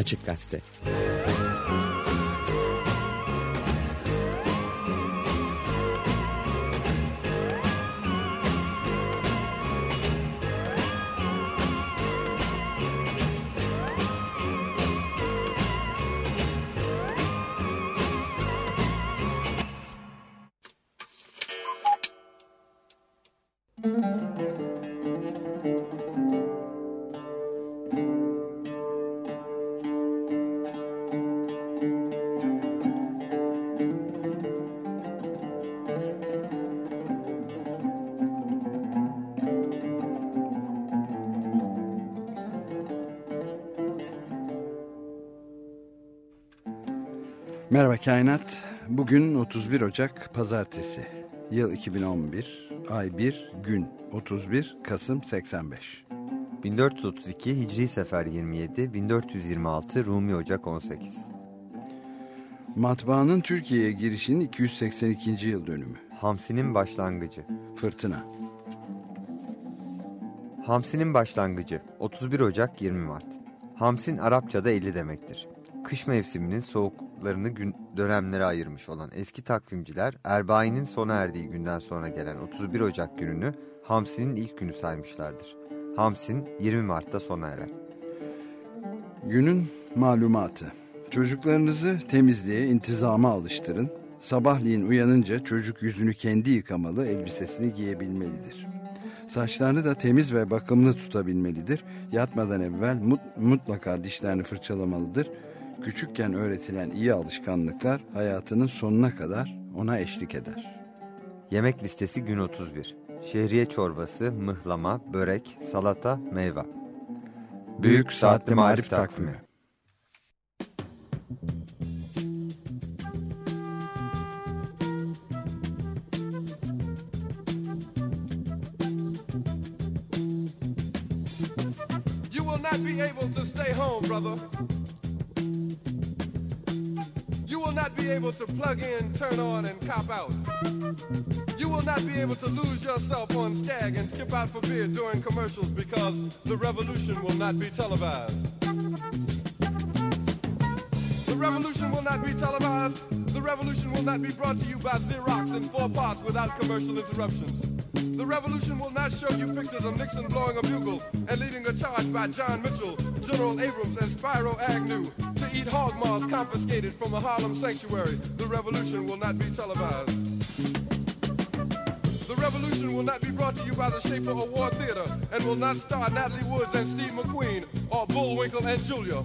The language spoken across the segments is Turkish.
Açık Gazete. Merhaba Kainat. Bugün 31 Ocak Pazartesi. Yıl 2011. Ay 1. Gün 31. Kasım 85. 1432 Hicri Sefer 27, 1426 Rumi Ocak 18. Matbaanın Türkiye'ye girişinin 282. yıl dönümü. Hamsinin başlangıcı. Fırtına. Hamsinin başlangıcı 31 Ocak 20 Mart. Hamsin Arapçada 50 demektir. Kış mevsiminin soğuklarını gün, dönemlere ayırmış olan eski takvimciler Erbain'in sona erdiği günden sonra gelen 31 Ocak gününü Hamsi'nin ilk günü saymışlardır. Hamsin 20 Mart'ta sona erer. Günün malumatı. Çocuklarınızı temizliğe, intizama alıştırın. Sabahleyin uyanınca çocuk yüzünü kendi yıkamalı, elbisesini giyebilmelidir. Saçlarını da temiz ve bakımlı tutabilmelidir. Yatmadan evvel mut, mutlaka dişlerini fırçalamalıdır. Küçükken öğretilen iyi alışkanlıklar hayatının sonuna kadar ona eşlik eder. Yemek listesi gün 31. Şehriye çorbası, mıhlama, börek, salata, meyve. Büyük Saatli Marif Takvimi You will not be able to stay home, brother. You will not be able to plug in, turn on, and cop out. You will not be able to lose yourself on stag and skip out for beer during commercials because the revolution will not be televised. The revolution will not be televised. The revolution will not be brought to you by Xerox in four parts without commercial interruptions. The revolution will not show you pictures of Nixon blowing a bugle and leading a charge by John Mitchell, General Abrams, and Spyro Agnew to eat hog maws confiscated from a Harlem sanctuary. The revolution will not be televised. The revolution will not be brought to you by the Schaefer Award Theater and will not star Natalie Woods and Steve McQueen or Bullwinkle and Julia.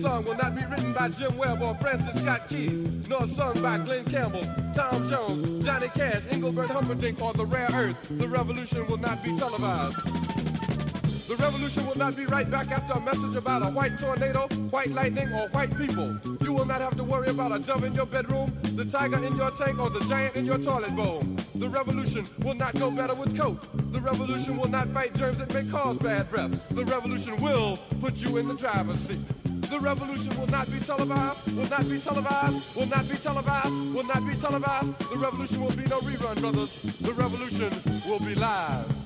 Song will not be written by Jim Webb or Francis Scott Keys, nor sung by Glenn Campbell, Tom Jones, Johnny Cash, Engelbert Humperdinck, or The Rare Earth. The revolution will not be televised. The revolution will not be right back after a message about a white tornado, white lightning, or white people. You will not have to worry about a dove in your bedroom, the tiger in your tank, or the giant in your toilet bowl. The revolution will not go better with coke. The revolution will not fight germs that may cause bad breath. The revolution will put you in the driver's seat. The revolution will not be televised, will not be televised, will not be televised, will not be televised. The revolution will be no rerun, brothers. The revolution will be live.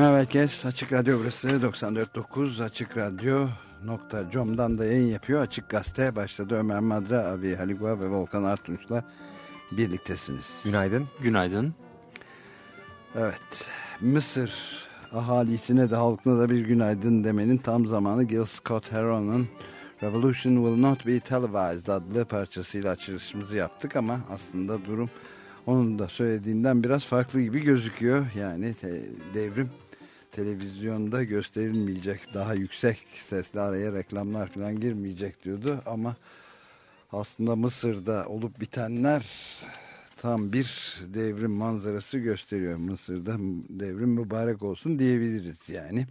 Merhaba herkes. Açık Radyo burası 94.9 Açık Radyo nokta com'dan da yayın yapıyor. Açık Gazete başladı. Ömer Madra, abi Haligua ve Volkan Artunç'la birliktesiniz. Günaydın. Günaydın. Evet. Mısır ahalisine de halkına da bir günaydın demenin tam zamanı Gil Scott Heron'un Revolution Will Not Be Televised adlı parçasıyla açılışımızı yaptık ama aslında durum onun da söylediğinden biraz farklı gibi gözüküyor. Yani devrim televizyonda gösterilmeyecek daha yüksek sesle araya reklamlar falan girmeyecek diyordu ama aslında Mısır'da olup bitenler tam bir devrim manzarası gösteriyor. Mısır'da devrim mübarek olsun diyebiliriz yani.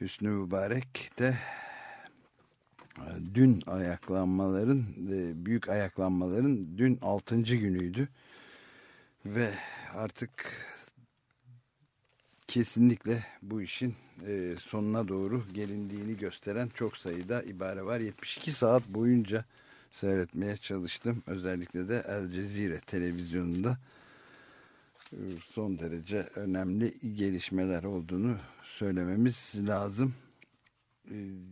Hüsnü Mübarek de dün ayaklanmaların büyük ayaklanmaların dün 6. günüydü ve artık kesinlikle bu işin sonuna doğru gelindiğini gösteren çok sayıda ibare var. 72 saat boyunca seyretmeye çalıştım. Özellikle de El Cezire televizyonunda son derece önemli gelişmeler olduğunu söylememiz lazım.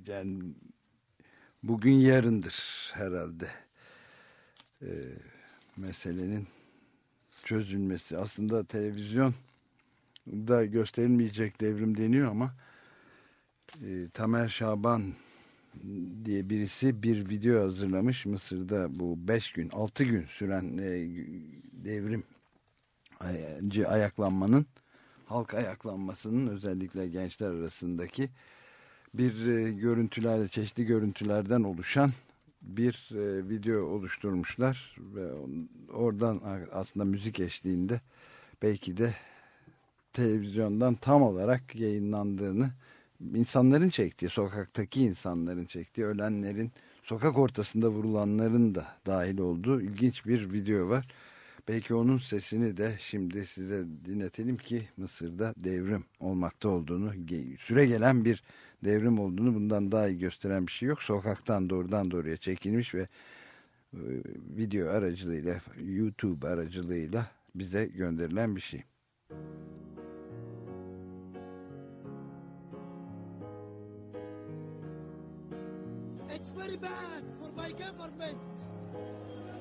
Yani bugün yarındır herhalde ee, meselenin çözülmesi. Aslında televizyon da gösterilmeyecek devrim deniyor ama e, Tamer Şaban diye birisi bir video hazırlamış. Mısır'da bu 5 gün 6 gün süren e, devrim ayaklanmanın halk ayaklanmasının özellikle gençler arasındaki bir e, görüntülerle çeşitli görüntülerden oluşan bir e, video oluşturmuşlar ve oradan aslında müzik eşliğinde belki de televizyondan tam olarak yayınlandığını insanların çektiği sokaktaki insanların çektiği ölenlerin sokak ortasında vurulanların da dahil olduğu ilginç bir video var. Belki onun sesini de şimdi size dinletelim ki Mısır'da devrim olmakta olduğunu süre gelen bir devrim olduğunu bundan daha iyi gösteren bir şey yok. Sokaktan doğrudan doğruya çekilmiş ve e, video aracılığıyla YouTube aracılığıyla bize gönderilen bir şey. It's very bad for my government.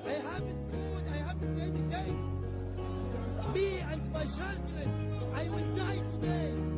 I haven't food, I haven't anything. Me and my children, I will die today.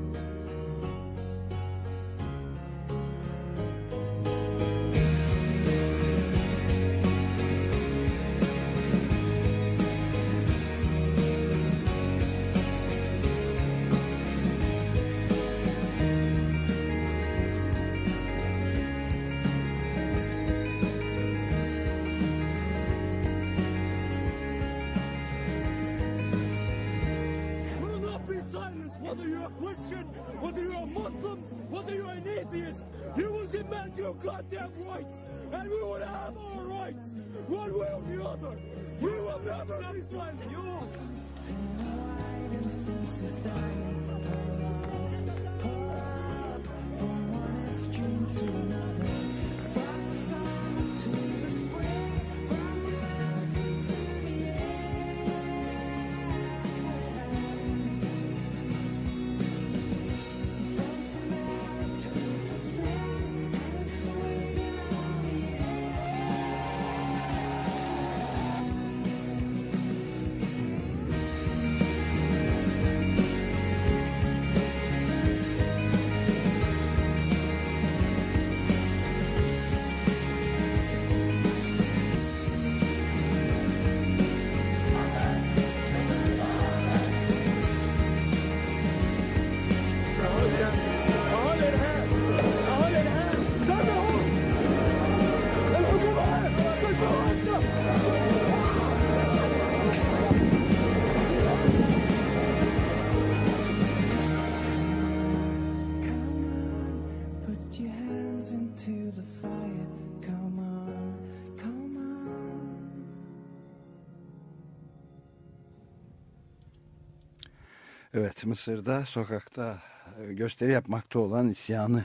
Mısır'da sokakta e, gösteri yapmakta olan isyanı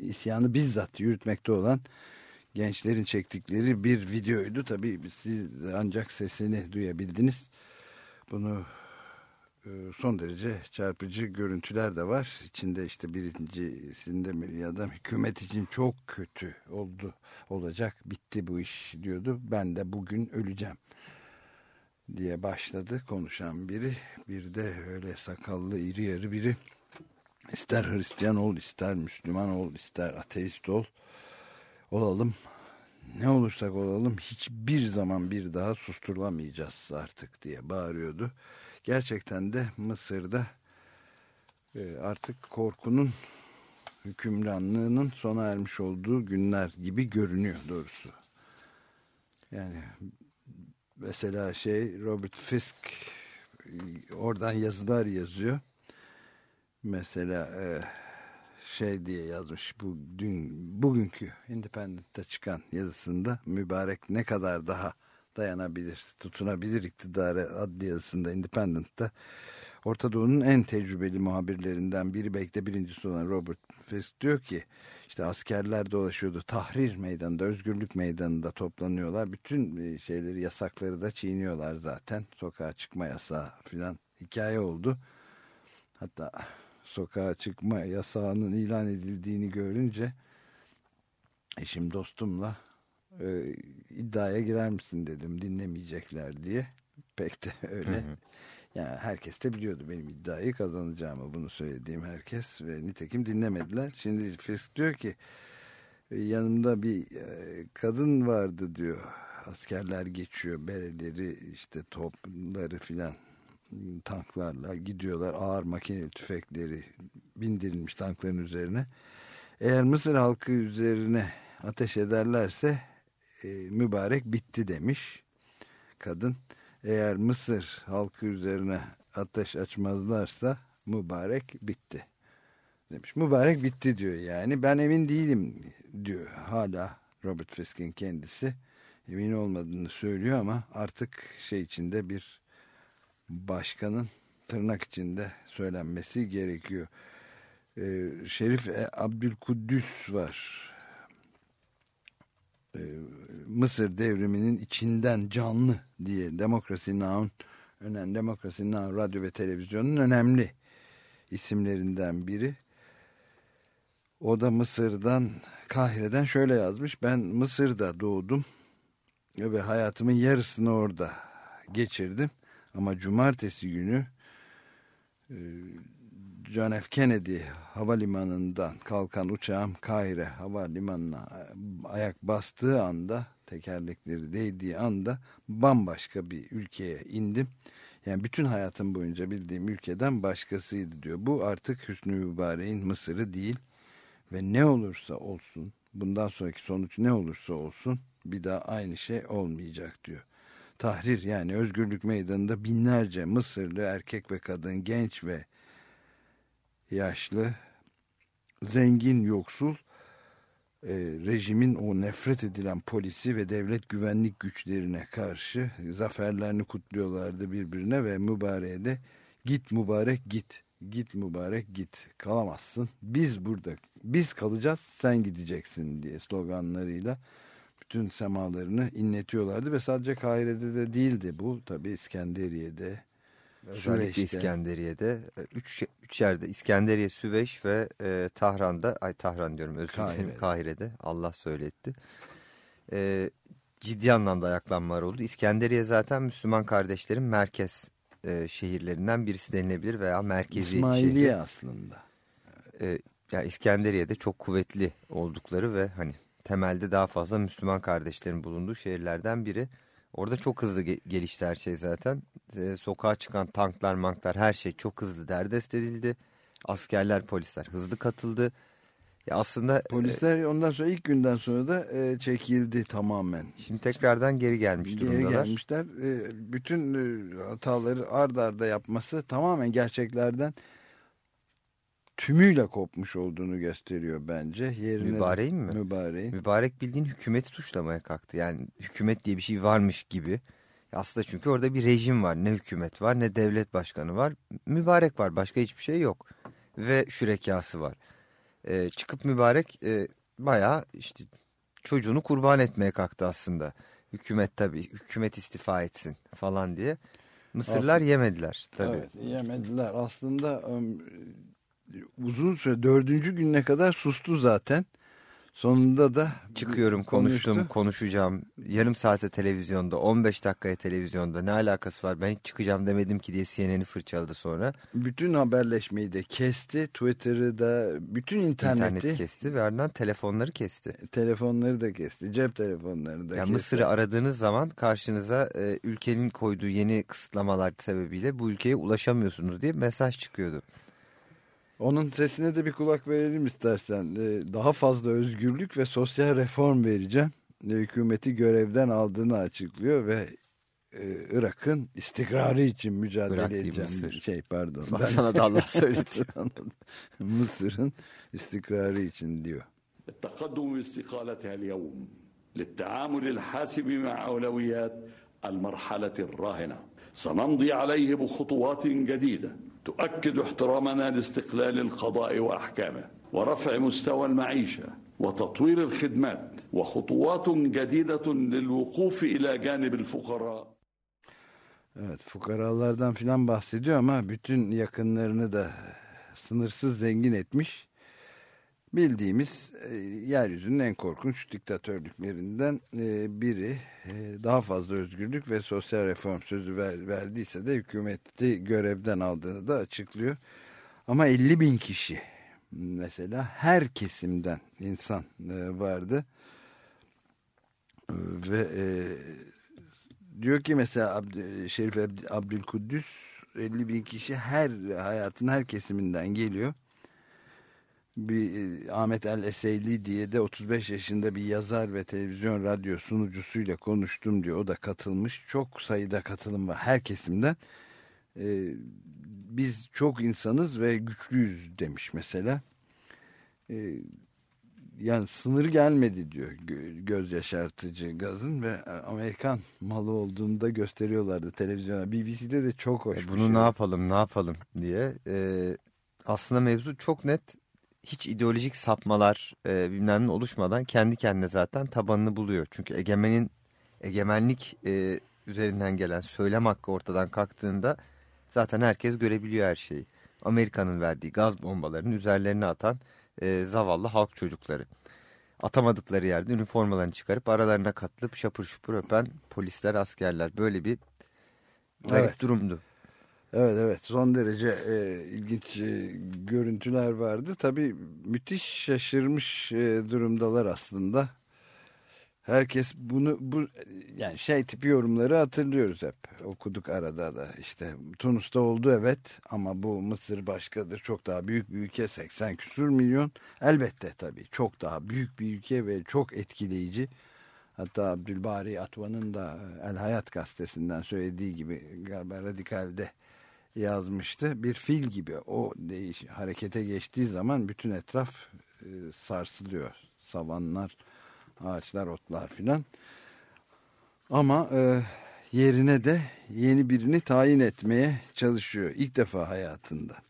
isyanı bizzat yürütmekte olan gençlerin çektikleri bir videoydu. Tabii siz ancak sesini duyabildiniz. Bunu e, son derece çarpıcı görüntüler de var. İçinde işte birincisinde ya da hükümet için çok kötü oldu olacak bitti bu iş diyordu. Ben de bugün öleceğim diye başladı konuşan biri. Bir de öyle sakallı iri yarı biri ister Hristiyan ol ister Müslüman ol ister ateist ol olalım ne olursak olalım hiçbir zaman bir daha susturulamayacağız artık diye bağırıyordu. Gerçekten de Mısır'da e, artık korkunun hükümranlığının sona ermiş olduğu günler gibi görünüyor doğrusu. Yani mesela şey Robert Fisk oradan yazılar yazıyor. Mesela e, şey diye yazmış bu dün bugünkü Independent'ta çıkan yazısında mübarek ne kadar daha dayanabilir, tutunabilir iktidarı adlı yazısında Independent'ta Orta Doğu'nun en tecrübeli muhabirlerinden biri belki de birincisi olan Robert Fisk diyor ki işte askerler dolaşıyordu Tahrir Meydanı'nda, Özgürlük Meydanı'nda toplanıyorlar. Bütün e, şeyleri, yasakları da çiğniyorlar zaten. Sokağa çıkma yasağı filan hikaye oldu. Hatta sokağa çıkma yasağının ilan edildiğini görünce eşim dostumla e, iddiaya girer misin dedim dinlemeyecekler diye. Pek de öyle. Hı hı. Yani herkes de biliyordu benim iddiayı kazanacağımı bunu söylediğim herkes ve nitekim dinlemediler. Şimdi Fisk diyor ki e, yanımda bir e, kadın vardı diyor. Askerler geçiyor bereleri işte topları filan tanklarla gidiyorlar. Ağır makine tüfekleri bindirilmiş tankların üzerine. Eğer Mısır halkı üzerine ateş ederlerse e, mübarek bitti demiş kadın. Eğer Mısır halkı üzerine ateş açmazlarsa mübarek bitti demiş. Mübarek bitti diyor yani. Ben emin değilim diyor hala Robert Fisk'in kendisi. Emin olmadığını söylüyor ama artık şey içinde bir başkanın tırnak içinde söylenmesi gerekiyor. Ee, Şerif Abdülkuddüs var. Ee, Mısır devriminin içinden canlı diye Demokrasi Now'un önemli Demokrasi Now radyo ve televizyonun önemli isimlerinden biri. O da Mısır'dan Kahire'den şöyle yazmış. Ben Mısır'da doğdum ve hayatımın yarısını orada geçirdim. Ama cumartesi günü e, John F. Kennedy havalimanından kalkan uçağım Kahire havalimanına e, ayak bastığı anda tekerlekleri değdiği anda bambaşka bir ülkeye indim. Yani bütün hayatım boyunca bildiğim ülkeden başkasıydı diyor. Bu artık Hüsnü Mübarek'in Mısır'ı değil ve ne olursa olsun bundan sonraki sonuç ne olursa olsun bir daha aynı şey olmayacak diyor. Tahrir yani özgürlük meydanında binlerce Mısırlı erkek ve kadın genç ve yaşlı zengin yoksul e, rejimin o nefret edilen polisi ve devlet güvenlik güçlerine karşı zaferlerini kutluyorlardı birbirine ve mübareğe de git mübarek git git mübarek git kalamazsın. Biz burada biz kalacağız sen gideceksin diye sloganlarıyla bütün semalarını inletiyorlardı ve sadece Kahire'de de değildi bu. Tabi İskenderiye'de Özellikle Süveyş'te. İskenderiye'de üç, üç yerde İskenderiye, Süveyş ve e, Tahran'da ay Tahran diyorum özür dilerim Kahire. Kahire'de Allah söyletti. E, ciddi anlamda ayaklanmalar oldu. İskenderiye zaten Müslüman kardeşlerin merkez e, şehirlerinden birisi denilebilir veya merkezi İsmailiye şehri. aslında. E, ya İskenderiye'de çok kuvvetli oldukları ve hani temelde daha fazla Müslüman kardeşlerin bulunduğu şehirlerden biri. Orada çok hızlı ge gelişti her şey zaten. E, sokağa çıkan tanklar, manklar her şey çok hızlı derdest edildi. Askerler, polisler hızlı katıldı. Ya aslında polisler e, ondan sonra ilk günden sonra da e, çekildi tamamen. Şimdi tekrardan geri gelmiş geri durumdalar. Geri gelmişler. E, bütün e, hataları ard arda yapması tamamen gerçeklerden tümüyle kopmuş olduğunu gösteriyor bence. Yerine Mübareğin mi? Mübareğin. Mübarek bildiğin hükümeti suçlamaya kalktı. Yani hükümet diye bir şey varmış gibi. Aslında çünkü orada bir rejim var. Ne hükümet var ne devlet başkanı var. Mübarek var. Başka hiçbir şey yok. Ve şürekası var. Ee, çıkıp mübarek e, bayağı işte çocuğunu kurban etmeye kalktı aslında. Hükümet tabii hükümet istifa etsin falan diye. Mısırlar yemediler tabii. Evet, yemediler. Aslında uzun süre dördüncü gününe kadar sustu zaten. Sonunda da çıkıyorum konuştum konuştu. konuşacağım yarım saate televizyonda 15 dakikaya televizyonda ne alakası var ben hiç çıkacağım demedim ki diye CNN'i fırçaladı sonra. Bütün haberleşmeyi de kesti Twitter'ı da bütün interneti. İnterneti kesti ve ardından telefonları kesti. Telefonları da kesti cep telefonları da yani kesti. Mısır'ı aradığınız zaman karşınıza e, ülkenin koyduğu yeni kısıtlamalar sebebiyle bu ülkeye ulaşamıyorsunuz diye mesaj çıkıyordu. Onun sesine de bir kulak verelim istersen. Ee, daha fazla özgürlük ve sosyal reform vereceğim. Hükümeti görevden aldığını açıklıyor ve e, Irak'ın istikrarı için mücadele Irak edeceğim. Mısır. Şey pardon. Ben, sana da Allah söyletiyor. Mısır'ın istikrarı için diyor. التقدم باستقالتها اليوم للتعامل الحاسم مع أولويات المرحلة الراهنة سنمضي عليه بخطوات جديدة تؤكد احترامنا لاستقلال القضاء واحكامه ورفع مستوى المعيشه وتطوير الخدمات وخطوات جديده للوقوف الى جانب الفقراء Evet fukaralardan filan bahsediyor ama bütün yakınlarını da sınırsız zengin etmiş bildiğimiz e, yeryüzünün en korkunç diktatörlüklerinden e, biri e, daha fazla özgürlük ve sosyal reform sözü ver, verdiyse de hükümeti görevden aldığını da açıklıyor. Ama 50 bin kişi mesela her kesimden insan e, vardı e, ve e, diyor ki mesela Abd Şerif Abd Abdülkuddüs 50 bin kişi her hayatın her kesiminden geliyor bir e, Ahmet El Eseyli diye de 35 yaşında bir yazar ve televizyon radyo sunucusuyla konuştum diyor. O da katılmış. Çok sayıda katılım var her kesimden. Ee, biz çok insanız ve güçlüyüz demiş mesela. Ee, yani sınır gelmedi diyor göz yaşartıcı gazın ve Amerikan malı olduğunu da gösteriyorlardı televizyona. BBC'de de çok hoş. E bunu şey. ne yapalım ne yapalım diye. Ee, aslında mevzu çok net hiç ideolojik sapmalar e, bilmem ne oluşmadan kendi kendine zaten tabanını buluyor. Çünkü egemenin egemenlik e, üzerinden gelen söylem hakkı ortadan kalktığında zaten herkes görebiliyor her şeyi. Amerika'nın verdiği gaz bombalarının üzerlerine atan e, zavallı halk çocukları. Atamadıkları yerde üniformalarını çıkarıp aralarına katılıp şapır şupur öpen polisler, askerler. Böyle bir garip evet. durumdu. Evet evet son derece e, ilginç e, görüntüler vardı. Tabii müthiş şaşırmış e, durumdalar aslında. Herkes bunu bu yani şey tipi yorumları hatırlıyoruz hep. Okuduk arada da işte Tunus'ta oldu evet ama bu Mısır başkadır. Çok daha büyük bir ülke 80 küsur milyon. Elbette tabii çok daha büyük bir ülke ve çok etkileyici. Hatta Abdülbari Atvan'ın da El Hayat gazetesinden söylediği gibi galiba Radikal'de yazmıştı. Bir fil gibi o değiş harekete geçtiği zaman bütün etraf e, sarsılıyor. Savanlar, ağaçlar, otlar filan. Ama e, yerine de yeni birini tayin etmeye çalışıyor. İlk defa hayatında.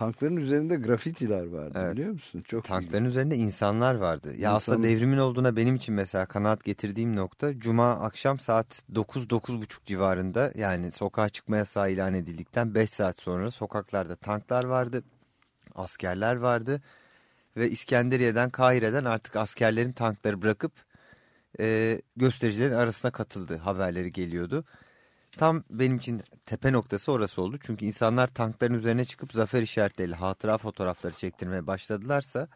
Tankların üzerinde grafitiler vardı evet. biliyor musun? Çok Tankların iyi. üzerinde insanlar vardı. Ya İnsan... aslında devrimin olduğuna benim için mesela kanaat getirdiğim nokta cuma akşam saat 9-9.30 civarında yani sokağa çıkma yasağı ilan edildikten 5 saat sonra sokaklarda tanklar vardı, askerler vardı ve İskenderiye'den Kahire'den artık askerlerin tankları bırakıp e, göstericilerin arasına katıldı haberleri geliyordu. Tam benim için tepe noktası orası oldu. Çünkü insanlar tankların üzerine çıkıp zafer işaretleriyle hatıra fotoğrafları çektirmeye başladılarsa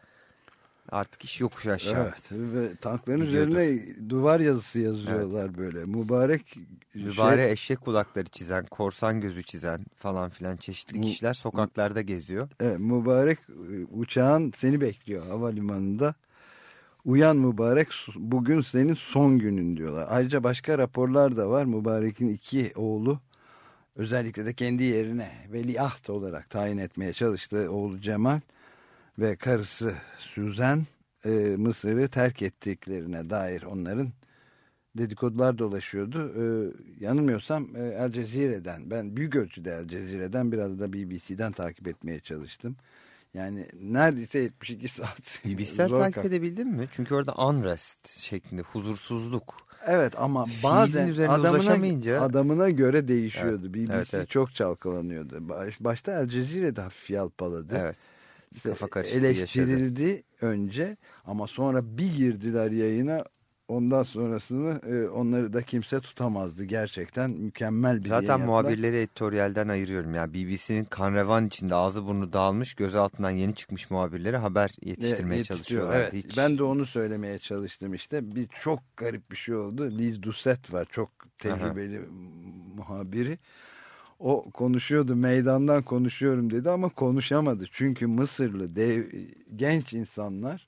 artık iş yokuş aşağı. Evet ve tankların gidiyordu. üzerine duvar yazısı yazıyorlar evet. böyle. Mübarek Mübarek şey... eşek kulakları çizen, korsan gözü çizen falan filan çeşitli kişiler sokaklarda geziyor. Evet, mübarek ıı, uçağın seni bekliyor havalimanında. Uyan mübarek bugün senin son günün diyorlar. Ayrıca başka raporlar da var. Mübarek'in iki oğlu özellikle de kendi yerine veliaht olarak tayin etmeye çalıştığı oğlu Cemal ve karısı Süzen e, Mısır'ı terk ettiklerine dair onların dedikodular dolaşıyordu. Ee, yanılmıyorsam e, El Cezire'den ben büyük ölçüde El Cezire'den biraz da BBC'den takip etmeye çalıştım. Yani neredeyse 72 saat. BBC'den takip edebildin mi? Çünkü orada unrest şeklinde huzursuzluk. Evet ama bazen adamına, adamına göre değişiyordu. Evet, BBC evet, evet. çok çalkalanıyordu. Baş, başta El Cezire'de hafif yalpaladı. Evet. Kafa eleştirildi önce ama sonra bir girdiler yayına ondan sonrasını e, onları da kimse tutamazdı. Gerçekten mükemmel bir Zaten yaptılar. muhabirleri editoryalden ayırıyorum. Yani BBC'nin kanrevan içinde ağzı burnu dağılmış gözaltından yeni çıkmış muhabirleri haber yetiştirmeye Yetiştiriyor, çalışıyorlar. Evet, Hiç... ben de onu söylemeye çalıştım işte. Bir çok garip bir şey oldu. Liz Doucet var çok tecrübeli muhabiri. O konuşuyordu meydandan konuşuyorum dedi ama konuşamadı. Çünkü Mısırlı dev, genç insanlar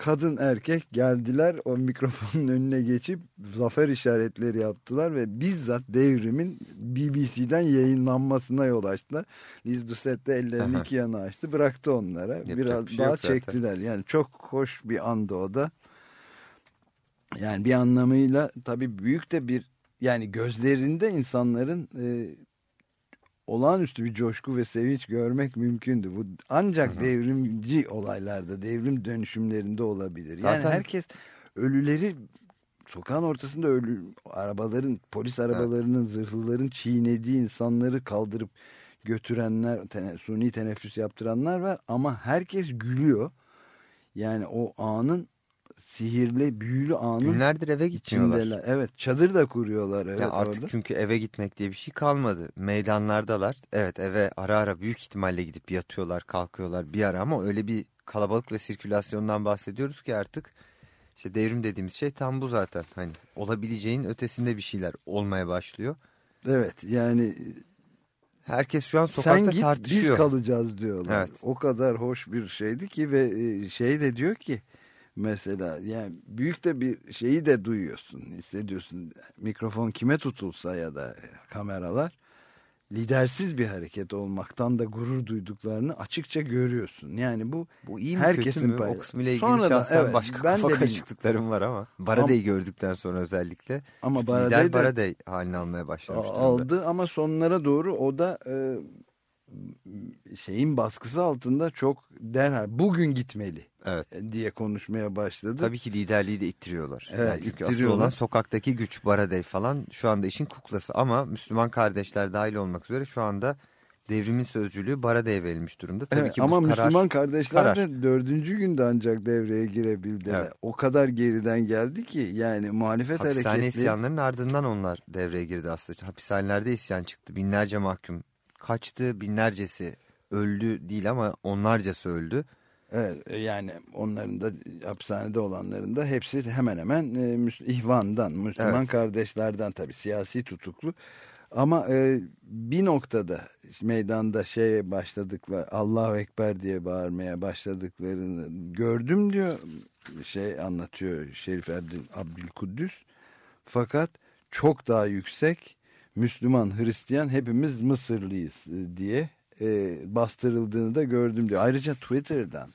kadın erkek geldiler o mikrofonun önüne geçip zafer işaretleri yaptılar ve bizzat devrimin BBC'den yayınlanmasına yol açtılar. Liz Doucet de ellerini Aha. iki yana açtı bıraktı onlara. Yapacak Biraz bir şey daha yok zaten. çektiler. Yani çok hoş bir andı o da. Yani bir anlamıyla tabii büyük de bir yani gözlerinde insanların e, olağanüstü bir coşku ve sevinç görmek mümkündü. Bu ancak devrimci olaylarda, devrim dönüşümlerinde olabilir. Yani Zaten- herkes ölüleri sokağın ortasında ölü arabaların, polis arabalarının, zırhlıların çiğnediği insanları kaldırıp götürenler, tene, suni teneffüs yaptıranlar var ama herkes gülüyor. Yani o anın sihirli, büyülü anın Günlerdir eve gitmiyorlar. içindeler. Evet, çadır da kuruyorlar evet Ya artık orada. çünkü eve gitmek diye bir şey kalmadı. Meydanlardalar. Evet eve ara ara büyük ihtimalle gidip yatıyorlar, kalkıyorlar bir ara ama öyle bir kalabalık ve sirkülasyondan bahsediyoruz ki artık işte devrim dediğimiz şey tam bu zaten. Hani olabileceğin ötesinde bir şeyler olmaya başlıyor. Evet, yani Herkes şu an sokakta sen git tartışıyor. biz kalacağız diyorlar. Evet. O kadar hoş bir şeydi ki ve e, şey de diyor ki mesela yani büyük de bir şeyi de duyuyorsun, hissediyorsun. Mikrofon kime tutulsa ya da kameralar lidersiz bir hareket olmaktan da gurur duyduklarını açıkça görüyorsun. Yani bu Bu iyi mi Herkesin kötü mü? payı- O kısmıyla ilgili Sonradan, şahsen evet, başka ben kafa karışıklıklarım var ama Baradey'i gördükten sonra özellikle. ama Çünkü Baradey lider de- Baradey halini almaya başlamış durumda. aldı ama sonlara doğru o da e, şeyin baskısı altında çok derhal bugün gitmeli Evet. diye konuşmaya başladı. Tabii ki liderliği de ittiriyorlar. Evet, yani çünkü asıl ittiriyorlar. olan sokaktaki güç Baradey falan şu anda işin kuklası ama Müslüman kardeşler dahil olmak üzere şu anda devrimin sözcülüğü Baradey'e verilmiş durumda. Tabii Evet, ki ama karar, Müslüman kardeşler karar. de dördüncü günde ancak devreye girebildiler. Evet. O kadar geriden geldi ki yani muhalefet hapishane hareketleri isyanlarının ardından onlar devreye girdi aslında. Hapishanelerde isyan çıktı. Binlerce mahkum kaçtı, binlercesi öldü değil ama onlarcası öldü. Evet, yani onların da hapishanede olanların da hepsi hemen hemen e, ihvandan, Müslüman Evet. kardeşlerden tabii siyasi tutuklu. Ama e, bir noktada meydanda şeye başladıklar, Allahu Ekber diye bağırmaya başladıklarını gördüm diyor. Şey anlatıyor Şerif Abdül, Abdülkuddüs. Fakat çok daha yüksek Müslüman, Hristiyan hepimiz Mısırlıyız e, diye e, bastırıldığını da gördüm diyor. Ayrıca Twitter'dan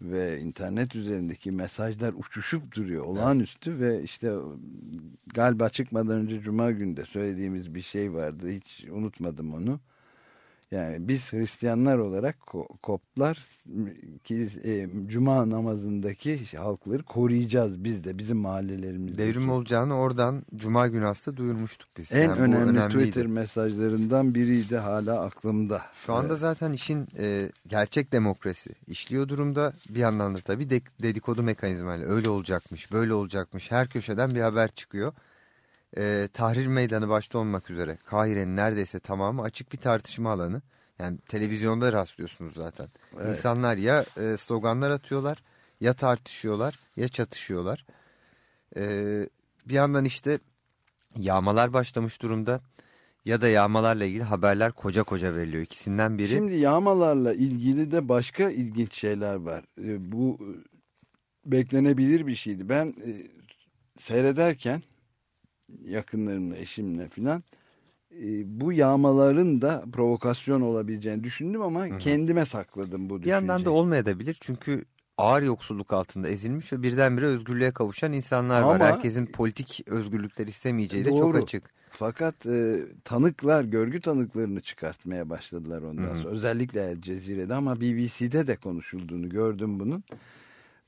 ve internet üzerindeki mesajlar uçuşup duruyor. Olağanüstü ve işte galiba çıkmadan önce Cuma günde söylediğimiz bir şey vardı. Hiç unutmadım onu. Yani biz Hristiyanlar olarak ko- Koptlar kilis, e, Cuma namazındaki halkları koruyacağız biz de bizim mahallelerimizde. Devrim olacağını oradan Cuma günü aslında duyurmuştuk biz. En Yani önemli önemliydi. Twitter mesajlarından biriydi hala aklımda. Şu anda zaten işin e, gerçek demokrasi işliyor durumda. Bir yandan da tabii de, dedikodu mekanizmayla öyle olacakmış, böyle olacakmış. Her köşeden bir haber çıkıyor. E, Tahrir Meydanı başta olmak üzere Kahire'nin neredeyse tamamı açık bir tartışma alanı. Yani televizyonda rastlıyorsunuz zaten. Evet. İnsanlar ya e, sloganlar atıyorlar, ya tartışıyorlar, ya çatışıyorlar. E, bir yandan işte yağmalar başlamış durumda. Ya da yağmalarla ilgili haberler koca koca veriliyor. İkisinden biri. Şimdi yağmalarla ilgili de başka ilginç şeyler var. E, Bu e, beklenebilir bir şeydi. Ben e, seyrederken yakınlarımla, eşimle filan e, bu yağmaların da provokasyon olabileceğini düşündüm ama kendime sakladım bu bir düşünceyi. yandan da olmayabilir. Çünkü ağır yoksulluk altında ezilmiş ve birdenbire özgürlüğe kavuşan insanlar var. Ama- Herkesin politik özgürlükler istemeyeceği de çok Doğru. açık. Fakat e, tanıklar, görgü tanıklarını çıkartmaya başladılar ondan Hı hı. sonra. Özellikle El Cezire'de ama BBC'de de konuşulduğunu gördüm bunun.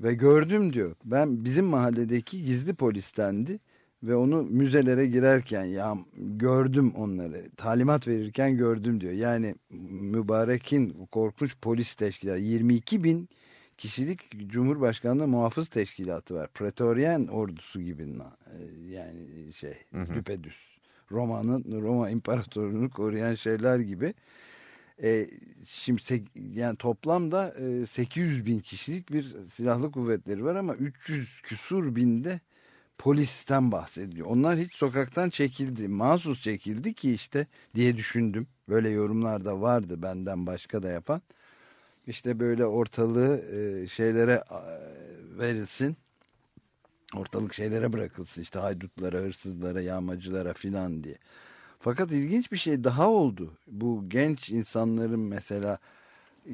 Ve gördüm diyor. Ben bizim mahalledeki gizli polistendi ve onu müzelere girerken ya gördüm onları talimat verirken gördüm diyor. Yani mübarekin korkunç polis teşkilatı 22 bin kişilik Cumhurbaşkanlığı muhafız teşkilatı var. Pretorian ordusu gibi e, yani şey hı hı. düpedüz. Roma'nın Roma imparatorluğunu koruyan şeyler gibi. E, şimdi yani toplamda e, 800 bin kişilik bir silahlı kuvvetleri var ama 300 küsur binde polisten bahsediyor. Onlar hiç sokaktan çekildi, mahsus çekildi ki işte diye düşündüm. Böyle yorumlar da vardı benden başka da yapan. İşte böyle ortalığı e, şeylere verilsin. Ortalık şeylere bırakılsın işte haydutlara, hırsızlara, yağmacılara filan diye. Fakat ilginç bir şey daha oldu. Bu genç insanların mesela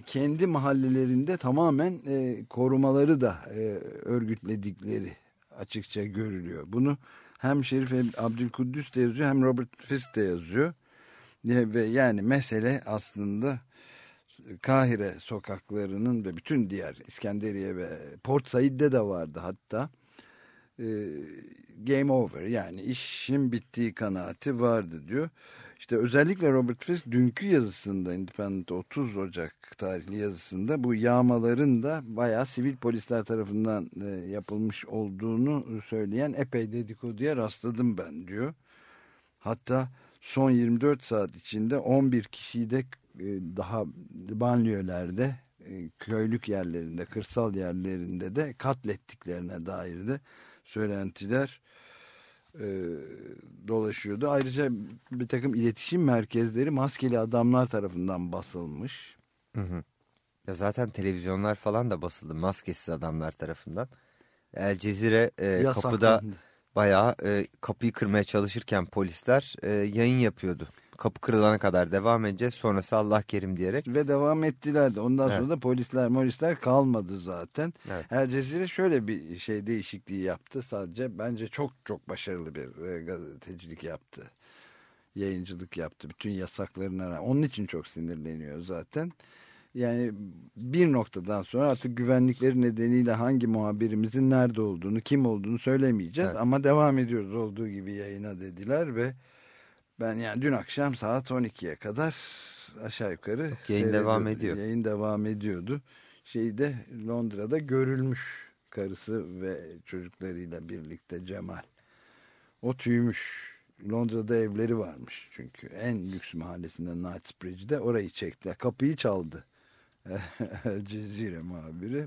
kendi mahallelerinde tamamen e, korumaları da e, örgütledikleri açıkça görülüyor. Bunu hem Şerif Abdülkuddüs de yazıyor hem Robert Fisk de yazıyor. Ve yani mesele aslında Kahire sokaklarının ve bütün diğer İskenderiye ve Port Said'de de vardı hatta. E, game over yani işin bittiği kanaati vardı diyor. İşte özellikle Robert Fisk dünkü yazısında Independent 30 Ocak tarihli yazısında bu yağmaların da bayağı sivil polisler tarafından e, yapılmış olduğunu söyleyen epey dedikoduya rastladım ben diyor. Hatta son 24 saat içinde 11 kişiyi de e, daha banliyölerde e, köylük yerlerinde kırsal yerlerinde de katlettiklerine dair de söylentiler e, dolaşıyordu. Ayrıca bir takım iletişim merkezleri maskeli adamlar tarafından basılmış. Hı hı. Ya zaten televizyonlar falan da basıldı maskesiz adamlar tarafından. El Cezire e, kapıda bayağı e, kapıyı kırmaya çalışırken polisler e, yayın yapıyordu kapı kırılana kadar devam edeceğiz. Sonrası Allah kerim diyerek. Ve devam ettiler de. Ondan evet. sonra da polisler polisler kalmadı zaten. Evet. El Cezire şöyle bir şey değişikliği yaptı. Sadece bence çok çok başarılı bir e, gazetecilik yaptı. Yayıncılık yaptı. Bütün yasaklarına Onun için çok sinirleniyor zaten. Yani bir noktadan sonra artık güvenlikleri nedeniyle hangi muhabirimizin nerede olduğunu, kim olduğunu söylemeyeceğiz. Evet. Ama devam ediyoruz olduğu gibi yayına dediler ve ben yani dün akşam saat 12'ye kadar aşağı yukarı yayın devam ediyor. Yayın devam ediyordu. Şeyde Londra'da görülmüş karısı ve çocuklarıyla birlikte Cemal. O tüymüş. Londra'da evleri varmış çünkü. En lüks mahallesinde Knightsbridge'de orayı çektiler. Kapıyı çaldı. Cezire muhabiri.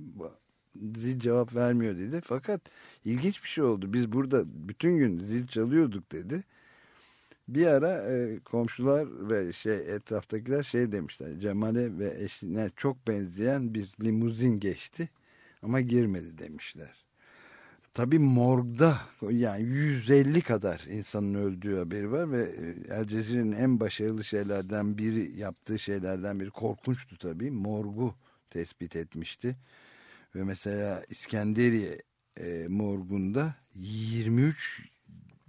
Zil cevap vermiyor dedi. Fakat ilginç bir şey oldu. Biz burada bütün gün zil çalıyorduk dedi bir ara e, komşular ve şey etraftakiler şey demişler. Cemal'e ve eşine çok benzeyen bir limuzin geçti ama girmedi demişler. Tabi morgda yani 150 kadar insanın öldüğü haberi var ve e, El Cezire'nin en başarılı şeylerden biri yaptığı şeylerden biri korkunçtu tabi morgu tespit etmişti. Ve mesela İskenderiye e, morgunda 23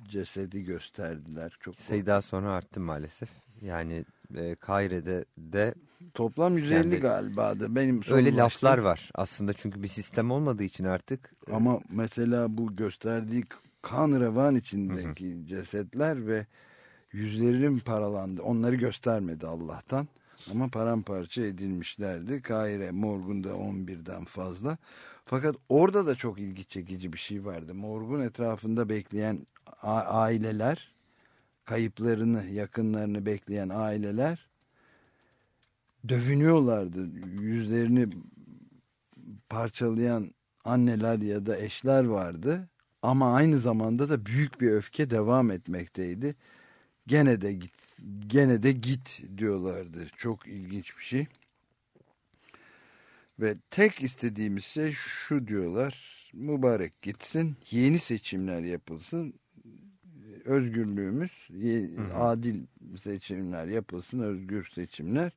cesedi gösterdiler. Çok Sayı daha sonra arttı maalesef. Yani e, Kaire'de de toplam 150 galiba da benim öyle laflar var aslında çünkü bir sistem olmadığı için artık. E, Ama mesela bu gösterdiği kan revan içindeki hı cesetler ve yüzlerinin paralandı. Onları göstermedi Allah'tan. Ama paramparça edilmişlerdi. Kahire morgunda 11'den fazla. Fakat orada da çok ilgi çekici bir şey vardı. Morgun etrafında bekleyen aileler, kayıplarını, yakınlarını bekleyen aileler dövünüyorlardı. Yüzlerini parçalayan anneler ya da eşler vardı. Ama aynı zamanda da büyük bir öfke devam etmekteydi. Gene de git, gene de git diyorlardı. Çok ilginç bir şey. Ve tek istediğimiz şey şu diyorlar. Mübarek gitsin, yeni seçimler yapılsın özgürlüğümüz, adil seçimler yapılsın, özgür seçimler.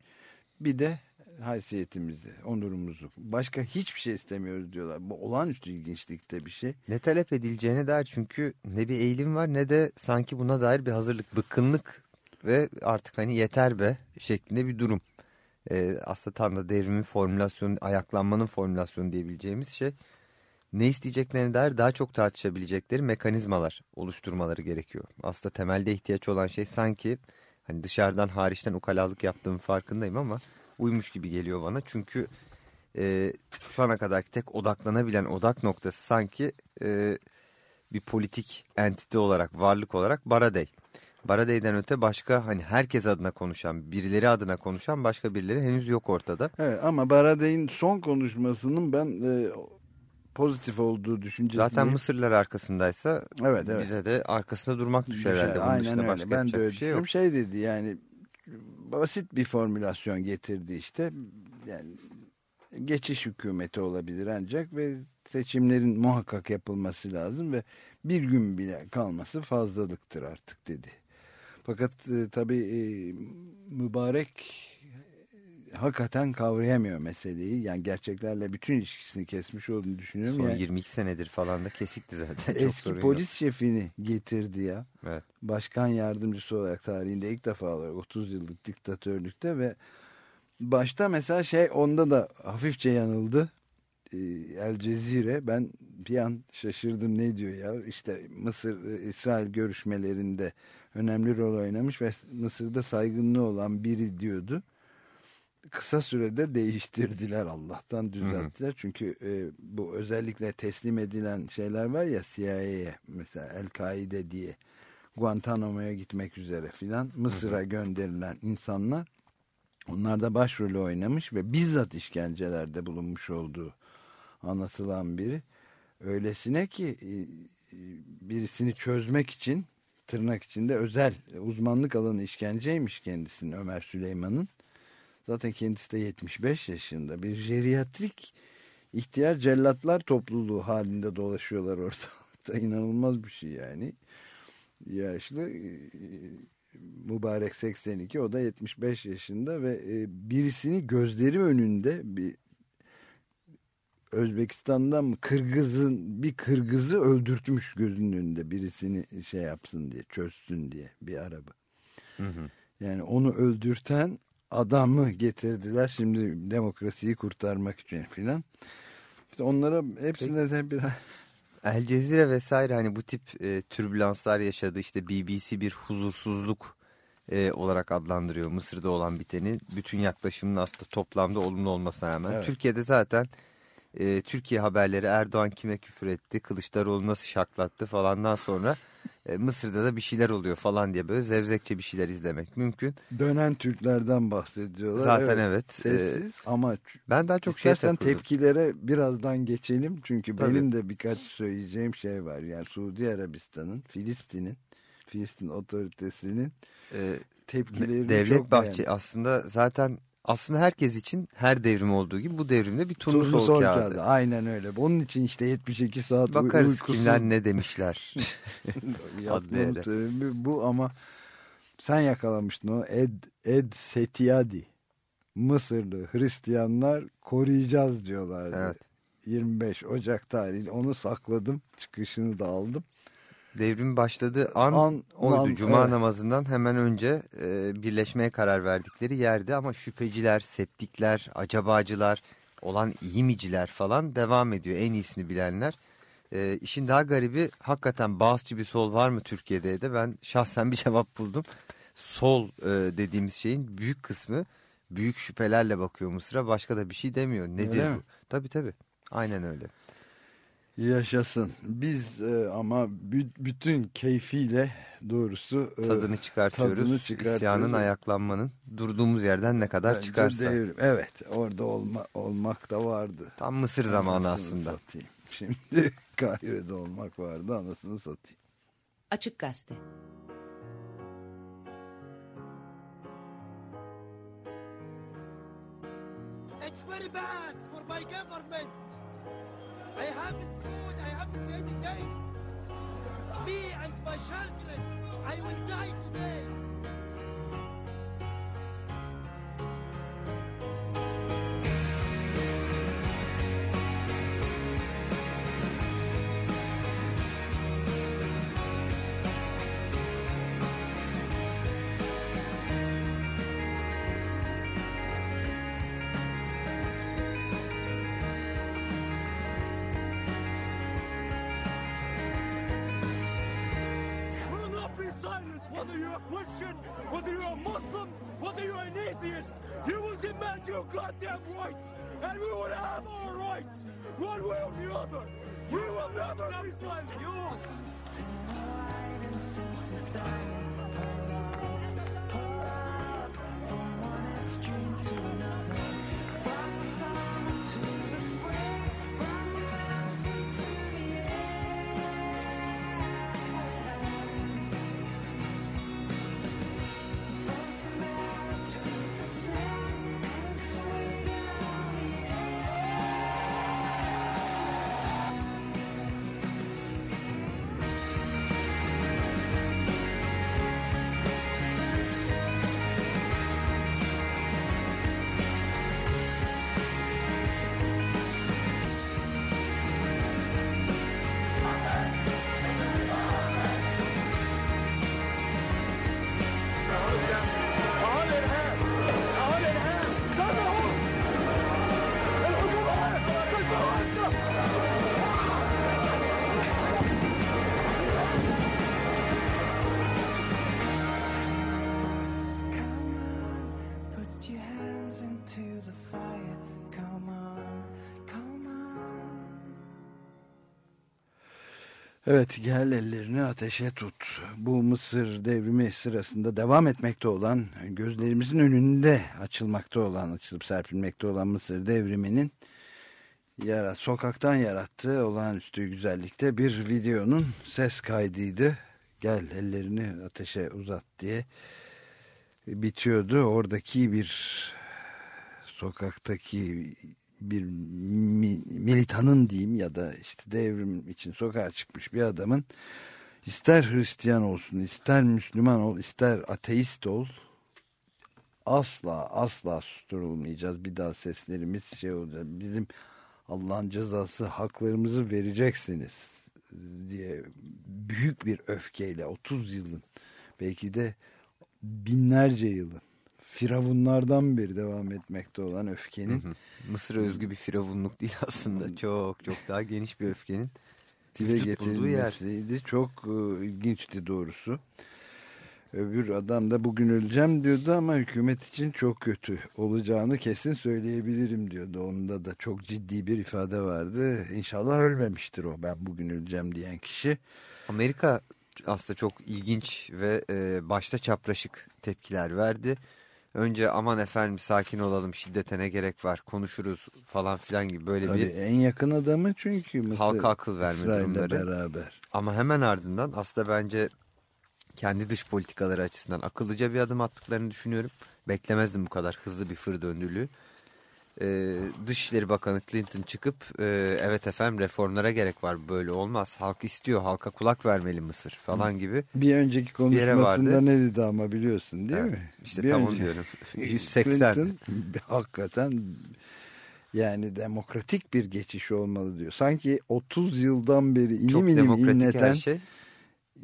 Bir de haysiyetimizi, onurumuzu. Başka hiçbir şey istemiyoruz diyorlar. Bu olağanüstü ilginçlikte bir şey. Ne talep edileceğine dair çünkü ne bir eğilim var ne de sanki buna dair bir hazırlık, bıkkınlık ve artık hani yeter be şeklinde bir durum. Ee, aslında tam da devrimin formülasyonu, ayaklanmanın formülasyonu diyebileceğimiz şey ne isteyeceklerine dair daha çok tartışabilecekleri mekanizmalar oluşturmaları gerekiyor. Aslında temelde ihtiyaç olan şey sanki hani dışarıdan hariçten ukalalık yaptığım farkındayım ama uymuş gibi geliyor bana. Çünkü e, şu ana kadarki tek odaklanabilen odak noktası sanki e, bir politik entite olarak, varlık olarak Baradey. Baradey'den öte başka hani herkes adına konuşan, birileri adına konuşan başka birileri henüz yok ortada. Evet ama Baradey'in son konuşmasının ben e, pozitif olduğu düşüncesindeyim. Zaten Mısırlılar arkasındaysa evet, evet. bize de arkasında durmak düşer, herhalde. Bunun Aynen dışında öyle. başka ben de öyle bir şey yok. Şey dedi yani basit bir formülasyon getirdi işte. Yani geçiş hükümeti olabilir ancak ve seçimlerin muhakkak yapılması lazım ve bir gün bile kalması fazlalıktır artık dedi. Fakat e, tabii e, mübarek hakikaten kavrayamıyor meseleyi. Yani gerçeklerle bütün ilişkisini kesmiş olduğunu düşünüyorum. Son yani, 22 senedir falan da kesikti zaten. Eski polis yok. şefini getirdi ya. Evet. Başkan yardımcısı olarak tarihinde ilk defa olarak 30 yıllık diktatörlükte ve başta mesela şey onda da hafifçe yanıldı. Ee, El Cezire ben bir an şaşırdım ne diyor ya işte Mısır e, İsrail görüşmelerinde önemli rol oynamış ve Mısır'da saygınlığı olan biri diyordu. Kısa sürede değiştirdiler Allah'tan düzelttiler. Çünkü e, bu özellikle teslim edilen şeyler var ya CIA'ye mesela El-Kaide diye Guantanamo'ya gitmek üzere filan Mısır'a gönderilen insanlar onlar da başrolü oynamış ve bizzat işkencelerde bulunmuş olduğu anlatılan biri. Öylesine ki e, birisini çözmek için tırnak içinde özel uzmanlık alanı işkenceymiş kendisinin Ömer Süleyman'ın. Zaten kendisi de 75 yaşında bir jeriatrik ihtiyar cellatlar topluluğu halinde dolaşıyorlar ortalıkta. İnanılmaz bir şey yani. Yaşlı e, mübarek 82 o da 75 yaşında ve e, birisini gözleri önünde bir Özbekistan'dan mı Kırgız'ın bir Kırgız'ı öldürtmüş gözünün önünde birisini şey yapsın diye çözsün diye bir araba. Hı hı. Yani onu öldürten adamı getirdiler şimdi demokrasiyi kurtarmak için filan. İşte onlara hepsine de biraz El Cezire vesaire hani bu tip e, türbülanslar yaşadı. İşte BBC bir huzursuzluk e, olarak adlandırıyor Mısır'da olan biteni. Bütün yaklaşımın aslında toplamda olumlu olmasına rağmen. Evet. Türkiye'de zaten e, Türkiye haberleri Erdoğan kime küfür etti, Kılıçdaroğlu nasıl şaklattı falandan sonra e, Mısır'da da bir şeyler oluyor falan diye böyle zevzekçe bir şeyler izlemek mümkün. dönen Türklerden bahsediyorlar. Zaten evet. Sessiz ama Ben daha çok şey takıldım. tepkilere birazdan geçelim. Çünkü Tabii. benim de birkaç söyleyeceğim şey var. Yani Suudi Arabistan'ın, Filistin'in, Filistin otoritesinin E, tepkilerini Devlet çok Bahçe beğendim. aslında zaten aslında herkes için her devrim olduğu gibi bu devrimde bir turnusol, Turnusol kağıdı. kağıdı. Aynen öyle. Onun için işte 72 saat Bakarız uykusuz kimler ne demişler. sebebi bu ama sen yakalamıştın o Ed, Ed Setiadi. Mısırlı Hristiyanlar koruyacağız diyorlardı. Evet. 25 Ocak tarihi onu sakladım. Çıkışını da aldım. Devrim başladığı an, An- oydu. an- Cuma evet. namazından hemen önce e, birleşmeye karar verdikleri yerde ama şüpheciler, septikler, acabacılar, olan iyi miciler falan devam ediyor. En iyisini bilenler. E, işin daha garibi hakikaten bağızçı bir sol var mı Türkiye'de de ben şahsen bir cevap buldum. Sol e, dediğimiz şeyin büyük kısmı büyük şüphelerle bakıyor Mısır'a başka da bir şey demiyor. Nedir Öyle bu? mi? Tabii tabii. Aynen öyle. Yaşasın. Biz e, ama bü- bütün keyfiyle doğrusu e, Tadını çıkartıyoruz. tadını çıkartıyoruz. İsyanın ayaklanmanın durduğumuz yerden ne kadar bence çıkarsa. devrim. Evet orada olma, olmak da vardı. Tam Mısır zamanı Anasını aslında. Satayım. Şimdi Kahire'de olmak vardı anasını satayım. Açık Gazete It's very bad for my government. I haven't food, I haven't anything. Me and my children, I will die today. Demand your goddamn rights, and we will have our rights, one way or the other. We will never be friends. You. Evet gel ellerini ateşe tut. Bu Mısır devrimi sırasında devam etmekte olan gözlerimizin önünde açılmakta olan açılıp serpilmekte olan Mısır devriminin yara, sokaktan yarattığı olağanüstü güzellikte bir videonun ses kaydıydı. Gel ellerini ateşe uzat diye bitiyordu. Oradaki bir sokaktaki bir mi- militanın diyeyim ya da işte devrim için sokağa çıkmış bir adamın ister Hristiyan olsun, ister Müslüman ol, ister ateist ol asla asla susturulmayacağız. Bir daha seslerimiz şey olacak. Bizim Allah'ın cezası haklarımızı vereceksiniz diye büyük bir öfkeyle 30 yılın belki de binlerce yılın firavunlardan beri devam etmekte olan öfkenin Mısır'a özgü bir firavunluk değil aslında. Çok çok daha geniş bir öfkenin dile getirilmesiydi. Çok e, ilginçti doğrusu. Öbür adam da bugün öleceğim diyordu ama hükümet için çok kötü olacağını kesin söyleyebilirim diyordu. Onda da çok ciddi bir ifade vardı. İnşallah ölmemiştir o ben bugün öleceğim diyen kişi. Amerika aslında çok ilginç ve e, başta çapraşık tepkiler verdi. Önce aman efendim sakin olalım şiddete ne gerek var konuşuruz falan filan gibi böyle Tabii bir en yakın adamı çünkü Mısır, halka akıl verme İsrail'le durumları. beraber. Ama hemen ardından aslında bence kendi dış politikaları açısından akıllıca bir adım attıklarını düşünüyorum. Beklemezdim bu kadar hızlı bir fır döndürülüğü. Ee, Dışişleri Bakanı Clinton çıkıp e, evet efendim reformlara gerek var böyle olmaz. Halk istiyor halka kulak vermeli Mısır falan gibi. Bir önceki konuşmasında ne dedi ama biliyorsun değil Evet, mi? İşte Bir tam onu önce- diyorum. 180. Clinton hakikaten yani demokratik bir geçiş olmalı diyor. Sanki 30 yıldan beri inim Çok inim demokratik inleten her şey.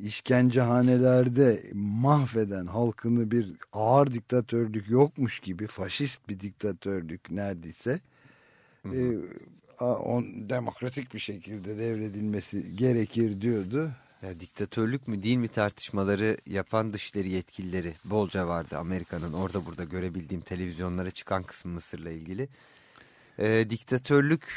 İşkencehanelerde mahveden halkını bir ağır diktatörlük yokmuş gibi faşist bir diktatörlük neredeyse e, a- on, demokratik bir şekilde devredilmesi gerekir diyordu. Ya diktatörlük mü değil mi tartışmaları yapan dışişleri yetkilileri bolca vardı Amerika'nın orada burada görebildiğim televizyonlara çıkan kısmı Mısır'la ilgili. Ee, diktatörlük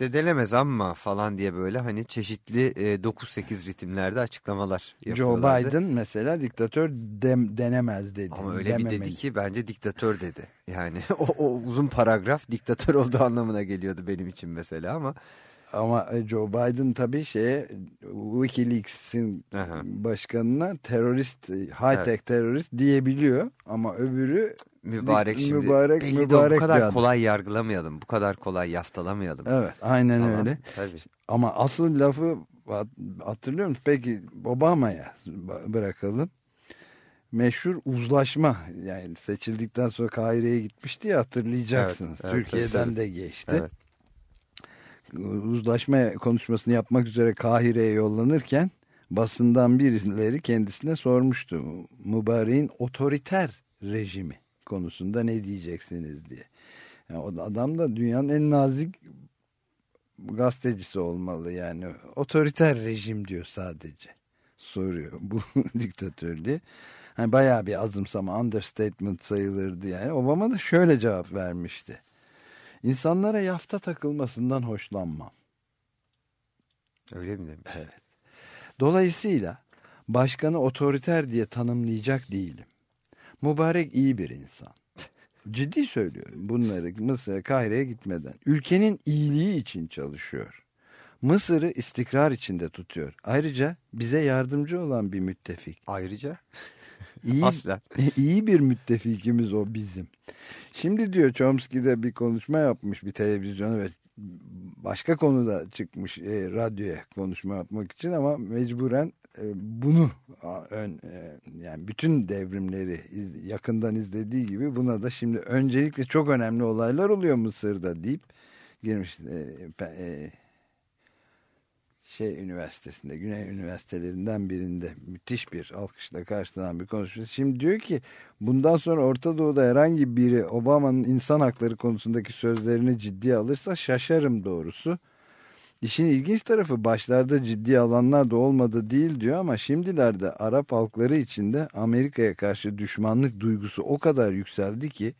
de denemez ama falan diye böyle hani çeşitli e, 9-8 ritimlerde açıklamalar Joe yapıyorlardı. Biden mesela diktatör dem, denemez dedi. Ama öyle bir dememeli. dedi ki bence diktatör dedi. Yani o, o uzun paragraf diktatör olduğu anlamına geliyordu benim için mesela ama Ama e, Joe Biden tabii şeye Wikileaks'in başkanına terörist, high tech terörist diyebiliyor ama öbürü mübarek şimdi mübarek, belli de mübarek bu bir kadar adam. kolay yargılamayalım bu kadar kolay yaftalamayalım. Evet aynen falan. öyle. Tabii. Ama asıl lafı hat- hatırlıyor musun? Peki Obama'ya bırakalım. Meşhur uzlaşma yani seçildikten sonra Kahire'ye gitmişti ya hatırlayacaksınız. Evet, evet, Türkiye'den tabii. de geçti. Evet. Uzlaşma konuşmasını yapmak üzere Kahire'ye yollanırken basından birileri kendisine sormuştu. Mübarek'in otoriter rejimi konusunda ne diyeceksiniz diye. Yani adam da dünyanın en nazik gazetecisi olmalı yani. Otoriter rejim diyor sadece. Soruyor bu diktatörlüğü. Hani bayağı bir azımsama understatement sayılırdı yani. Obama da şöyle cevap vermişti. İnsanlara yafta takılmasından hoşlanmam. Öyle mi demiş? Dolayısıyla başkanı otoriter diye tanımlayacak değilim. Mübarek iyi bir insan. Ciddi söylüyorum bunları Mısır'a Kahire'ye gitmeden. Ülkenin iyiliği için çalışıyor. Mısır'ı istikrar içinde tutuyor. Ayrıca bize yardımcı olan bir müttefik. Ayrıca İyi, Aslen. iyi bir müttefikimiz o bizim. Şimdi diyor Chomsky'de bir konuşma yapmış bir televizyona ve başka konuda çıkmış e, radyoya konuşma yapmak için ama mecburen e, bunu ön e, yani bütün devrimleri iz- yakından izlediği gibi buna da şimdi öncelikle çok önemli olaylar oluyor Mısır'da deyip girmiş e, e, şey üniversitesinde Güney üniversitelerinden birinde müthiş bir alkışla karşılanan bir konuşma. Şimdi diyor ki bundan sonra Orta Doğu'da herhangi biri Obama'nın insan hakları konusundaki sözlerini ciddiye alırsa şaşarım doğrusu. İşin ilginç tarafı başlarda ciddi alanlar da olmadı değil diyor ama şimdilerde Arap halkları içinde Amerika'ya karşı düşmanlık duygusu o kadar yükseldi ki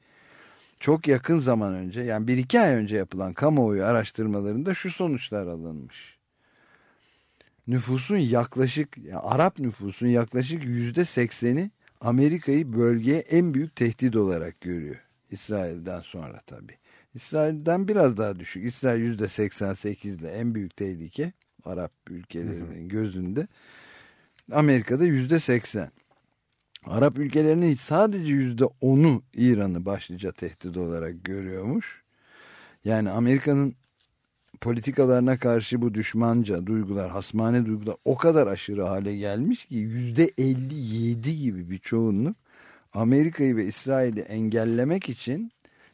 çok yakın zaman önce yani bir iki ay önce yapılan kamuoyu araştırmalarında şu sonuçlar alınmış. Nüfusun yaklaşık yani Arap nüfusun yaklaşık yüzde sekseni Amerika'yı bölgeye en büyük tehdit olarak görüyor. İsrail'den sonra tabii. İsrail'den biraz daha düşük. İsrail yüzde 88 ile en büyük tehlike Arap ülkelerinin gözünde. Amerika'da yüzde 80. Arap ülkelerinin sadece yüzde 10'u İran'ı başlıca tehdit olarak görüyormuş. Yani Amerika'nın politikalarına karşı bu düşmanca duygular, hasmane duygular o kadar aşırı hale gelmiş ki yüzde 57 gibi bir çoğunluk Amerika'yı ve İsrail'i engellemek için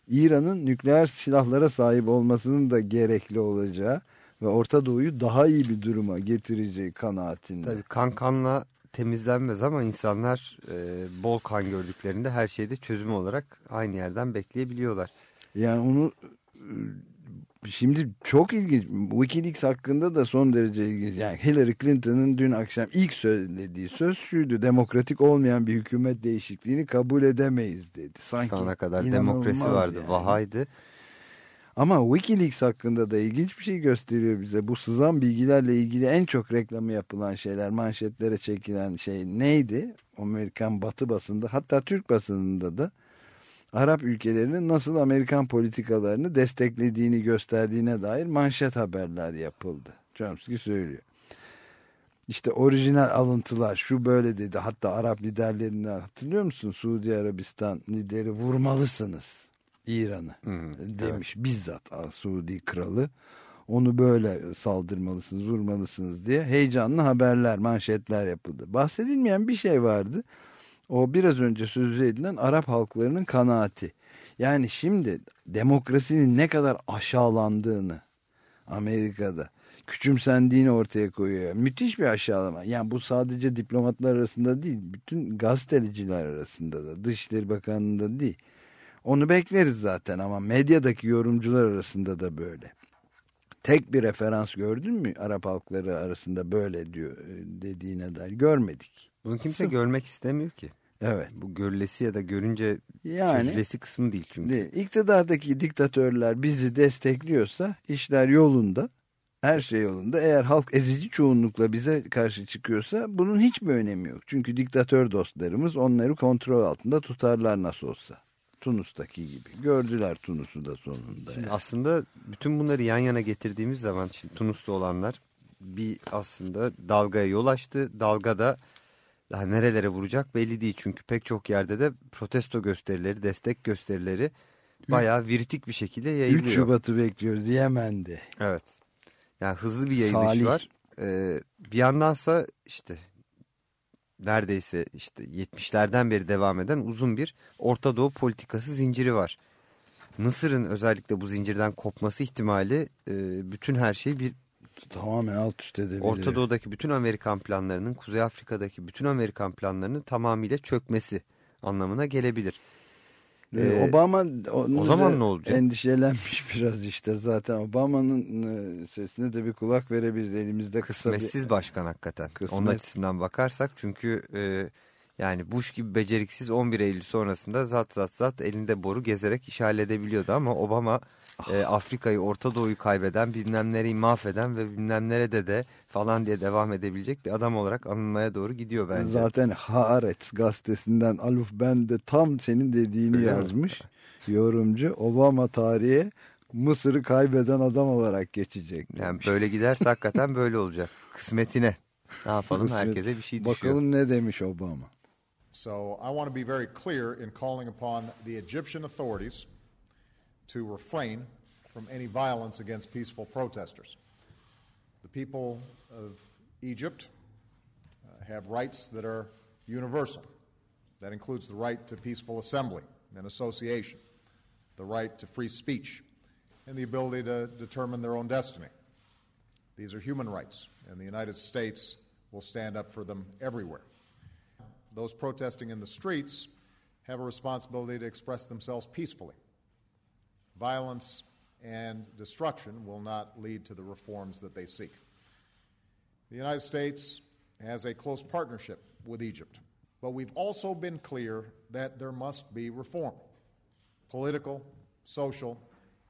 İran'ın nükleer silahlara sahip olmasının da gerekli olacağı ve Orta Doğu'yu daha iyi bir duruma getireceği kanaatinde. Tabii kan kanla temizlenmez ama insanlar e, bol kan gördüklerinde her şeyde çözüm olarak aynı yerden bekleyebiliyorlar. Yani onu şimdi çok ilginç. Wikileaks hakkında da son derece ilginç. Yani Hillary Clinton'ın dün akşam ilk söylediği söz şuydu. Demokratik olmayan bir hükümet değişikliğini kabul edemeyiz dedi. Sanki Şu ana kadar demokrasi vardı, yani. vahaydı. Ama Wikileaks hakkında da ilginç bir şey gösteriyor bize. Bu sızan bilgilerle ilgili en çok reklamı yapılan şeyler, manşetlere çekilen şey neydi? Amerikan batı basında hatta Türk basınında da Arap ülkelerinin nasıl Amerikan politikalarını desteklediğini gösterdiğine dair manşet haberler yapıldı. Chomsky söylüyor. İşte orijinal alıntılar şu böyle dedi. Hatta Arap liderlerinden hatırlıyor musun? Suudi Arabistan lideri vurmalısınız İran'ı demiş bizzat Suudi kralı. Onu böyle saldırmalısınız, vurmalısınız diye heyecanlı haberler, manşetler yapıldı. Bahsedilmeyen bir şey vardı. O biraz önce sözü edilen Arap halklarının kanaati. Yani şimdi demokrasinin ne kadar aşağılandığını Amerika'da küçümsendiğini ortaya koyuyor. Müthiş bir aşağılama. Yani bu sadece diplomatlar arasında değil, bütün gazeteciler arasında da, Dışişleri Bakanlığı'nda değil. Onu bekleriz zaten ama medyadaki yorumcular arasında da böyle. Tek bir referans gördün mü Arap halkları arasında böyle diyor e, dediğine dair görmedik. Bunu kimse görmek istemiyor ki. Evet. Bu görülesi ya da görünce Yani çözülesi kısmı değil çünkü. değil. iktidardaki diktatörler bizi destekliyorsa işler yolunda. Her şey yolunda. Eğer halk ezici çoğunlukla bize karşı çıkıyorsa bunun hiçbir önemi yok. Çünkü diktatör dostlarımız onları kontrol altında tutarlar nasıl olsa. Tunus'taki gibi. Gördüler Tunus'u da sonunda. Şimdi yani. aslında bütün bunları yan yana getirdiğimiz zaman şimdi Tunus'ta olanlar bir aslında dalgaya yol açtı. Dalgada daha nerelere vuracak belli değil. Çünkü pek çok yerde de protesto gösterileri, destek gösterileri bayağı virtik bir şekilde 3 yayılıyor. Şubat'ı bekliyoruz Yemen'de. Evet. Yani hızlı bir yayılış Salih. var. Ee, bir yandansa işte neredeyse işte 70'lerden beri devam eden uzun bir Orta Doğu politikası zinciri var. Mısır'ın özellikle bu zincirden kopması ihtimali e, bütün her şeyi bir Tamamen alt üst edebilir. Orta Doğu'daki bütün Amerikan planlarının, Kuzey Afrika'daki bütün Amerikan planlarının tamamıyla çökmesi anlamına gelebilir. Ee, Ee, Obama o zaman ne olacak? Endişelenmiş biraz işte zaten Obama'nın e, sesine de bir kulak verebiliriz elimizde kısa bir Kısmetsiz başkan hakikaten. Kısmet. Onun açısından bakarsak çünkü e, Yani Bush gibi beceriksiz 11 Eylül sonrasında zat zat zat elinde boru gezerek iş halledebiliyordu ama Obama e, Afrika'yı Orta Doğu'yu kaybeden bilmem nereyi mahveden ve bilmem nerede de falan diye devam edebilecek bir adam olarak anılmaya doğru gidiyor bence. Zaten Haaretz gazetesinden Aluf Ben de tam senin dediğini Öyle mi? yazmış. Yorumcu Obama tarihe Mısır'ı kaybeden adam olarak geçecek. Yani demiş. böyle giderse hakikaten böyle olacak. Kısmetine. Ne yapalım Kısmet. herkese bir şey düşüyor. Bakalım ne demiş Obama. So I want to be very clear in calling upon the Egyptian authorities to refrain from any violence against peaceful protesters. The people of Egypt uh, have rights that are universal. That includes the right to peaceful assembly and association, the right to free speech, and the ability to determine their own destiny. These are human rights, and the United States will stand up for them everywhere. Those protesting in the streets have a responsibility to express themselves peacefully. Violence and destruction will not lead to the reforms that they seek. The United States has a close partnership with Egypt, but we've also been clear that there must be reform political, social,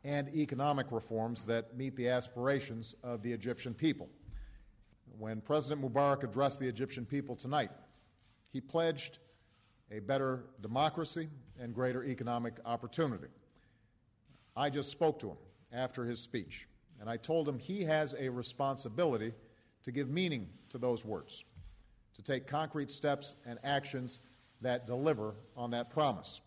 and economic reforms that meet the aspirations of the Egyptian people. When President Mubarak addressed the Egyptian people tonight, he pledged a better democracy and greater economic opportunity. I just spoke to him after his speech, and I told him he has a responsibility to give meaning to those words, to take concrete steps and actions that deliver on that promise.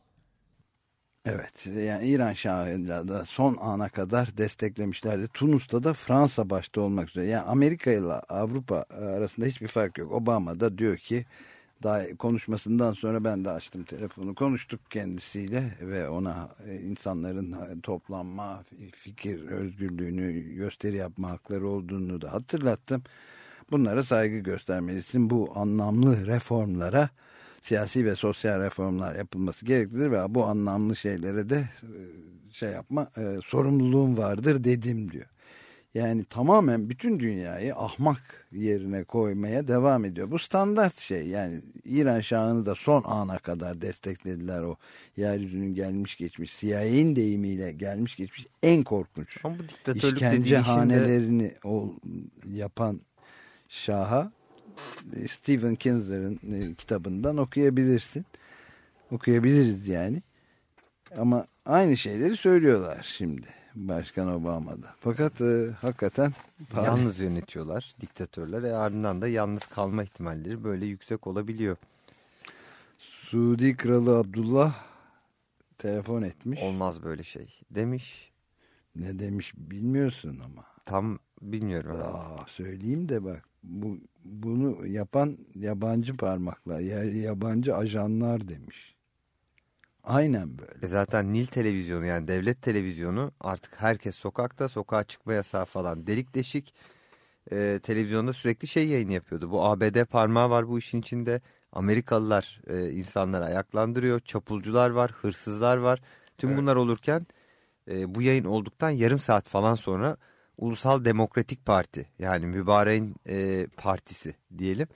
Evet yani İran Şahı'yla da son ana kadar desteklemişlerdi. Tunus'ta da Fransa başta olmak üzere. Yani Amerika ile Avrupa arasında hiçbir fark yok. Obama da diyor ki daha konuşmasından sonra ben de açtım telefonu konuştuk kendisiyle ve ona e, insanların toplanma fikir özgürlüğünü gösteri yapma hakları olduğunu da hatırlattım. Bunlara saygı göstermelisin. Bu anlamlı reformlara siyasi ve sosyal reformlar yapılması gereklidir ve bu anlamlı şeylere de e, şey yapma e, sorumluluğum vardır dedim diyor. Yani tamamen bütün dünyayı ahmak yerine koymaya devam ediyor. Bu standart şey yani İran Şahı'nı da son ana kadar desteklediler o yeryüzünün gelmiş geçmiş CIA'nin deyimiyle gelmiş geçmiş en korkunç Ama bu işkence işinde hanelerini o, yapan Şah'a e, Stephen Kinzer'ın e, kitabından okuyabilirsin. Okuyabiliriz yani. Ama aynı şeyleri söylüyorlar şimdi Başkan Obama'da. Fakat e, hakikaten yalnız yönetiyorlar diktatörler. E ardından da yalnız kalma ihtimalleri böyle yüksek olabiliyor. Suudi Kralı Abdullah telefon etmiş. Olmaz böyle şey demiş. Ne demiş bilmiyorsun ama. Tam bilmiyorum. evet. Aa, söyleyeyim de bak bu bunu yapan yabancı parmaklar, ya- yabancı ajanlar demiş. Aynen böyle. E zaten Nil televizyonu yani devlet televizyonu artık herkes sokakta sokağa çıkma yasağı falan delik deşik e, televizyonda sürekli şey yayın yapıyordu. Bu ABD parmağı var bu işin içinde. Amerikalılar e, insanları ayaklandırıyor. Çapulcular var, hırsızlar var. Tüm bunlar olurken e, bu yayın olduktan yarım saat falan sonra Ulusal Demokratik Parti yani Mübarek'in e, partisi diyelim.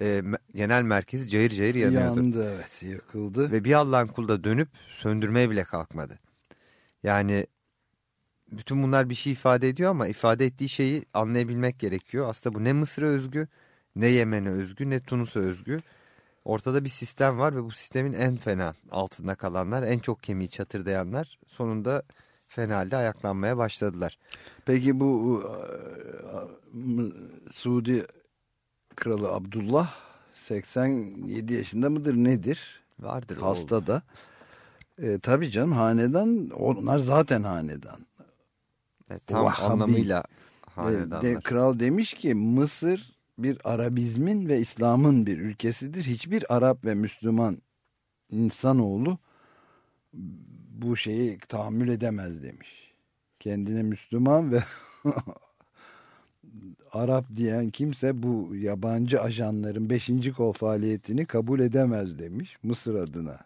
E, genel merkezi cayır cayır yanıyordu. Yandı evet yakıldı. Ve bir Allah'ın kulu da dönüp söndürmeye bile kalkmadı. Yani bütün bunlar bir şey ifade ediyor ama ifade ettiği şeyi anlayabilmek gerekiyor. Aslında bu ne Mısır'a özgü, ne Yemen'e özgü, ne Tunus'a özgü. Ortada bir sistem var ve bu sistemin en fena altında kalanlar, en çok kemiği çatırdayanlar sonunda fena halde ayaklanmaya başladılar. Peki bu e, Suudi Kralı Abdullah 87 yaşında mıdır nedir? Vardır Hasta da. E, tabii canım hanedan onlar zaten hanedan. e, tam Vahhabi. anlamıyla E, hanedanlar. de, kral demiş ki Mısır bir Arabizmin ve İslam'ın bir ülkesidir. Hiçbir Arap ve Müslüman insanoğlu bu şeyi tahammül edemez demiş. Kendine Müslüman ve Arap diyen kimse bu yabancı ajanların 5. kol faaliyetini kabul edemez demiş Mısır adına.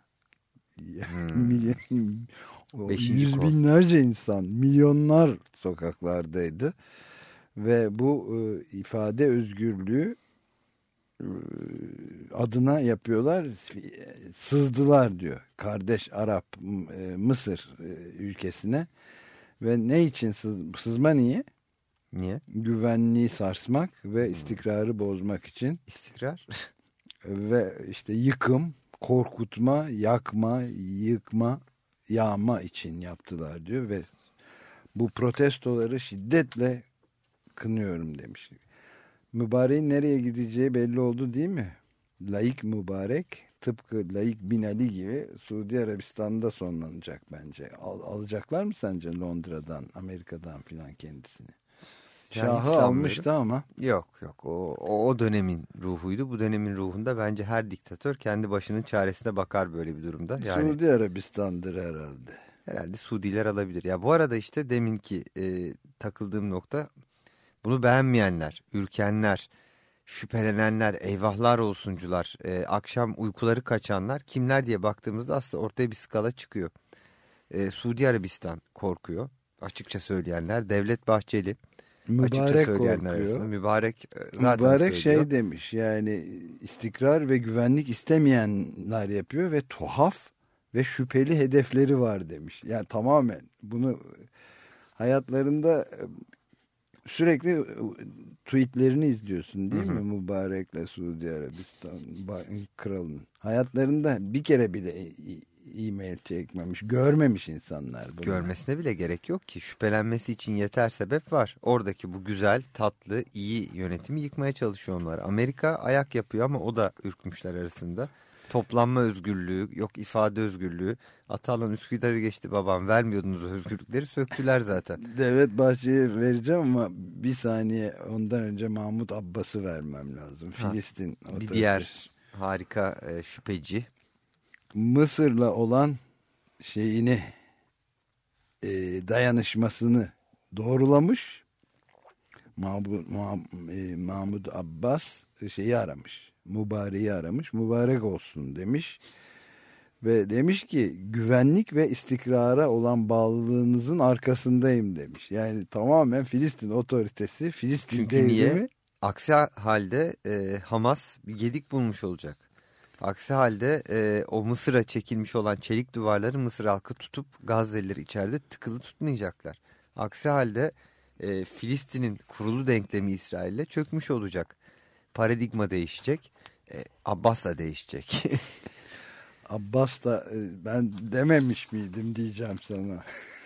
Beşinci yüz kol. binlerce insan, milyonlar sokaklardaydı ve bu e, ifade özgürlüğü e, adına yapıyorlar. Sızdılar diyor. Kardeş Arap e, Mısır e, ülkesine. Ve ne için sız- sızma niye? Niye? Güvenliği sarsmak ve istikrarı bozmak için. İstikrar. ve işte yıkım, korkutma, yakma, yıkma, yağma için yaptılar diyor ve bu protestoları şiddetle kınıyorum demiş. Mübareğin nereye gideceği belli oldu değil mi? Laik mübarek tıpkı laik bin Ali gibi Suudi Arabistan'da sonlanacak bence. Al- alacaklar mı sence Londra'dan, Amerika'dan filan kendisini? Şahı almıştı ama Yok yok o, o, o dönemin ruhuydu. Bu dönemin ruhunda bence her diktatör kendi başının çaresine bakar böyle bir durumda. Yani Suudi Arabistan'dır herhalde. herhalde Suudiler alabilir. Ya bu arada işte deminki e, takıldığım nokta bunu beğenmeyenler, ürkenler, şüphelenenler, eyvahlar olsuncular, e, akşam uykuları kaçanlar kimler diye baktığımızda aslında ortaya bir skala çıkıyor. E, Suudi Arabistan korkuyor. Açıkça söyleyenler. Devlet Bahçeli açıkça Mübarek söyleyenler korkuyor. arasında. Mübarek e, zaten Mübarek söylüyor. şey demiş yani istikrar ve güvenlik istemeyenler yapıyor ve tuhaf ve şüpheli hedefleri var demiş. Yani tamamen bunu hayatlarında e, sürekli e, tweetlerini izliyorsun değil mi Mübarek'le Suudi Arabistan kralının. Hayatlarında bir kere bile e-mail çekmemiş, görmemiş insanlar bunu. Görmesine bile gerek yok ki. Şüphelenmesi için yeter sebep var. Oradaki bu güzel, tatlı, iyi yönetimi yıkmaya çalışıyor onlar. Amerika ayak yapıyor ama o da ürkmüşler arasında. Toplanma özgürlüğü, yok ifade özgürlüğü. Atalan Üsküdar'ı geçti babam vermiyordunuz özgürlükleri söktüler zaten. Devlet Bahçeli'ye vereceğim ama bir saniye ondan önce Mahmut Abbas'ı vermem lazım. Ha, Filistin Bir diğer harika e, şüpheci. Mısır'la olan şeyini e, dayanışmasını doğrulamış. Mahmud, Mah- e, Mahmud Abbas şeyi aramış. Mübareği aramış. Mübarek olsun demiş. Ve demiş ki güvenlik ve istikrara olan bağlılığınızın arkasındayım demiş. Yani tamamen Filistin otoritesi, Filistin Çünkü devrimi. niye? Aksi halde e, Hamas bir gedik bulmuş olacak. Aksi halde e, o Mısır'a çekilmiş olan çelik duvarları Mısır halkı tutup Gazze'lileri içeride tıkılı tutmayacaklar. Aksi halde e, Filistin'in kurulu denklemi İsrail'le çökmüş olacak. Paradigma değişecek. E, Abbas da değişecek. Abbas da e, ben dememiş miydim diyeceğim sana.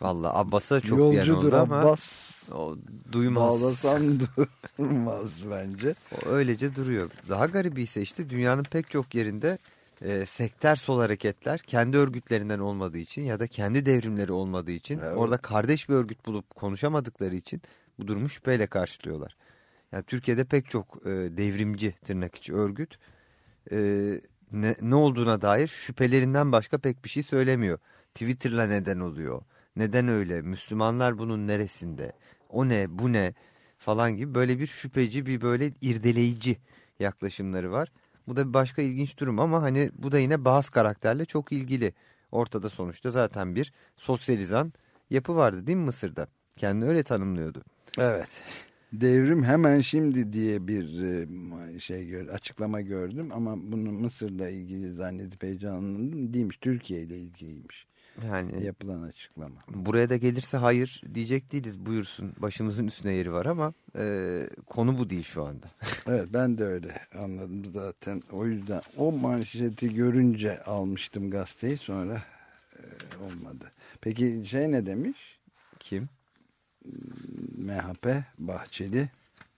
Vallahi Abbas'a çok diyen Yolcudur oldu ama Abbas. o duymaz. Bağlasan durmaz bence. O öylece duruyor. Daha garibi ise işte dünyanın pek çok yerinde e, sektör sol hareketler kendi örgütlerinden olmadığı için ya da kendi devrimleri olmadığı için Evet. orada kardeş bir örgüt bulup konuşamadıkları için bu durumu şüpheyle karşılıyorlar. Yani Türkiye'de pek çok e, devrimci tırnak içi örgüt e, ne, ne olduğuna dair şüphelerinden başka pek bir şey söylemiyor. Twitter'la neden oluyor? Neden öyle? Müslümanlar bunun neresinde? O ne? Bu ne? Falan gibi böyle bir şüpheci bir böyle irdeleyici yaklaşımları var. Bu da bir başka ilginç durum ama hani bu da yine bazı karakterle çok ilgili. Ortada sonuçta zaten bir sosyalizan yapı vardı değil mi Mısır'da? Kendini öyle tanımlıyordu. Evet. Devrim hemen şimdi diye bir e, şey gör, açıklama gördüm ama bunu Mısır'la ilgili zannedip heyecanlandım. Değilmiş. Türkiye ile ilgiliymiş. Yani Yapılan açıklama. buraya da gelirse hayır diyecek değiliz buyursun başımızın üstüne yeri var ama e, konu bu değil şu anda. Evet ben de öyle anladım zaten. O yüzden o manşeti görünce almıştım gazeteyi sonra e, olmadı. Peki şey ne demiş? Kim? MHP Bahçeli.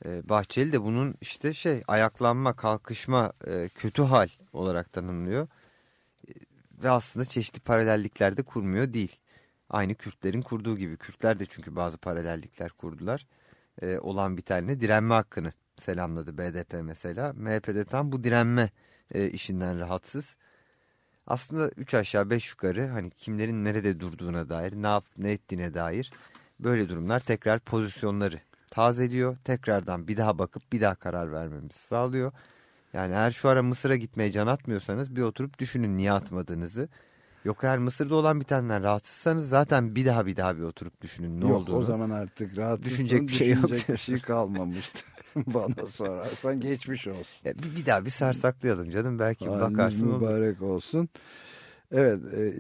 E, Bahçeli de bunun işte şey ayaklanma, kalkışma, e, kötü hal olarak tanımlıyor. Ve aslında çeşitli paralellikler de kurmuyor değil. Aynı Kürtlerin kurduğu gibi. Kürtler de çünkü bazı paralellikler kurdular. E, olan bitenle direnme hakkını selamladı BDP mesela. MHP'de tam bu direnme e, işinden rahatsız. Aslında üç aşağı beş yukarı hani kimlerin nerede durduğuna dair, ne yapıp ne ettiğine dair böyle durumlar tekrar pozisyonları tazeliyor. Tekrardan bir daha bakıp bir daha karar vermemizi sağlıyor. Yani eğer şu ara Mısır'a gitmeye can atmıyorsanız bir oturup düşünün niye atmadığınızı. Yok eğer Mısır'da olan bitenden rahatsızsanız zaten bir daha bir daha bir oturup düşünün ne Yok olduğunu. o zaman artık rahat Düşünecek bir şey yok. bir şey kalmamıştı. Bana sorarsan geçmiş olsun. Ya bir, bir daha bir sarsaklayalım canım. Belki Haliniz bakarsın olur. mübarek olsun. Evet e,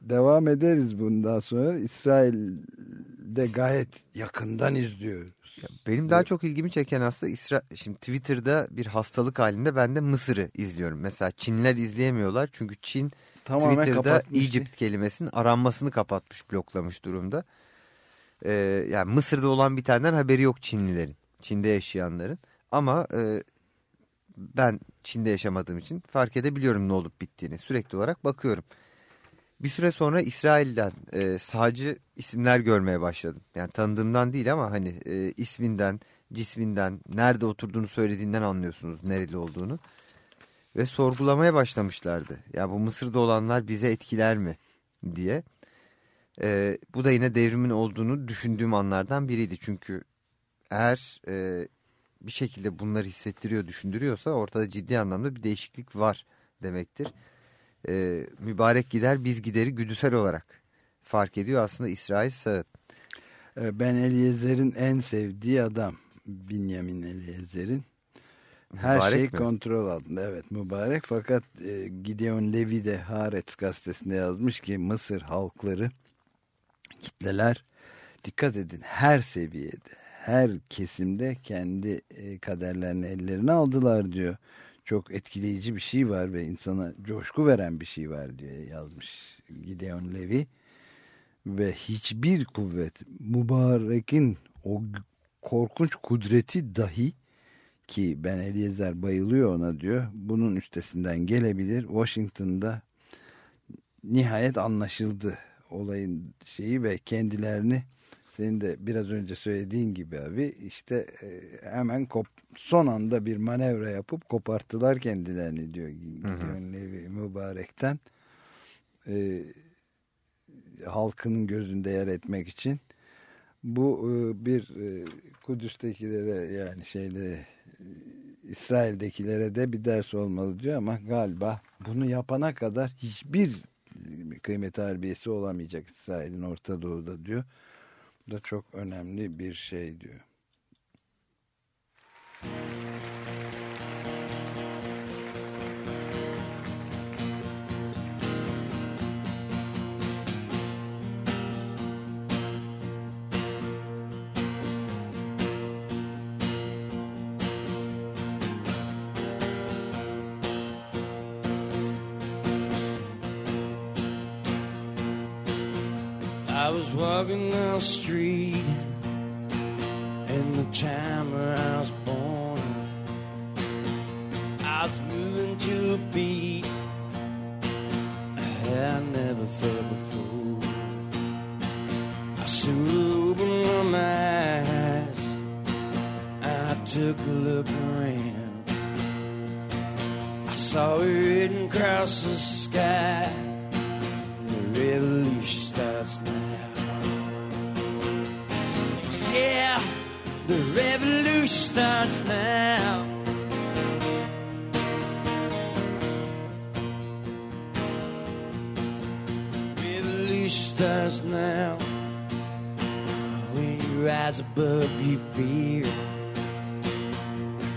devam ederiz bundan sonra. İsrail'de gayet yakından izliyor. Benim daha çok ilgimi çeken aslında İsra şimdi Twitter'da bir hastalık halinde ben de Mısır'ı izliyorum. Mesela Çinliler izleyemiyorlar çünkü Çin Tamamen Twitter'da. Egypt kelimesinin aranmasını kapatmış, bloklamış durumda. Ee, yani Mısır'da olan bir taneden haberi yok Çinlilerin, Çin'de yaşayanların. Ama e, ben Çin'de yaşamadığım için fark edebiliyorum ne olup bittiğini. Sürekli olarak bakıyorum. Bir süre sonra İsrail'den e, sağcı isimler görmeye başladım. Yani tanıdığımdan değil ama hani e, isminden, cisminden, nerede oturduğunu söylediğinden anlıyorsunuz nereli olduğunu. Ve sorgulamaya başlamışlardı. Ya bu Mısır'da olanlar bize etkiler mi diye. E, bu da yine devrimin olduğunu düşündüğüm anlardan biriydi. Çünkü eğer e, bir şekilde bunları hissettiriyor, düşündürüyorsa ortada ciddi anlamda bir değişiklik var demektir. E, mübarek gider biz gideri güdüsel olarak fark ediyor aslında İsrail sağı. E, Ben Eliezer'in en sevdiği adam. Binyamin Eliezer'in. Her Mübarek şey mi? kontrol altında. Evet mübarek fakat e, Gideon Levi de Haaretz gazetesinde yazmış ki Mısır halkları kitleler dikkat edin her seviyede her kesimde kendi e, kaderlerini ellerine aldılar diyor. Çok etkileyici bir şey var ve insana coşku veren bir şey var diye yazmış Gideon Levi ve hiçbir kuvvet mübarekin o korkunç kudreti dahi ki Ben Eliezer bayılıyor ona diyor. Bunun üstesinden gelebilir. Washington'da nihayet anlaşıldı olayın şeyi ve kendilerini senin de biraz önce söylediğin gibi abi işte e, hemen kop, son anda bir manevra yapıp koparttılar kendilerini diyor Gideon Levi mübarekten. E, halkının gözünde yer etmek için. Bu e, bir e, Kudüs'tekilere yani şeyde e, İsrail'dekilere de bir ders olmalı diyor ama galiba bunu yapana kadar hiçbir e, kıymet harbiyesi olamayacak İsrail'in Orta Doğu'da diyor. Da çok önemli bir şey diyor. Was walking the street in the time where I was born. I was moving to a beat I had never felt before. I soon opened my eyes. I took a look around. I saw it written across the sky. The revolution starts now. Yeah, the revolution starts now. Revolution starts now. When you rise above your fear,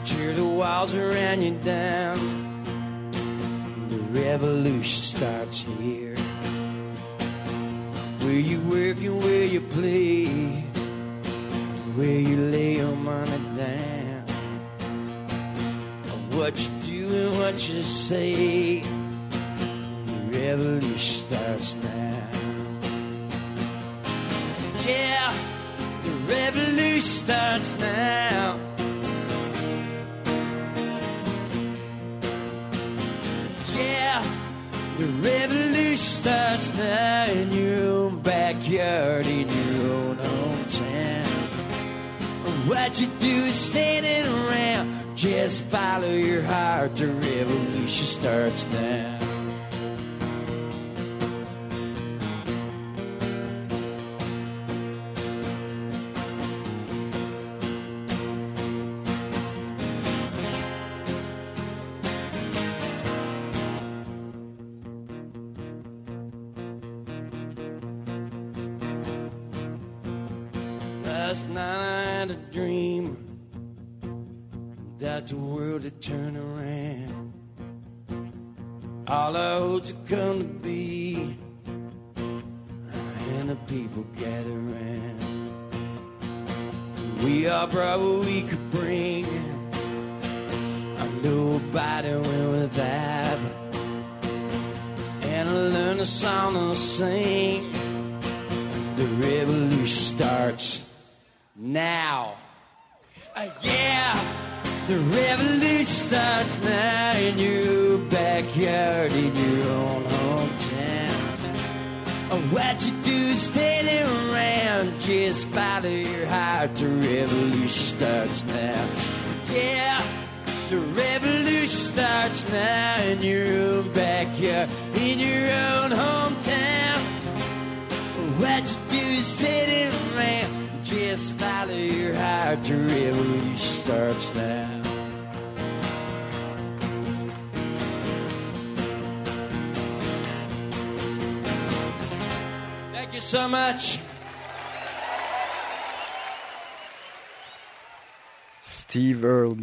tear the walls around you down. The revolution starts here. Where you work and where you play, where you lay your money down. What you do and what you say, the revolution starts now. Yeah, the revolution starts now. Starts now in your backyard, in your own hometown. What you do is standing around, just follow your heart. The revolution starts now.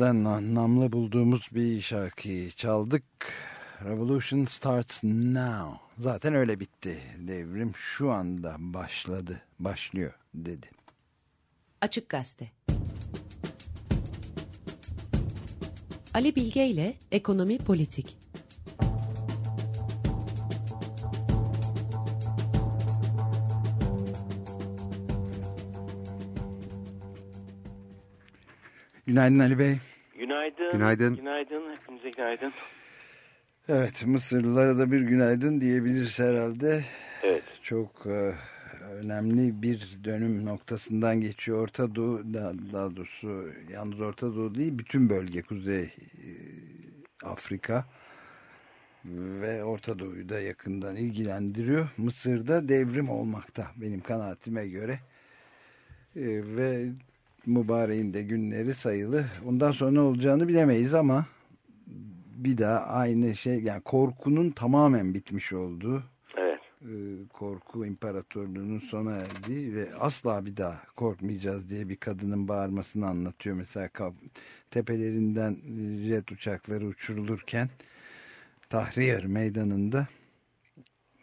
Earle'den anlamlı bulduğumuz bir şarkıyı çaldık. Revolution starts now. Zaten öyle bitti. Devrim şu anda başladı, başlıyor dedi. Açık Gazete Ali Bilge ile Ekonomi Politik Günaydın Ali Bey. Günaydın. Günaydın. Günaydın. Hepinize günaydın. Evet Mısırlılara da bir günaydın diyebiliriz herhalde. Evet. Çok e, önemli bir dönüm noktasından geçiyor Orta Doğu da- daha doğrusu yalnız Orta Doğu değil bütün bölge Kuzey e, Afrika ve Orta Doğu'yu da yakından ilgilendiriyor. Mısır'da devrim olmakta benim kanaatime göre E, ve mübareğin de günleri sayılı. Ondan sonra ne olacağını bilemeyiz ama bir daha aynı şey yani korkunun tamamen bitmiş olduğu Evet. e, korku imparatorluğunun sona erdiği ve asla bir daha korkmayacağız diye bir kadının bağırmasını anlatıyor. Mesela tepelerinden jet uçakları uçurulurken Tahrir meydanında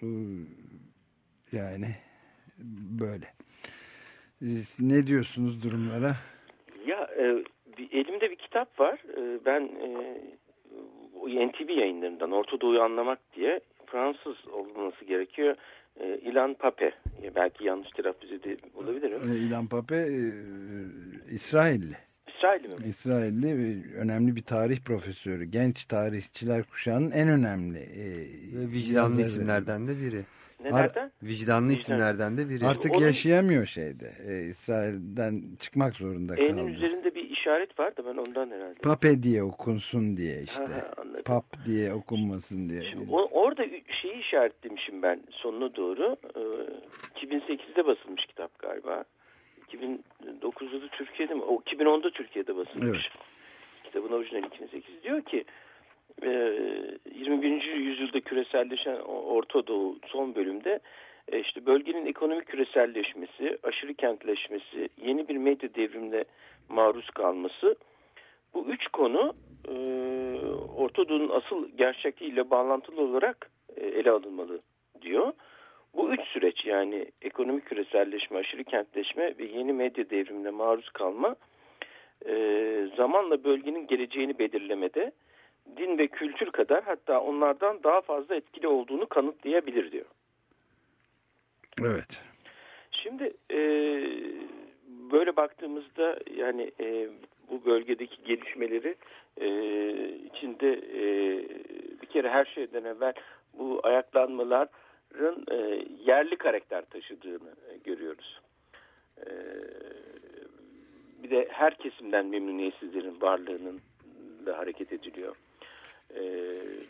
e, yani böyle. Siz Ne diyorsunuz durumlara? Ya e, bir, elimde bir kitap var. E, ben e, NTV yayınlarından Orta Doğu'yu anlamak diye Fransız olması gerekiyor. E, Ilan Pape. E, belki yanlış telaffuz olabilirim. E, İlhan Pape e, İsrailli. İsrail'i mi? İsrailli ve önemli bir tarih profesörü. Genç tarihçiler kuşağının en önemli e, Ve vicdanlı isimlerden de biri. Nelerden? Vicdanlı Vicdan. isimlerden de biri. Artık Onun- yaşayamıyor şeyde. E, İsrail'den çıkmak zorunda E'nin kaldı. üzerinde bir işaret var da ben ondan herhalde. Pape diye okunsun diye işte. Ha, anladım. Pap diye okunmasın diye. Şimdi o- orada şeyi işaretlemişim ben sonuna doğru. Ee, 2008'de basılmış kitap galiba. 2009'da da Türkiye'de mi? O 2010'da Türkiye'de basılmış. Kitabın orijinali 2008 diyor ki e, 21. yüzyılda küreselleşen Orta Doğu son bölümde e, işte bölgenin ekonomik küreselleşmesi, aşırı kentleşmesi, yeni bir medya devrimine maruz kalması bu üç konu e, Orta Doğu'nun asıl gerçekliğiyle bağlantılı olarak e, ele alınmalı diyor. Bu üç süreç yani ekonomik küreselleşme, aşırı kentleşme ve yeni medya devrimine maruz kalma zamanla bölgenin geleceğini belirlemede din ve kültür kadar hatta onlardan daha fazla etkili olduğunu kanıtlayabilir diyor. Evet. Şimdi e, böyle baktığımızda yani e, bu bölgedeki gelişmeleri e, içinde e, bir kere her şeyden evvel bu ayaklanmaların e, yerli karakter taşıdığını e, görüyoruz. E, bir de her kesimden memnuniyetsizlerin varlığının da hareket ediliyor. E,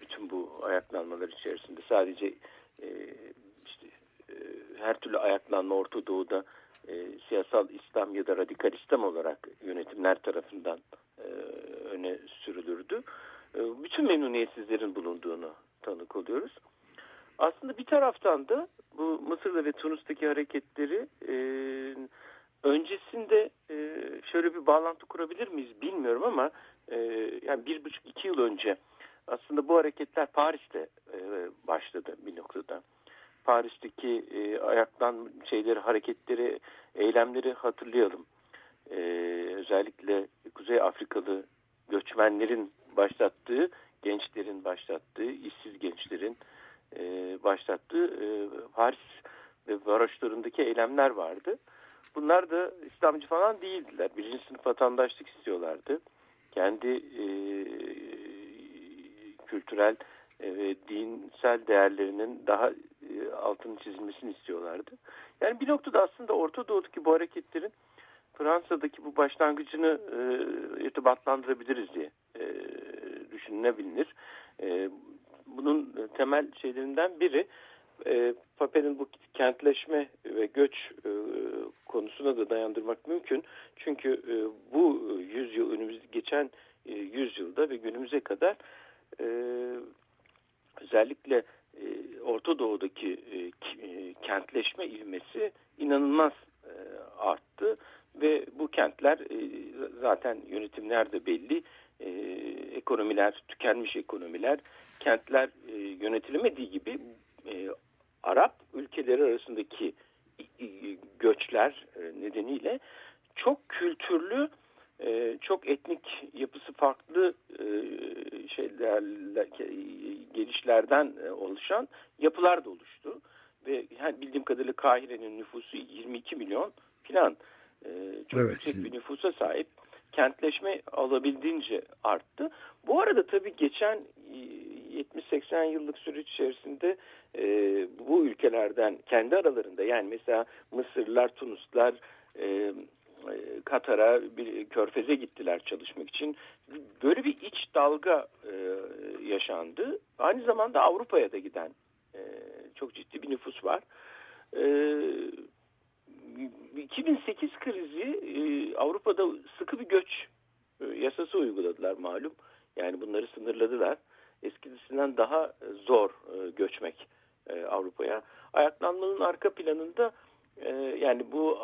bütün bu ayaklanmalar içerisinde sadece e, işte e, her türlü ayaklanma Orta Doğu'da e, siyasal İslam ya da radikal İslam olarak yönetimler tarafından e, öne sürülürdü. E, bütün memnuniyetsizlerin bulunduğunu tanık oluyoruz. Aslında bir taraftan da bu Mısır'da ve Tunus'taki hareketleri e, öncesinde e, şöyle bir bağlantı kurabilir miyiz bilmiyorum ama e, yani bir buçuk iki yıl önce aslında bu hareketler Paris'te e, başladı bir noktada. Paris'teki e, ayaktan şeyleri, hareketleri, eylemleri hatırlayalım. E, özellikle Kuzey Afrikalı göçmenlerin başlattığı, gençlerin başlattığı, işsiz gençlerin e, başlattığı e, Paris ve varoşlarındaki eylemler vardı. Bunlar da İslamcı falan değildiler. Birinci sınıf vatandaşlık istiyorlardı. Kendi e, kültürel e, ve dinsel değerlerinin daha e, altını çizilmesini istiyorlardı. Yani bir noktada aslında Orta Doğu'daki bu hareketlerin Fransa'daki bu başlangıcını e, irtibatlandırabiliriz diye e, düşünülebilir. Bunun temel şeylerinden biri Papen'in bu kentleşme ve göç konusuna da dayandırmak mümkün. Çünkü bu yüzyıl önümüz geçen yüzyılda ve günümüze kadar özellikle e, Orta Doğu'daki e, e, kentleşme ivmesi inanılmaz e, arttı. Ve bu kentler e, zaten yönetimler de belli. E, ekonomiler tükenmiş ekonomiler. Kentler e, yönetilemediği gibi e, Arap ülkeleri arasındaki göçler e, nedeniyle çok kültürlü, e, çok etnik yapısı farklı e, şeylerle gelişlerden oluşan yapılar da oluştu. Ve bildiğim kadarıyla Kahire'nin nüfusu 22 milyon falan. Çok evet. yüksek bir nüfusa sahip. Kentleşme alabildiğince arttı. Bu arada tabii geçen 70-80 yıllık süreç içerisinde e, bu ülkelerden kendi aralarında yani mesela Mısırlılar, Tunuslar, e, e, Katar'a bir körfeze gittiler çalışmak için. Böyle bir iç dalga e, yaşandı. Aynı zamanda Avrupa'ya da giden e, çok ciddi bir nüfus var. E, 2008 krizi e, Avrupa'da sıkı bir göç e, yasası uyguladılar malum. Yani bunları sınırladılar eskisinden daha e, zor e, göçmek e, Avrupa'ya. Ayaklanmanın arka planında yani bu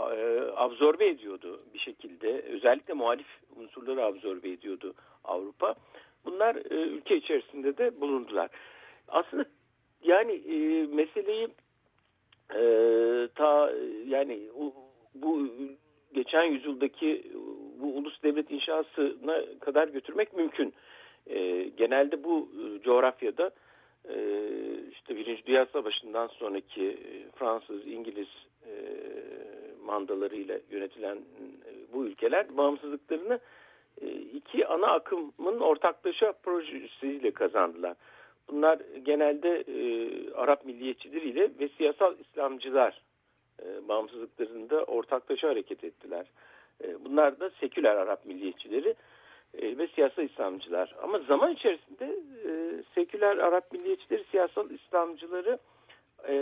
absorbe ediyordu bir şekilde. Özellikle muhalif unsurları absorbe ediyordu Avrupa. Bunlar ülke içerisinde de bulundular. Aslında yani meseleyi ta yani bu geçen yüzyıldaki bu ulus devlet inşasına kadar götürmek mümkün. E, genelde bu e, coğrafyada e, işte Birinci Dünya Savaşı'ndan sonraki e, Fransız, İngiliz e, mandalarıyla yönetilen e, bu ülkeler bağımsızlıklarını e, iki ana akımın ortaklaşa projesiyle kazandılar. Bunlar genelde e, Arap milliyetçileriyle ve siyasal İslamcılar e, bağımsızlıklarında ortaklaşa hareket ettiler. Bunlar da seküler Arap milliyetçileri ve siyasal İslamcılar. Ama zaman içerisinde seküler Arap milliyetçileri siyasal İslamcıları e,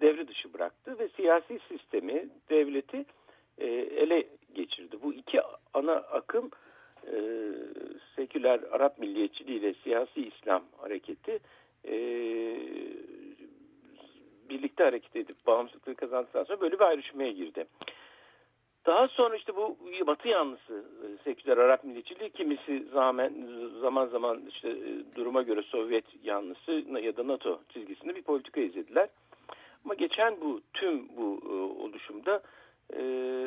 devre dışı bıraktı ve siyasi sistemi, devleti e, ele geçirdi. Bu iki ana akım e, seküler Arap milliyetçiliği ile siyasi İslam hareketi e, birlikte hareket edip bağımsızlığı kazandıktan sonra böyle bir ayrışmaya girdi. Daha sonra işte bu Batı yanlısı e, seküler Arap milliyetçiliği kimisi zaman zaman zaman işte e, duruma göre Sovyet yanlısı ya da NATO çizgisinde bir politika izlediler. Ama geçen bu tüm bu e, oluşumda e,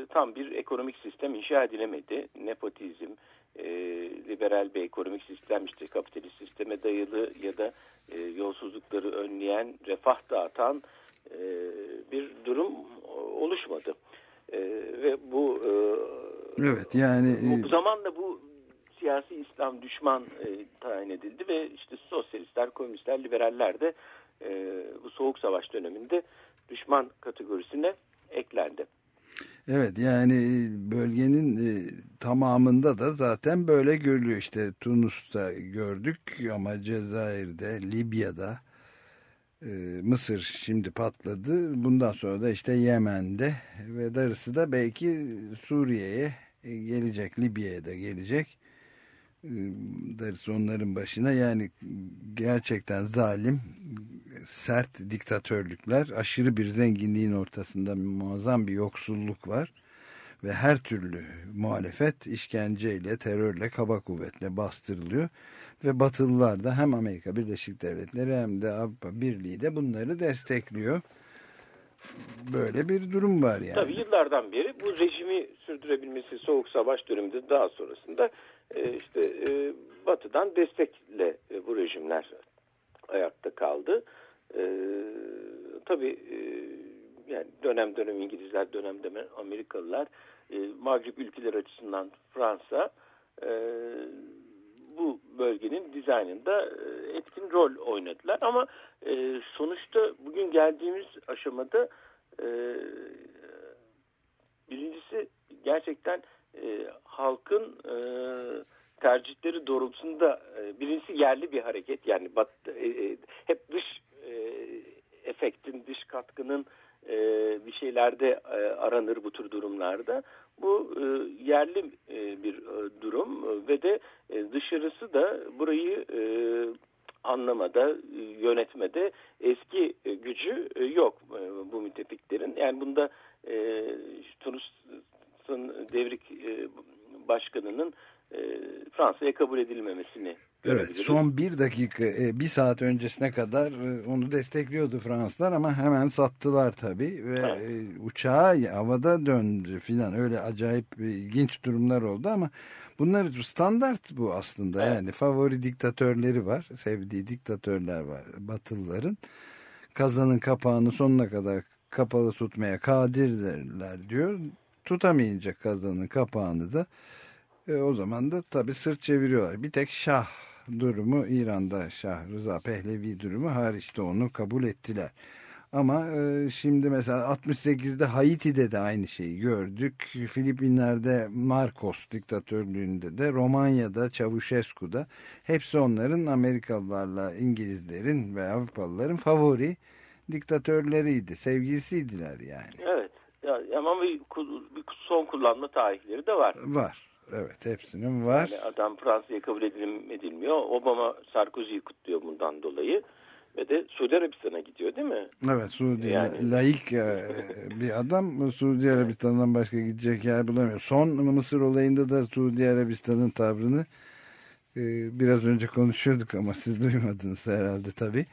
tam bir ekonomik sistem inşa edilemedi. Nepotizm, e, liberal bir ekonomik sistem işte kapitalist sisteme dayalı ya da e, yolsuzlukları önleyen, refah dağıtan e, bir durum oluşmadı. E, ve bu e, evet yani bu e, zamanla bu siyasi İslam düşman e, tayin edildi ve işte sosyalistler, komünistler, liberaller de e, bu soğuk savaş döneminde düşman kategorisine eklendi. Evet yani bölgenin e, tamamında da zaten böyle görülüyor işte Tunus'ta gördük ama Cezayir'de, Libya'da ee, Mısır şimdi patladı. Bundan sonra da işte Yemen'de ve darısı da belki Suriye'ye e, gelecek. Libya'ya da gelecek. Ee, darısı onların başına. Yani gerçekten zalim, sert diktatörlükler, aşırı bir zenginliğin ortasında muazzam bir yoksulluk var. ve her türlü muhalefet işkenceyle, terörle, kaba kuvvetle bastırılıyor. Ve Batılılar da hem Amerika Birleşik Devletleri hem de Avrupa Birliği de bunları destekliyor. Böyle bir durum var yani. Tabii yıllardan beri bu rejimi sürdürebilmesi Soğuk Savaş döneminde daha sonrasında e, işte e, Batı'dan destekle e, bu rejimler ayakta kaldı. Tabii yani dönem dönem İngilizler, dönem dönem Amerikalılar, e, ülkeler açısından Fransa bu bölgenin dizaynında e, etkin rol oynadılar. Ama e, sonuçta bugün geldiğimiz aşamada e, birincisi gerçekten e, halkın e, tercihleri doğrultusunda e, birincisi yerli bir hareket yani bat, e, e, hep dış e, efektin dış katkının e, bir şeylerde e, aranır bu tür durumlarda bu e, yerli e, bir e, durum ve de dışarısı da burayı anlamada, yönetmede eski gücü yok bu müttefiklerin. Yani bunda Tunus'un devrik başkanının Fransa'ya kabul edilmemesini Evet son bir dakika e, bir saat öncesine kadar e, onu destekliyordu Fransızlar ama hemen sattılar tabii ve Evet. uçağı havada döndü filan. Öyle acayip e, ilginç durumlar oldu ama bunlar standart bu aslında. Yani favori diktatörleri var sevdiği diktatörler var Batılıların. Kazanın kapağını sonuna kadar kapalı tutmaya kadirlerler diyor. Tutamayınca kazanın kapağını da e, o zaman da tabii sırt çeviriyorlar. Bir tek Şah durumu İran'da Şah Rıza Pehlevi durumu hariçte onu kabul ettiler. Ama e, şimdi mesela 68'de Haiti'de de aynı şeyi gördük. Filipinler'de Marcos diktatörlüğünde de Romanya'da Çavuşescu'da hepsi onların Amerikalılarla İngilizlerin ve Avrupalıların favori diktatörleriydi. Sevgilisiydiler yani. Evet. Ya, ama bir, bir son kullanma tarihleri de var. Var. Evet hepsinin var. Yani adam Fransa'ya kabul edilim, edilmiyor. Obama Sarkozy'yi kutluyor bundan dolayı. Ve de Suudi Arabistan'a gidiyor değil mi? Evet Suudi Yani- laik e, bir adam Suudi Arabistan'dan başka gidecek yer bulamıyor. Son Mısır olayında da Suudi Arabistan'ın tavrını e, biraz önce konuşuyorduk ama siz duymadınız herhalde tabii.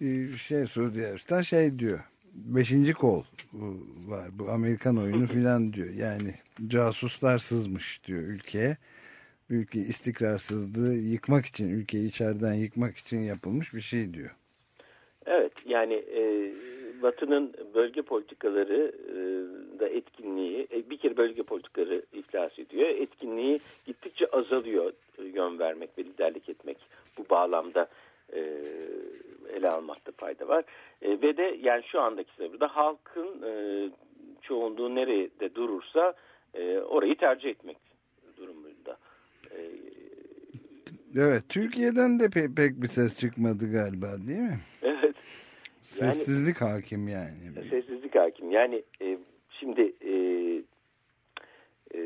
E, şey Suudi Arabistan şey diyor. Beşinci kol var bu Amerikan oyunu filan diyor. Yani casuslar sızmış diyor ülkeye. Ülke istikrarsızlığı yıkmak için, ülkeyi içeriden yıkmak için yapılmış bir şey diyor. Evet yani e, Batı'nın bölge politikaları e, da etkinliği e, bir kere bölge politikaları iflas ediyor. Etkinliği gittikçe azalıyor e, yön vermek ve liderlik etmek bu bağlamda e, ele almakta fayda var. E, ve de yani şu andaki sınırda halkın e, çoğunluğu nerede durursa e, orayı tercih etmek durumunda. E, Evet, Türkiye'den de pe- pek bir ses çıkmadı galiba değil mi? evet. Yani- Sessizlik hakim yani. Sessizlik hakim. Yani e, şimdi e, e,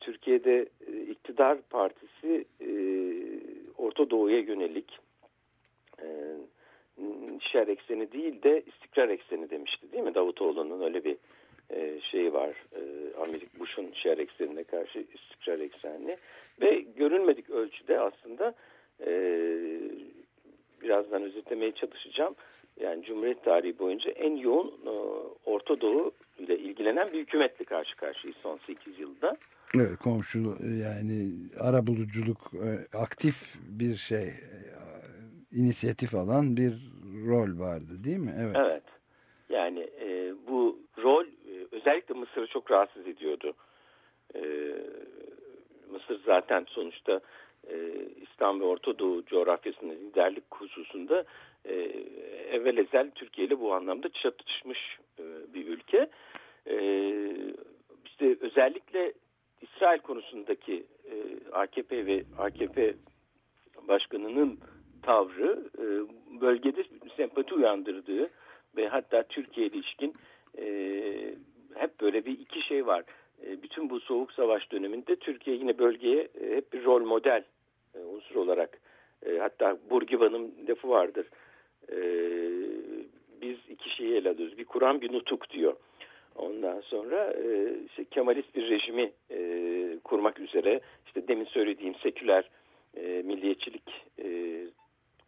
Türkiye'de e, iktidar partisi e, Orta Doğu'ya yönelik e, şer ekseni değil de istikrar ekseni demişti değil mi? Davutoğlu'nun öyle bir e, şeyi var. E, Amerika Bush'un şer eksenine karşı istikrar eksenli ve görülmedik ölçüde aslında e, birazdan özetlemeye çalışacağım. Yani Cumhuriyet tarihi boyunca en yoğun e, Orta Doğu ile ilgilenen bir hükümetle karşı karşıyayız son 8 yılda. Evet, komşu yani ara buluculuk aktif bir şey inisiyatif alan bir rol vardı değil mi? Evet. Evet. Yani e, bu rol e, özellikle Mısır'ı çok rahatsız ediyordu. E, Mısır zaten sonuçta e, İslam ve Orta Doğu coğrafyasında liderlik hususunda e, evvel ezel Türkiye ile bu anlamda çatışmış e, bir ülke. E, işte özellikle İsrail konusundaki e, AKP ve AKP başkanının tavrı e, bölgede sempati uyandırdığı ve hatta Türkiye ilişkin e, hep böyle bir iki şey var. E, bütün bu soğuk savaş döneminde Türkiye yine bölgeye e, hep bir rol model e, unsur olarak e, hatta Burgiva'nın lafı vardır. E, biz iki şeyi ele alıyoruz. Bir Kur'an bir nutuk diyor. Ondan sonra e, işte Kemalist bir rejimi e, kurmak üzere işte demin söylediğim seküler e, milliyetçilik e,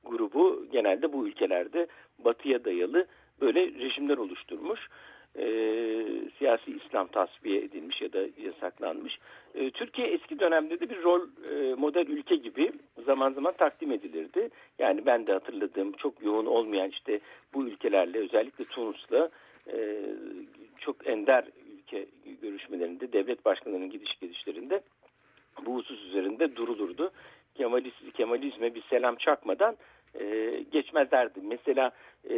grubu genelde bu ülkelerde batıya dayalı böyle rejimler oluşturmuş. E, siyasi İslam tasfiye edilmiş ya da yasaklanmış. E, Türkiye eski dönemde de bir rol e, model ülke gibi zaman zaman takdim edilirdi. Yani ben de hatırladığım çok yoğun olmayan işte bu ülkelerle özellikle Tunus'la e, çok ender ülke görüşmelerinde devlet başkanlarının gidiş gelişlerinde bu husus üzerinde durulurdu. Kemaliz, Kemalizme bir selam çakmadan e, geçmezlerdi. Mesela e,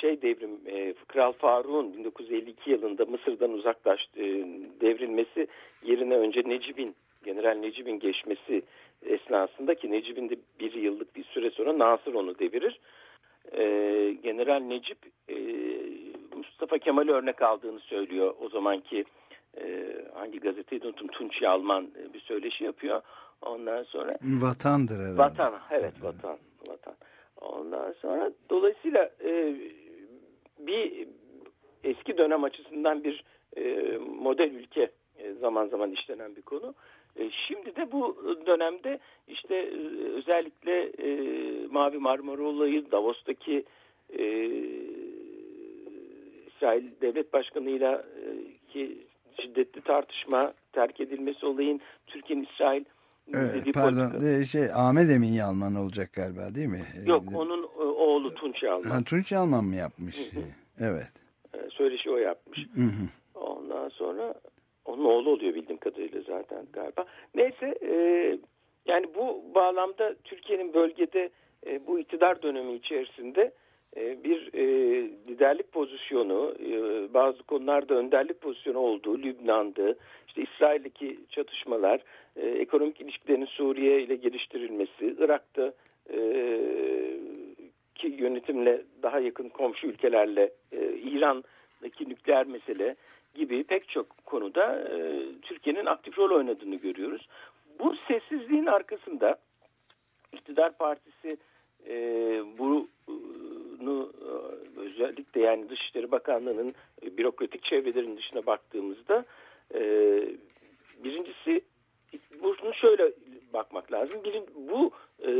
şey devrim e, Kral Faruk'un 1952 yılında Mısır'dan uzaklaştı e, devrilmesi yerine önce Necip'in General Necip'in geçmesi esnasında ki Necip'in de bir yıllık bir süre sonra Nasır onu devirir. E, General Necip e, Mustafa Kemal'i örnek aldığını söylüyor o zamanki e, hangi gazeteyi unuttum Tunç Yalman e, bir söyleşi yapıyor. Ondan sonra Vatandır herhalde. Vatan, evet vatan, vatan. Ondan sonra dolayısıyla e, bir eski dönem açısından bir e, model ülke e, zaman zaman işlenen bir konu. E, şimdi de bu dönemde işte e, özellikle e, Mavi Marmara olayı, Davos'taki e, İsrail Devlet Başkanı'yla e, ki şiddetli tartışma terk edilmesi olayın Türkiye'nin İsrail Evet, pardon politika- e, şey Ahmet Emin Yalman olacak galiba değil mi? Yok E, onun e, oğlu Tunç Yalman. Ha, Tunç Yalman mı yapmış? Evet. E, Söyleşi o yapmış. Hı hı. Ondan sonra onun oğlu oluyor bildiğim kadarıyla zaten galiba. Neyse e, yani bu bağlamda Türkiye'nin bölgede e, bu iktidar dönemi içerisinde bir e, liderlik pozisyonu, e, bazı konularda önderlik pozisyonu olduğu Lübnan'dı, işte İsrail'deki çatışmalar, e, ekonomik ilişkilerin Suriye ile geliştirilmesi, Irak'ta e, ki yönetimle daha yakın komşu ülkelerle e, İran'daki nükleer mesele gibi pek çok konuda e, Türkiye'nin aktif rol oynadığını görüyoruz. Bu sessizliğin arkasında iktidar partisi e, bunu e, özellikle yani Dışişleri Bakanlığı'nın e, bürokratik çevrelerin dışına baktığımızda e, birincisi bunu şöyle bakmak lazım. Birin, bu e,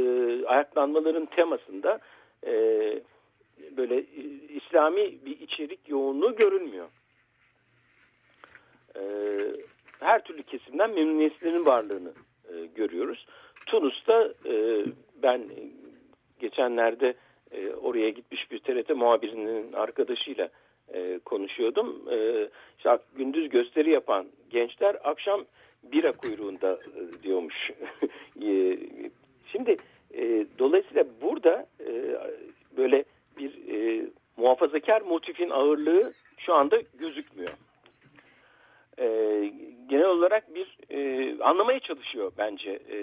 ayaklanmaların temasında e, böyle e, İslami bir içerik yoğunluğu görünmüyor. E, her türlü kesimden memnuniyetlerin varlığını e, görüyoruz. Tunus'ta e, ben geçenlerde e, oraya gitmiş bir TRT muhabirinin arkadaşıyla e, konuşuyordum. E, işte gündüz gösteri yapan gençler akşam bira kuyruğunda e, diyormuş. E, Şimdi e, dolayısıyla burada e, böyle bir e, muhafazakar motifin ağırlığı şu anda gözükmüyor. E, genel olarak bir e, anlamaya çalışıyor bence e,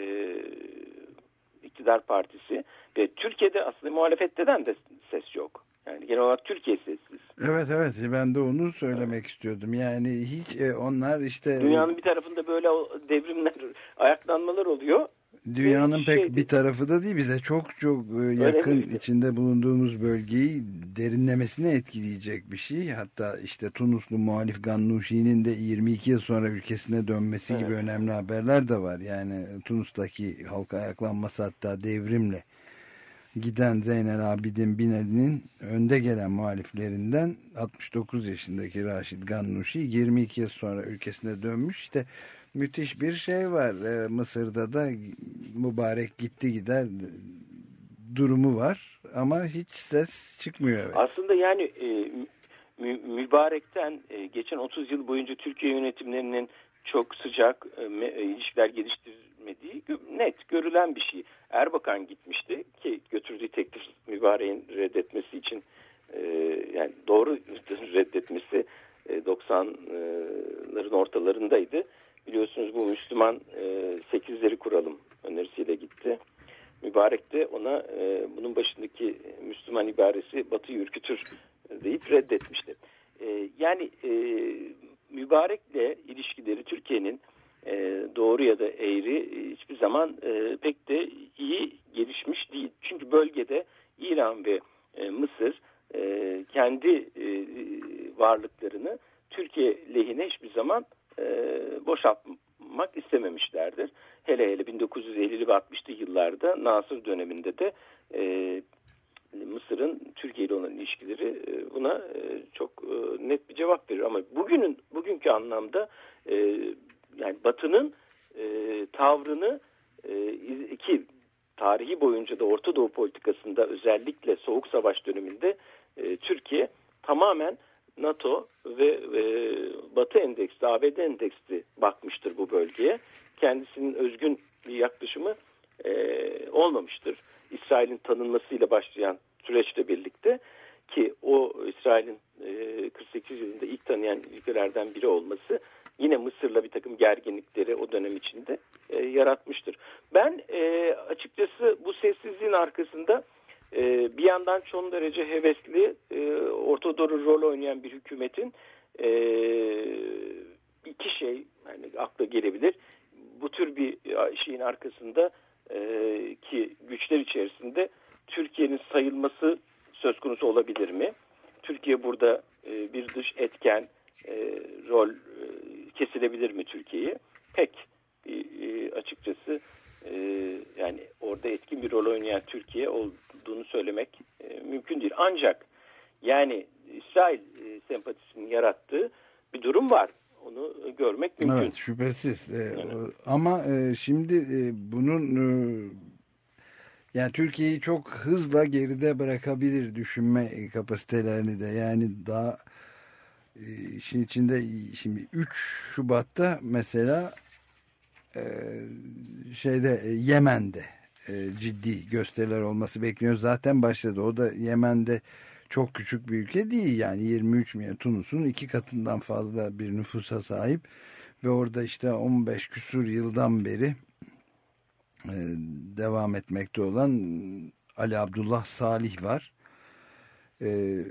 iktidar partisi ve Türkiye'de aslında muhalefetten de ses yok. Yani genel olarak Türkiye sessiz. Evet evet ben de onu söylemek istiyordum. Yani hiç e, onlar işte Dünyanın bir tarafında böyle devrimler, ayaklanmalar oluyor. dünyanın pek şey- bir tarafı da değil bize çok çok e, yakın Önemli içinde bulunduğumuz bölgeyi derinlemesine etkileyecek bir şey. Hatta işte Tunuslu muhalif Gannuşi'nin de 22 yıl sonra ülkesine dönmesi gibi önemli haberler de var. Yani Tunus'taki halka ayaklanması hatta devrimle giden Zeynel Abidin Binali'nin önde gelen muhaliflerinden 69 yaşındaki Raşid Gannuşi 22 yıl sonra ülkesine dönmüş. İşte müthiş bir şey var. Ee, Mısır'da da mübarek gitti gider durumu var ama hiç ses çıkmıyor. Evet. Aslında yani e, mü- mübarekten e, geçen 30 yıl boyunca Türkiye yönetimlerinin çok sıcak e, e, ilişkiler geliştirmediği gö- net görülen bir şey. Erbakan gitmişti ki götürdüğü teklif mübareğin reddetmesi için e, yani doğru reddetmesi e, 90'ların ortalarındaydı. Biliyorsunuz bu Müslüman e, sekizleri kuralım önerisiyle gitti. Mübarek de ona e, bunun başındaki Müslüman ibaresi Batı'yı ürkütür deyip reddetmişti. E, yani e, Mübarek'le ilişkileri Türkiye'nin e, doğru ya da eğri e, hiçbir zaman e, pek de iyi gelişmiş değil. Çünkü bölgede İran ve e, Mısır e, kendi e, varlıklarını Türkiye lehine hiçbir zaman e, boşaltmak istememişlerdir. Hele hele 1950'li ve 60'lı yıllarda Nasır döneminde de e, Mısır'ın Türkiye ile olan ilişkileri e, buna e, çok net bir cevap verir. Ama bugünün bugünkü anlamda yani Batı'nın e, tavrını e, ki tarihi boyunca da Orta Doğu politikasında özellikle Soğuk Savaş döneminde e, Türkiye tamamen NATO ve e, Batı endeksli, ABD endeksli bakmıştır bu bölgeye. Kendisinin özgün bir yaklaşımı e, olmamıştır. İsrail'in tanınmasıyla başlayan süreçle birlikte ki o İsrail'in e, 48 yılında ilk tanıyan ülkelerden biri olması yine Mısır'la bir takım gerginlikleri o dönem içinde e, yaratmıştır. Ben e, açıkçası bu sessizliğin arkasında e, bir yandan çok derece hevesli e, Orta Doğu rol oynayan bir hükümetin e, iki şey yani akla gelebilir. Bu tür bir şeyin arkasında e, ki güçler içerisinde Türkiye'nin sayılması söz konusu olabilir mi? Türkiye burada e, bir dış etken e, rol e, kesilebilir mi Türkiye'yi? Pek e, açıkçası e, yani orada etkin bir rol oynayan Türkiye olduğunu söylemek e, mümkün değil. Ancak yani İsrail e, sempatisinin yarattığı bir durum var. Onu görmek mümkün. Evet şüphesiz. Ee, Ama e, şimdi e, bunun e, yani Türkiye'yi çok hızla geride bırakabilir düşünme kapasitelerini de. Yani daha işin içinde şimdi 3 Şubat'ta mesela e, şeyde e, Yemen'de e, ciddi gösteriler olması bekleniyor. Zaten başladı. O da Yemen'de çok küçük bir ülke değil. Yani 23 milyon Tunus'un iki katından fazla bir nüfusa sahip. Ve orada işte 15 küsur yıldan beri devam etmekte olan Ali Abdullah Salih var. Ee,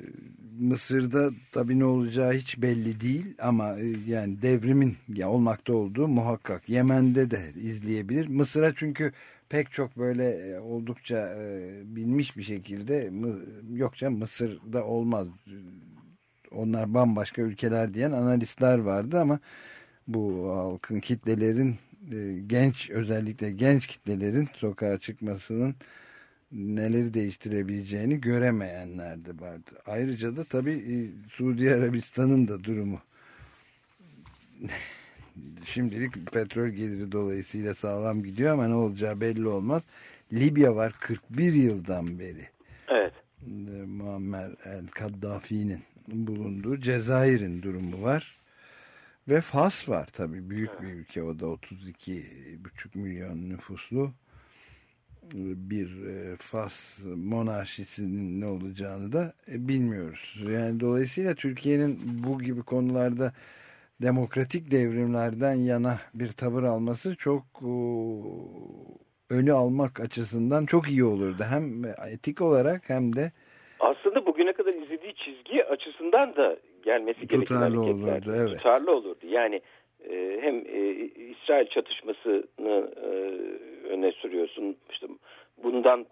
Mısır'da tabii ne olacağı hiç belli değil ama e, yani devrimin ya olmakta olduğu muhakkak. Yemen'de de izleyebilir. Mısır'a çünkü pek çok böyle e, oldukça e, bilmiş bir şekilde yok canım Mısır'da olmaz. Onlar bambaşka ülkeler diyen analistler vardı ama bu halkın kitlelerin e, genç özellikle genç kitlelerin sokağa çıkmasının neleri değiştirebileceğini göremeyenler de vardı. Ayrıca da tabii e, Suudi Arabistan'ın da durumu şimdilik petrol geliri dolayısıyla sağlam gidiyor ama ne olacağı belli olmaz. Libya var 41 yıldan beri. Evet. E, Muammer el Kaddafi'nin bulunduğu Cezayir'in durumu var. Ve Fas var tabii büyük bir ülke o da 32,5 milyon nüfuslu bir e, Fas monarşisinin ne olacağını da e, bilmiyoruz. Yani dolayısıyla Türkiye'nin bu gibi konularda demokratik devrimlerden yana bir tavır alması çok önü almak açısından çok iyi olurdu. Hem etik olarak hem de aslında bugüne kadar izlediği çizgi açısından da gelmesi gereken hareketler olurdu, evet. tutarlı olurdu. Yani e, hem e, İsrail çatışmasını e, öne sürüyorsun. İşte bundan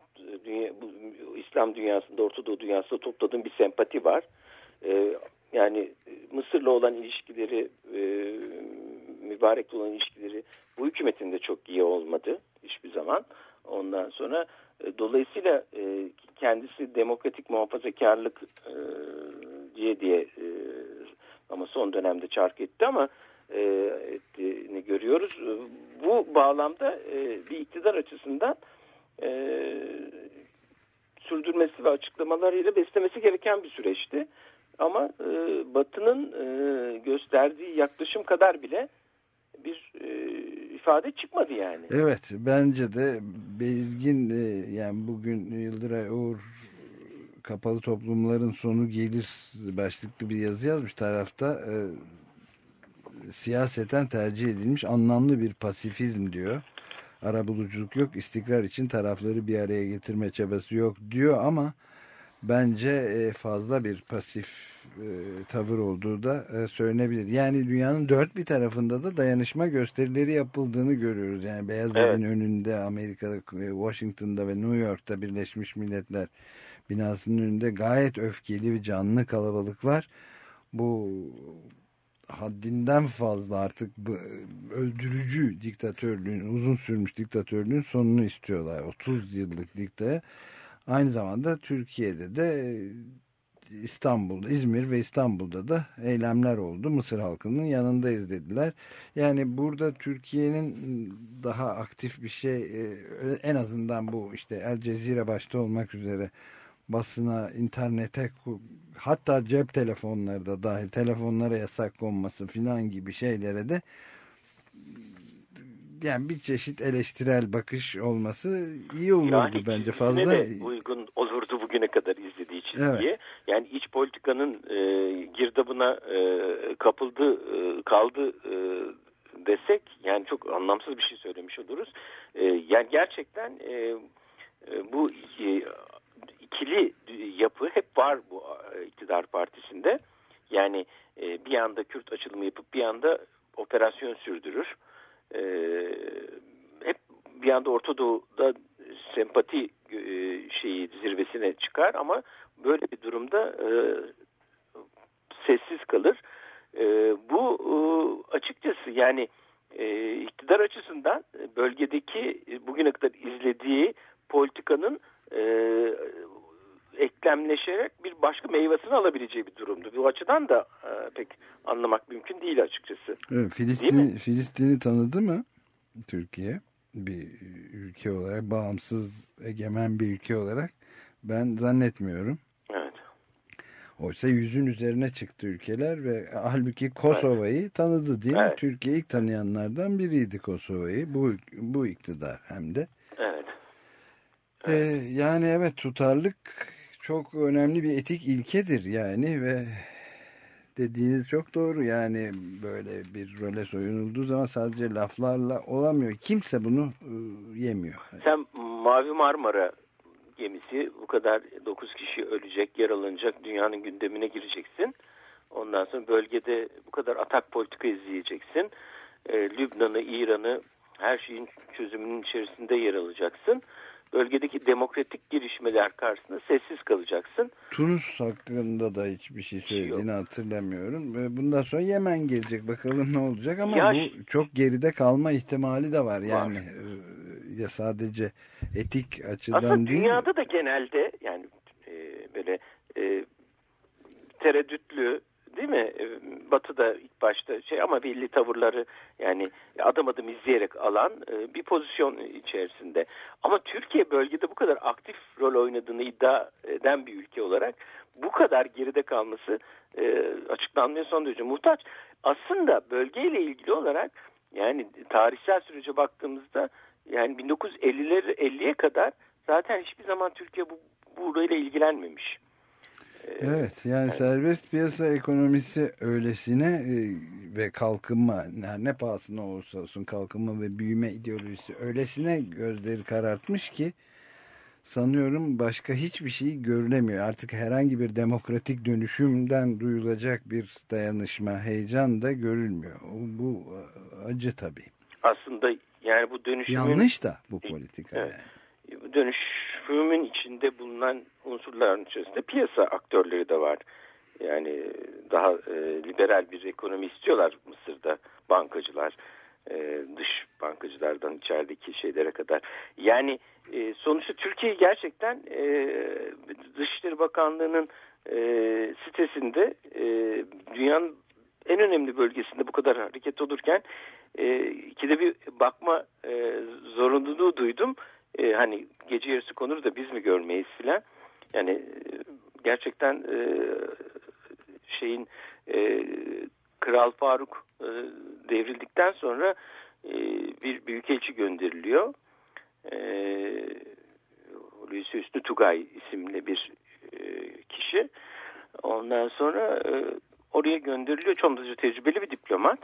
dünya, bu, İslam dünyasında, Orta Doğu dünyasında topladığın bir sempati var. E, yani Mısır'la olan ilişkileri, e, mübarekle olan ilişkileri bu hükümetin de çok iyi olmadı hiçbir zaman. Ondan sonra e, dolayısıyla e, kendisi demokratik muhafazakarlık e, diye diye e, ama son dönemde çark etti ama e, ettiğini görüyoruz. Bu bağlamda e, bir iktidar açısından e, sürdürmesi ve açıklamalarıyla beslemesi gereken bir süreçti. Ama e, Batı'nın e, gösterdiği yaklaşım kadar bile bir e, ifade çıkmadı yani. Evet bence de belirgin e, yani bugün Yıldıray Uğur kapalı toplumların sonu gelir başlıklı bir yazı yazmış tarafta e, siyaseten tercih edilmiş anlamlı bir pasifizm diyor. Arabuluculuk yok, istikrar için tarafları bir araya getirme çabası yok diyor ama bence e, fazla bir pasif e, tavır olduğu da e, söylenebilir. Yani dünyanın dört bir tarafında da dayanışma gösterileri yapıldığını görüyoruz. Yani Beyaz evet. Evin önünde Amerika'da, Washington'da ve New York'ta Birleşmiş Milletler binasının önünde gayet öfkeli ve canlı kalabalıklar bu haddinden fazla artık bu öldürücü diktatörlüğün uzun sürmüş diktatörlüğün sonunu istiyorlar 30 yıllık diktaya aynı zamanda Türkiye'de de İstanbul'da, İzmir ve İstanbul'da da eylemler oldu. Mısır halkının yanındayız dediler. Yani burada Türkiye'nin daha aktif bir şey e, en azından bu işte El Cezire başta olmak üzere basına, internete hatta cep telefonları da dahil telefonlara yasak konması filan gibi şeylere de yani bir çeşit eleştirel bakış olması iyi olurdu yani bence fazla. De uygun olurdu bugüne kadar izlediği çizgiye. Evet. Yani iç politikanın e, girdabına e, kapıldı e, kaldı e, desek yani çok anlamsız bir şey söylemiş oluruz. E, yani gerçekten e, e, bu e, ikili yapı hep var bu iktidar partisinde. Yani e, bir anda Kürt açılımı yapıp bir anda operasyon sürdürür. E, hep bir anda Orta Doğu'da sempati e, şeyi zirvesine çıkar ama böyle bir durumda e, sessiz kalır. Bu açıkçası yani e, iktidar açısından bölgedeki bugüne kadar izlediği politikanın eklemleşerek bir başka meyvesini alabileceği bir durumdu. Bu açıdan da e, pek anlamak mümkün değil açıkçası. Evet, Filistin, Filistin'i tanıdı mı Türkiye? Bir ülke olarak, bağımsız, egemen bir ülke olarak ben zannetmiyorum. Evet. Oysa yüzün üzerine çıktı ülkeler ve halbuki Kosova'yı evet. tanıdı değil mi? Evet. Türkiye ilk tanıyanlardan biriydi Kosova'yı. Bu, bu iktidar hem de. Evet. Ee, yani evet tutarlık çok önemli bir etik ilkedir yani ve dediğiniz çok doğru yani böyle bir role soyunulduğu zaman sadece laflarla olamıyor. Kimse bunu e, yemiyor. Sen Mavi Marmara gemisi bu kadar 9 kişi ölecek, yaralanacak dünyanın gündemine gireceksin. Ondan sonra bölgede bu kadar atak politika izleyeceksin. E, Lübnan'ı, İran'ı her şeyin çözümünün içerisinde yer alacaksın bölgedeki demokratik girişmeler karşısında sessiz kalacaksın. Tunus hakkında da hiçbir şey söylediğini Yok. hatırlamıyorum. Bundan sonra Yemen gelecek bakalım ne olacak ama ya, bu çok geride kalma ihtimali de var. Yani var. E, ya sadece etik açıdan Aslında değil. dünyada da genelde yani e, böyle e, tereddütlü değil mi? Ee, Batı'da ilk başta şey ama belli tavırları yani adım adım izleyerek alan e, bir pozisyon içerisinde. Ama Türkiye bölgede bu kadar aktif rol oynadığını iddia eden bir ülke olarak bu kadar geride kalması e, açıklanmaya son derece muhtaç. Aslında bölgeyle ilgili olarak yani tarihsel sürece baktığımızda yani 1950'ler 50'ye kadar zaten hiçbir zaman Türkiye bu burayla ilgilenmemiş. Evet yani serbest piyasa ekonomisi öylesine e, ve kalkınma ne pahasına olursa olsun kalkınma ve büyüme ideolojisi öylesine gözleri karartmış ki sanıyorum başka hiçbir şey görülemiyor. Artık herhangi bir demokratik dönüşümden duyulacak bir dayanışma, heyecan da görülmüyor. Bu e, acı tabii. Aslında yani bu dönüşümün... Yanlış da bu politika evet. yani. Dönüş tümün içinde bulunan unsurların içerisinde piyasa aktörleri de var. Yani daha e, liberal bir ekonomi istiyorlar Mısır'da bankacılar, e, dış bankacılardan içerideki şeylere kadar. Yani e, sonuçta Türkiye gerçekten e, Dışişleri Bakanlığı'nın e, sitesinde e, dünyanın en önemli bölgesinde bu kadar hareket olurken e, ikide bir bakma e, zorunluluğu duydum e, hani gece yarısı konur da biz mi görmeyiz filan. Yani e, gerçekten e, şeyin e, Kral Faruk e, devrildikten sonra e, bir büyükelçi gönderiliyor. E, Hulusi Üstü Tugay isimli bir e, kişi. Ondan sonra e, oraya gönderiliyor. Çok tecrübeli bir diplomat.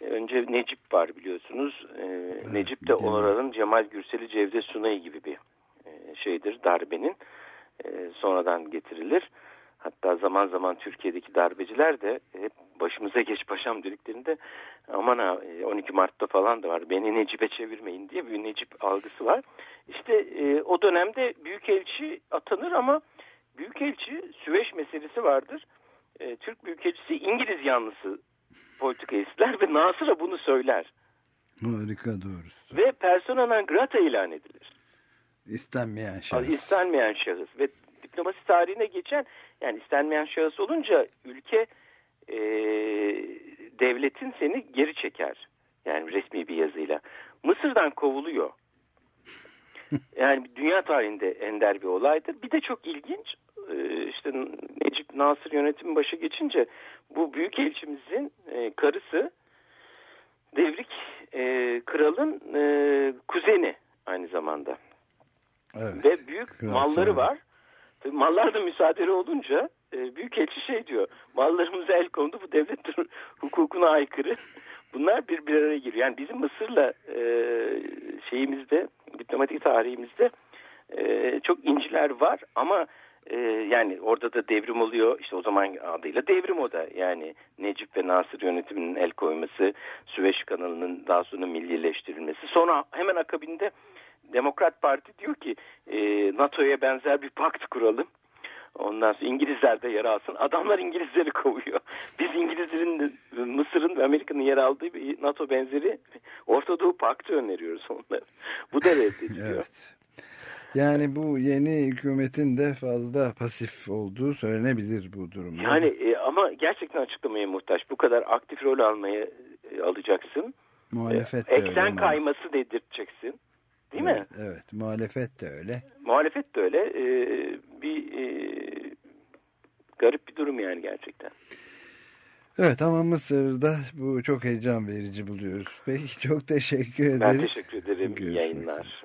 Önce Necip var biliyorsunuz. Evet, Necip de onların Cemal Gürsel'i Cevdet Sunay gibi bir e, şeydir darbenin. E, sonradan getirilir. Hatta zaman zaman Türkiye'deki darbeciler de hep başımıza geç paşam dediklerinde aman ha 12 e, Mart'ta falan da var beni Necip'e çevirmeyin diye bir Necip algısı var. İşte e, o dönemde Büyükelçi atanır ama Büyükelçi Süveyş meselesi vardır. E, Türk Büyükelçisi İngiliz yanlısı politika izler ve Nasır'a bunu söyler. Harika doğrusu. Ve persona non grata ilan edilir. İstenmeyen şahıs. İstenmeyen şahıs ve diplomasi tarihine geçen yani istenmeyen şahıs olunca ülke e, devletin seni geri çeker. Yani resmi bir yazıyla. Mısır'dan kovuluyor. Yani dünya tarihinde ender bir olaydır. Bir de çok ilginç e, işte Necip Nasır yönetimi başa geçince bu büyük elçimizin e, karısı Devrik e, kralın kuzeni aynı zamanda. Evet, Ve büyük kral malları sahibi. var. Tabii mallar da müsaade olunca e, büyükelçi şey diyor. Mallarımıza el kondu bu devlet hukukuna aykırı. Bunlar bir bir araya giriyor. Yani bizim Mısır'la e, şeyimizde diplomatik tarihimizde e, çok inciler var ama e, yani orada da devrim oluyor. İşte o zaman adıyla devrim o da. Yani Necip ve Nasır yönetiminin el koyması, Süveyş kanalının daha sonra millileştirilmesi. Sonra hemen akabinde Demokrat Parti diyor ki e, NATO'ya benzer bir pakt kuralım. Ondan sonra İngilizler de yer alsın. Adamlar İngilizleri kovuyor. Biz İngilizlerin, Mısır'ın ve Amerika'nın yer aldığı bir NATO benzeri Orta Doğu Paktı öneriyoruz onlara. Bu da reddediliyor. Evet. Yani bu yeni hükümetin de fazla pasif olduğu söylenebilir bu durumda. Yani e, ama gerçekten açıklamaya muhtaç. Bu kadar aktif rol almaya e, alacaksın. Muhalefet E, de eksen kayması dedirteceksin. Değil mi? Evet, evet, muhalefet de öyle. Muhalefet de öyle. E, bir e, garip bir durum yani gerçekten. Evet ama Mısır'da bu çok heyecan verici buluyoruz. Peki çok teşekkür ederiz. Ben teşekkür ederim. Görüşmek yayınlar.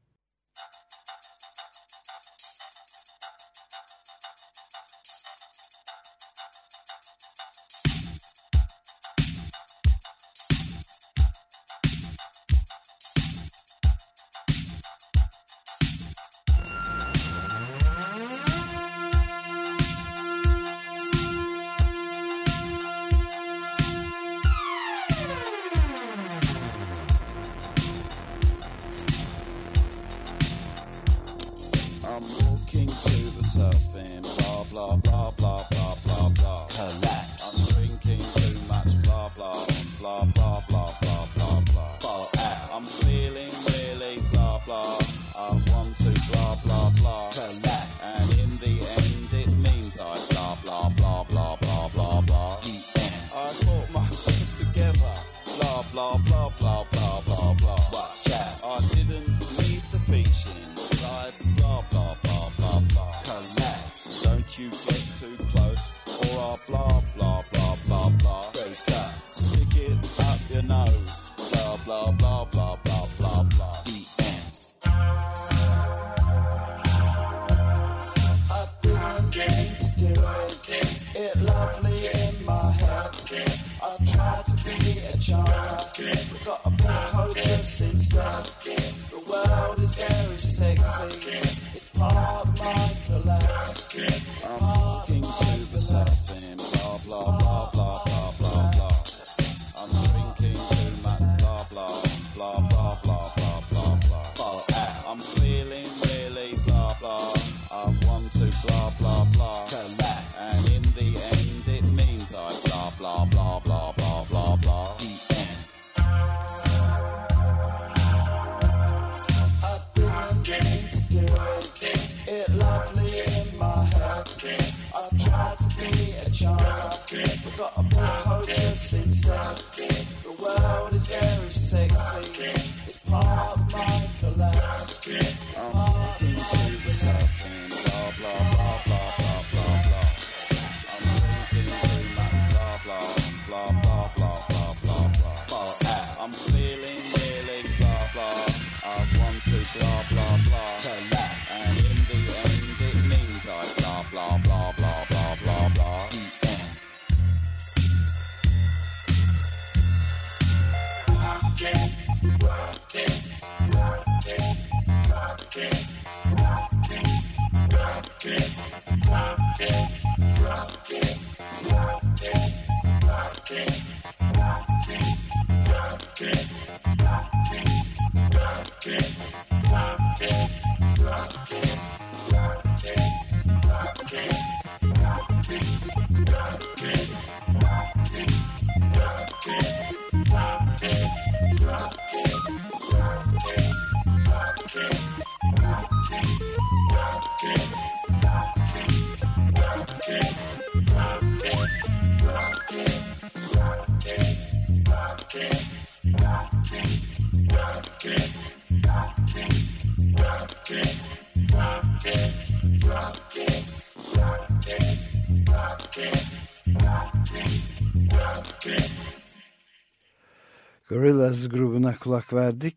Gorillaz grubuna kulak verdik.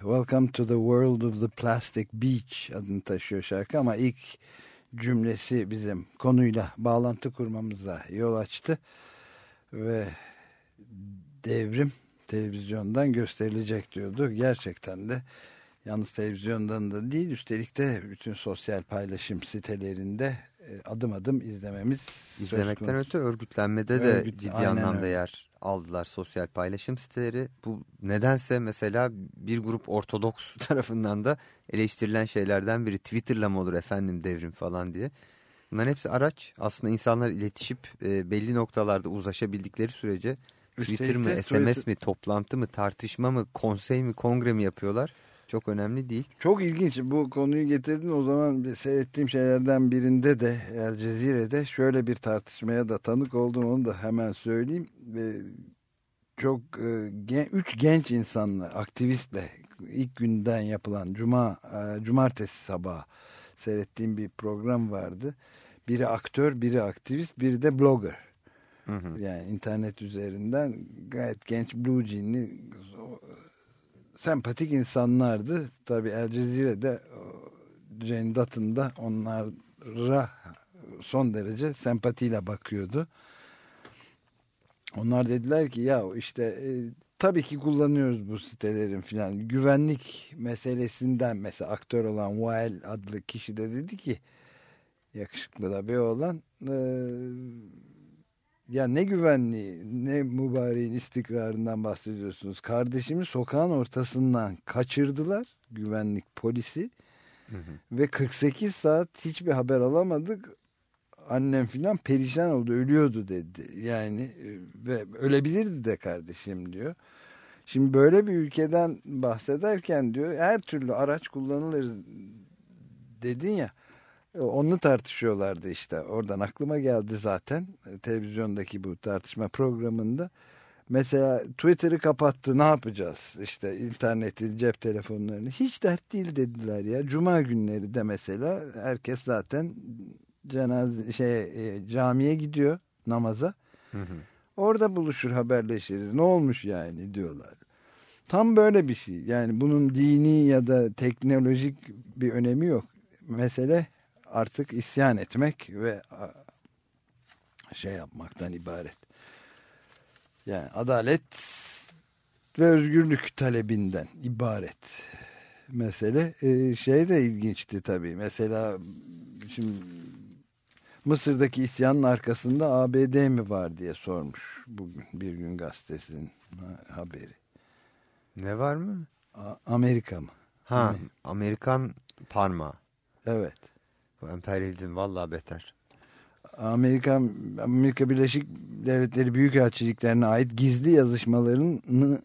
Welcome to the World of the Plastic Beach adını taşıyor şarkı ama ilk cümlesi bizim konuyla bağlantı kurmamıza yol açtı. Ve devrim televizyondan gösterilecek diyordu. Gerçekten de yalnız televizyondan da değil üstelik de bütün sosyal paylaşım sitelerinde e, adım adım izlememiz İzlemekten öte örgütlenmede de Örgüt- ciddi anlamda öyle. yer aldılar sosyal paylaşım siteleri. Bu nedense mesela bir grup ortodoks tarafından da eleştirilen şeylerden biri Twitter'la mı olur efendim devrim falan diye. Bunların hepsi araç. Aslında insanlar iletişip e, belli noktalarda uzlaşabildikleri sürece Üstelik Twitter mı, SMS mi, toplantı mı, tartışma mı, konsey mi, kongre mi yapıyorlar? Çok önemli değil. Çok ilginç bu konuyu getirdin o zaman seyrettiğim şeylerden birinde de El Cezire'de şöyle bir tartışmaya da tanık oldum onu da hemen söyleyeyim. Ve çok e, üç genç insanla aktivistle ilk günden yapılan cuma e, cumartesi sabahı seyrettiğim bir program vardı. Biri aktör, biri aktivist, biri de blogger. Hı hı. Yani internet üzerinden gayet genç blue jeanli sempatik insanlardı. Tabi El Cezire'de Jane Dutton da onlara son derece sempatiyle bakıyordu. Onlar dediler ki ya işte e, tabii ki kullanıyoruz bu sitelerin filan güvenlik meselesinden mesela aktör olan Wael adlı kişi de dedi ki yakışıklı da bir olan e, ya ne güvenliği ne mübareğin istikrarından bahsediyorsunuz. Kardeşimi sokağın ortasından kaçırdılar güvenlik polisi ve 48 saat hiçbir haber alamadık. Annem filan perişan oldu ölüyordu dedi. Yani e, ve ölebilirdi de kardeşim diyor. Şimdi böyle bir ülkeden bahsederken diyor her türlü araç kullanılır dedin ya. E, Onu tartışıyorlardı işte. Oradan aklıma geldi zaten. e, Televizyondaki bu tartışma programında. Mesela Twitter'ı kapattı ne yapacağız? İşte interneti, cep telefonlarını. Hiç dert değil dediler ya. Cuma günleri de mesela herkes zaten cenaze şey e, camiye gidiyor namaza. Orada buluşur haberleşiriz. Ne olmuş yani diyorlar. Tam böyle bir şey. Yani bunun dini ya da teknolojik bir önemi yok. Mesele artık isyan etmek ve şey yapmaktan ibaret. Yani adalet ve özgürlük talebinden ibaret. Mesele e, şey de ilginçti tabii. Mesela şimdi Mısır'daki isyanın arkasında ABD mi var diye sormuş bugün bir gün gazetesinin ha- haberi. Ne var mı? A- Amerika mı? Ha, Hani- Amerikan parmağı. Evet. Bu emperyalizm vallahi beter. Amerika Amerika Birleşik Devletleri Büyükelçiliklerine ait gizli yazışmalarını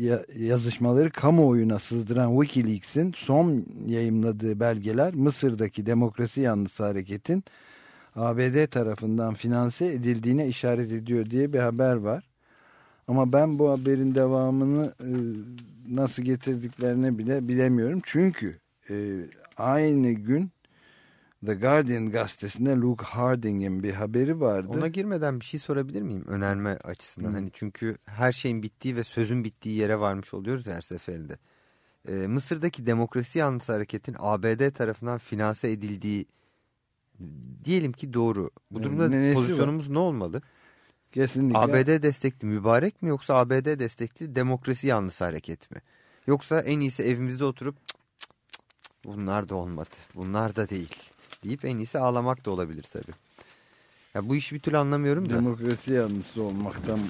ya- yazışmaları kamuoyuna sızdıran WikiLeaks'in son yayımladığı belgeler Mısır'daki demokrasi yanlısı hareketin ABD tarafından finanse edildiğine işaret ediyor diye bir haber var. Ama ben bu haberin devamını e, nasıl getirdiklerini bile bilemiyorum. Çünkü e, aynı gün The Guardian gazetesinde Luke Harding'in bir haberi vardı. Ona girmeden bir şey sorabilir miyim önerme açısından? Hı. Hani çünkü her şeyin bittiği ve sözün bittiği yere varmış oluyoruz her seferinde. Ee, Mısır'daki demokrasi yanlısı hareketin ABD tarafından finanse edildiği diyelim ki doğru. Bu Ne- durumda nesi pozisyonumuz ne olmalı? Kesinlikle. ABD destekli mübarek mi yoksa ABD destekli demokrasi yanlısı hareket mi? Yoksa en iyisi evimizde oturup "Cık, cık, cık, cık, bunlar da olmadı. Bunlar da değil deyip en iyisi ağlamak da olabilir tabii. Ya bu işi bir türlü anlamıyorum da. Demokrasi yanlısı olmaktan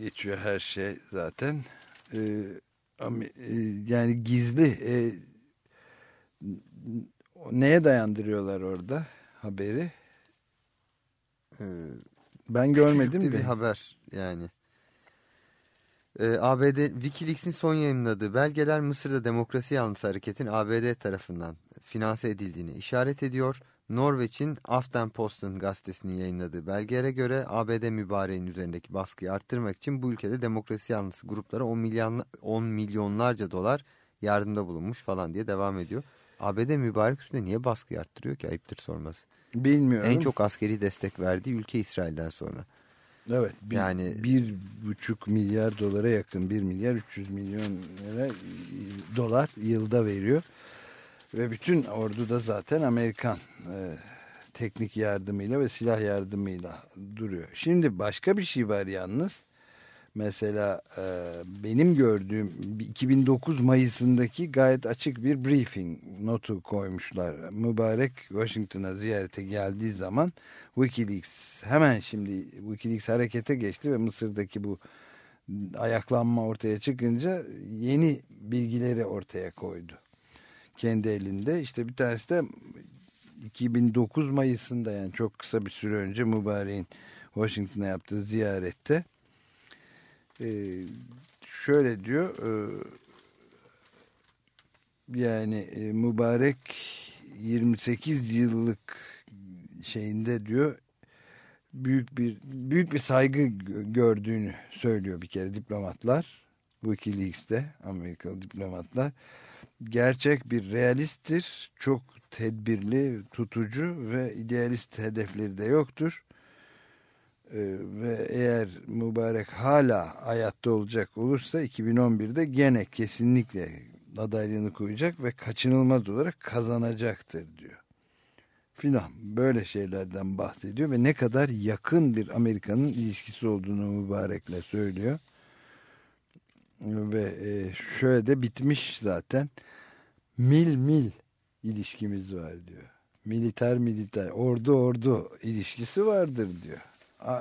geçiyor her şey zaten. Ee, e, yani gizli e, neye dayandırıyorlar orada haberi? Ee, Ben görmedim de. bir haber yani. Ee, ABD Wikileaks'in son yayınladığı belgeler Mısır'da demokrasi yanlısı hareketin ABD tarafından finanse edildiğini işaret ediyor. Norveç'in Aftenposten gazetesinin yayınladığı belgelere göre ABD mübareğin üzerindeki baskıyı arttırmak için bu ülkede demokrasi yanlısı gruplara 10, milyon, 10 milyonlarca dolar yardımda bulunmuş falan diye devam ediyor. ABD mübarek üstünde niye baskıyı arttırıyor ki ayıptır sorması. Bilmiyorum. En çok askeri destek verdiği ülke İsrail'den sonra. Evet. Bir, Yani- bir buçuk milyar dolara yakın. Bir milyar 300 milyon lira e, dolar yılda veriyor. Ve bütün ordu da zaten Amerikan e, teknik yardımıyla ve silah yardımıyla duruyor. Şimdi başka bir şey var yalnız. Mesela e, benim gördüğüm 2009 Mayıs'ındaki gayet açık bir briefing notu koymuşlar. Mübarek Washington'a ziyarete geldiği zaman Wikileaks hemen şimdi Wikileaks harekete geçti ve Mısır'daki bu ayaklanma ortaya çıkınca yeni bilgileri ortaya koydu. Kendi elinde işte bir tanesi de 2009 Mayıs'ında yani çok kısa bir süre önce Mübarek'in Washington'a yaptığı ziyarette ee, şöyle diyor e, yani e, mübarek 28 yıllık şeyinde diyor büyük bir büyük bir saygı gö- gördüğünü söylüyor bir kere diplomatlar Wikileaks'te Amerikalı diplomatlar. Gerçek bir realisttir çok tedbirli tutucu ve idealist hedefleri de yoktur ve eğer mübarek hala hayatta olacak olursa 2011'de gene kesinlikle adaylığını koyacak ve kaçınılmaz olarak kazanacaktır diyor. Filan böyle şeylerden bahsediyor ve ne kadar yakın bir Amerika'nın ilişkisi olduğunu mübarekle söylüyor. Ve e, şöyle de bitmiş zaten mil mil ilişkimiz var diyor. Militer militer ordu ordu ilişkisi vardır diyor.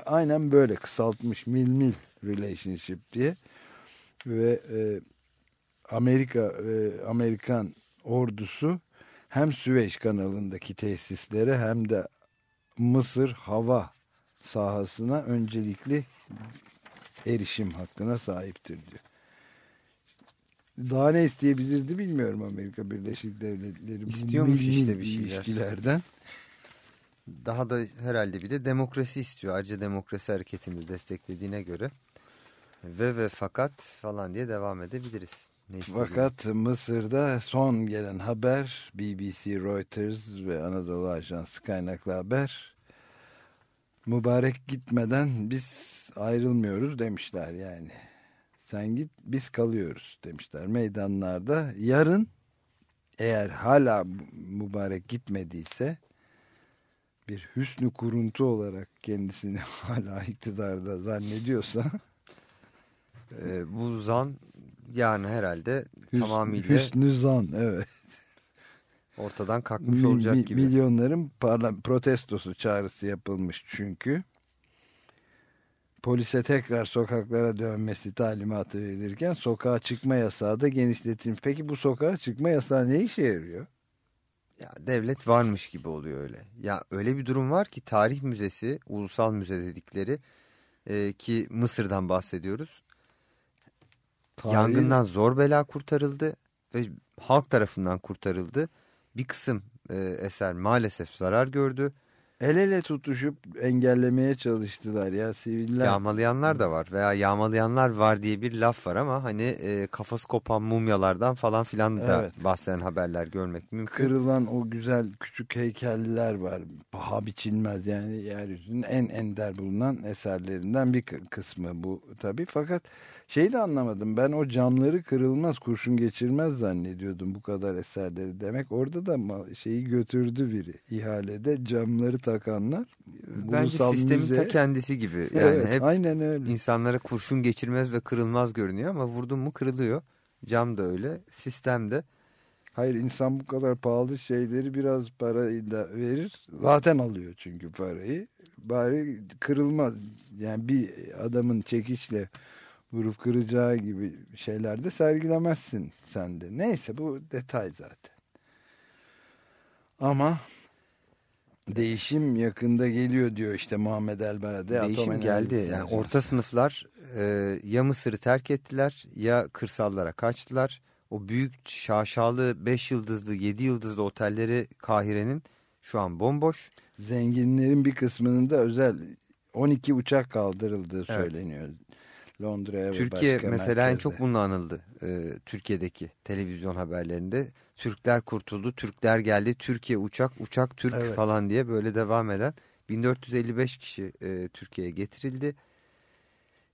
Aynen böyle kısaltmış mil mil relationship diye ve e, Amerika e, Amerikan ordusu hem Süveyş kanalındaki tesislere hem de Mısır hava sahasına öncelikli erişim hakkına sahiptir diyor. Daha ne isteyebilirdi bilmiyorum Amerika Birleşik Devletleri. İstiyormuş işte bir şeyler. ilişkilerden. Daha da herhalde bir de demokrasi istiyor. Ayrıca demokrasi hareketini desteklediğine göre. Ve ve fakat falan diye devam edebiliriz. Ne. Fakat Mısır'da son gelen haber BBC, Reuters ve Anadolu Ajansı kaynaklı haber mübarek gitmeden biz ayrılmıyoruz demişler yani. Sen git biz kalıyoruz demişler meydanlarda. Yarın eğer hala mübarek gitmediyse bir hüsnü kuruntu olarak kendisini hala iktidarda zannediyorsa Ee, bu zan yani herhalde Hüs- tamamıyla Hüsnü zan evet. ortadan kalkmış olacak mi- gibi. Milyonların protestosu çağrısı yapılmış çünkü. Polise tekrar sokaklara dönmesi talimatı verilirken sokağa çıkma yasağı da genişletilmiş. Peki bu sokağa çıkma yasağı ne işe yarıyor? Ya devlet varmış gibi oluyor öyle. Ya öyle bir durum var ki tarih müzesi, ulusal müze dedikleri e, ki Mısır'dan bahsediyoruz. Tarihi- Yangından zor bela kurtarıldı ve halk tarafından kurtarıldı. Bir kısım e, eser maalesef zarar gördü. El ele tutuşup engellemeye çalıştılar ya siviller. Yağmalayanlar da var veya yağmalayanlar var diye bir laf var ama hani e, kafası kopan mumyalardan falan filan da Evet. bahseden haberler görmek mümkün. Kırılan o güzel küçük heykeller var. Paha biçilmez yani yeryüzünün en ender bulunan eserlerinden bir kı- kısmı bu tabii. Fakat şeyi de anlamadım ben o camları kırılmaz kurşun geçirmez zannediyordum bu kadar eserleri. Demek orada da şeyi götürdü biri ihalede camları takanlar. Bence Ulusal sistemin müze- ta kendisi gibi. Yani Evet, hep aynen öyle. insanlara kurşun geçirmez ve kırılmaz görünüyor ama vurdun mu kırılıyor. Cam da öyle, sistem de. Hayır insan bu kadar pahalı şeyleri biraz parayı da verir. Zaten alıyor çünkü parayı. Bari kırılmaz. Yani bir adamın çekişle vurup kıracağı gibi şeyler de sergilemezsin sen de. Neyse bu detay zaten. Ama değişim yakında geliyor diyor işte Muhammed El Belade. Değişim geldi. Yani orta sınıflar e, ya Mısır'ı terk ettiler ya kırsallara kaçtılar. O büyük şaşalı 5 yıldızlı 7 yıldızlı otelleri Kahire'nin şu an bomboş. Zenginlerin bir kısmının da özel 12 uçak kaldırıldığı Evet. söyleniyor. Londra'ya ve Türkiye başka mesela en merkezde. çok bununla anıldı e, Türkiye'deki televizyon haberlerinde. Türkler kurtuldu, Türkler geldi, Türkiye uçak, uçak Türk Evet. falan diye böyle devam eden 1455 kişi e, Türkiye'ye getirildi.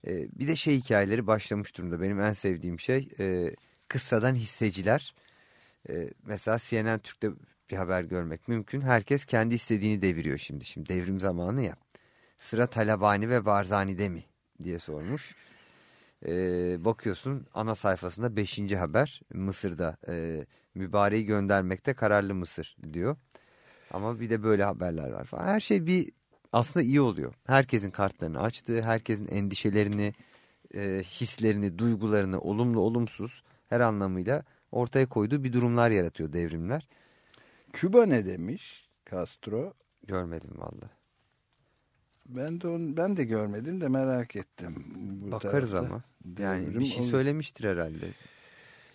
E, bir de şey hikayeleri başlamış durumda. Benim en sevdiğim şey e, kıssadan hisseciler. E, mesela CNN Türk'te bir haber görmek mümkün. Herkes kendi istediğini deviriyor şimdi. Şimdi devrim zamanı ya. Sıra Talabani ve Barzani'de mi diye sormuş. E, bakıyorsun ana sayfasında 5. haber Mısır'da e, mübareği göndermekte kararlı Mısır diyor. Ama bir de böyle haberler var falan. Her şey bir aslında iyi oluyor. Herkesin kartlarını açtığı, herkesin endişelerini, e, hislerini, duygularını olumlu olumsuz her anlamıyla ortaya koyduğu bir durumlar yaratıyor devrimler. Küba ne demiş Castro? Görmedim valla. Ben de onu, ben de görmedim de merak ettim. Bu Bakarız tarafta. ama. Yani Devrim bir şey söylemiştir herhalde.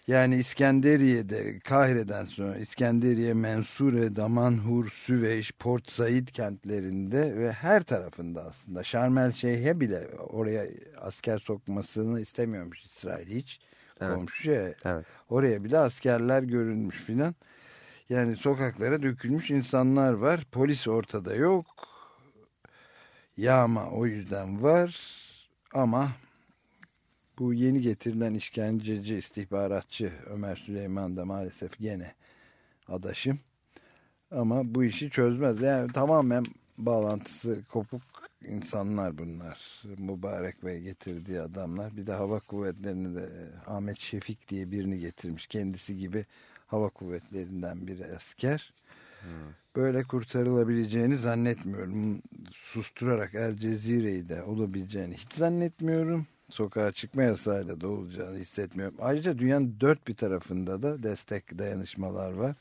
Yani İskenderiye'de Kahire'den sonra İskenderiye, Mensure, Damanhur, Süveyş, Port Said kentlerinde ve her tarafında aslında Şarmel Şeyh'e bile oraya asker sokmasını istemiyormuş İsrail hiç. Evet. Komşu ya. Evet. Oraya bile askerler görünmüş filan. Yani sokaklara dökülmüş insanlar var. Polis ortada yok. Yağma o yüzden var. Ama bu yeni getirilen işkenceci, istihbaratçı Ömer Süleyman da maalesef gene adaşım. Ama bu işi çözmez. Yani tamamen bağlantısı kopuk insanlar bunlar. Mübarek Bey getirdiği adamlar. Bir de hava kuvvetlerini de Ahmet Şefik diye birini getirmiş. Kendisi gibi hava kuvvetlerinden bir asker. Böyle kurtarılabileceğini zannetmiyorum. Susturarak El Cezire'yi de olabileceğini hiç zannetmiyorum. Sokağa çıkma yasağıyla da olacağını hissetmiyorum. Ayrıca dünyanın dört bir tarafında da destek dayanışmalar var.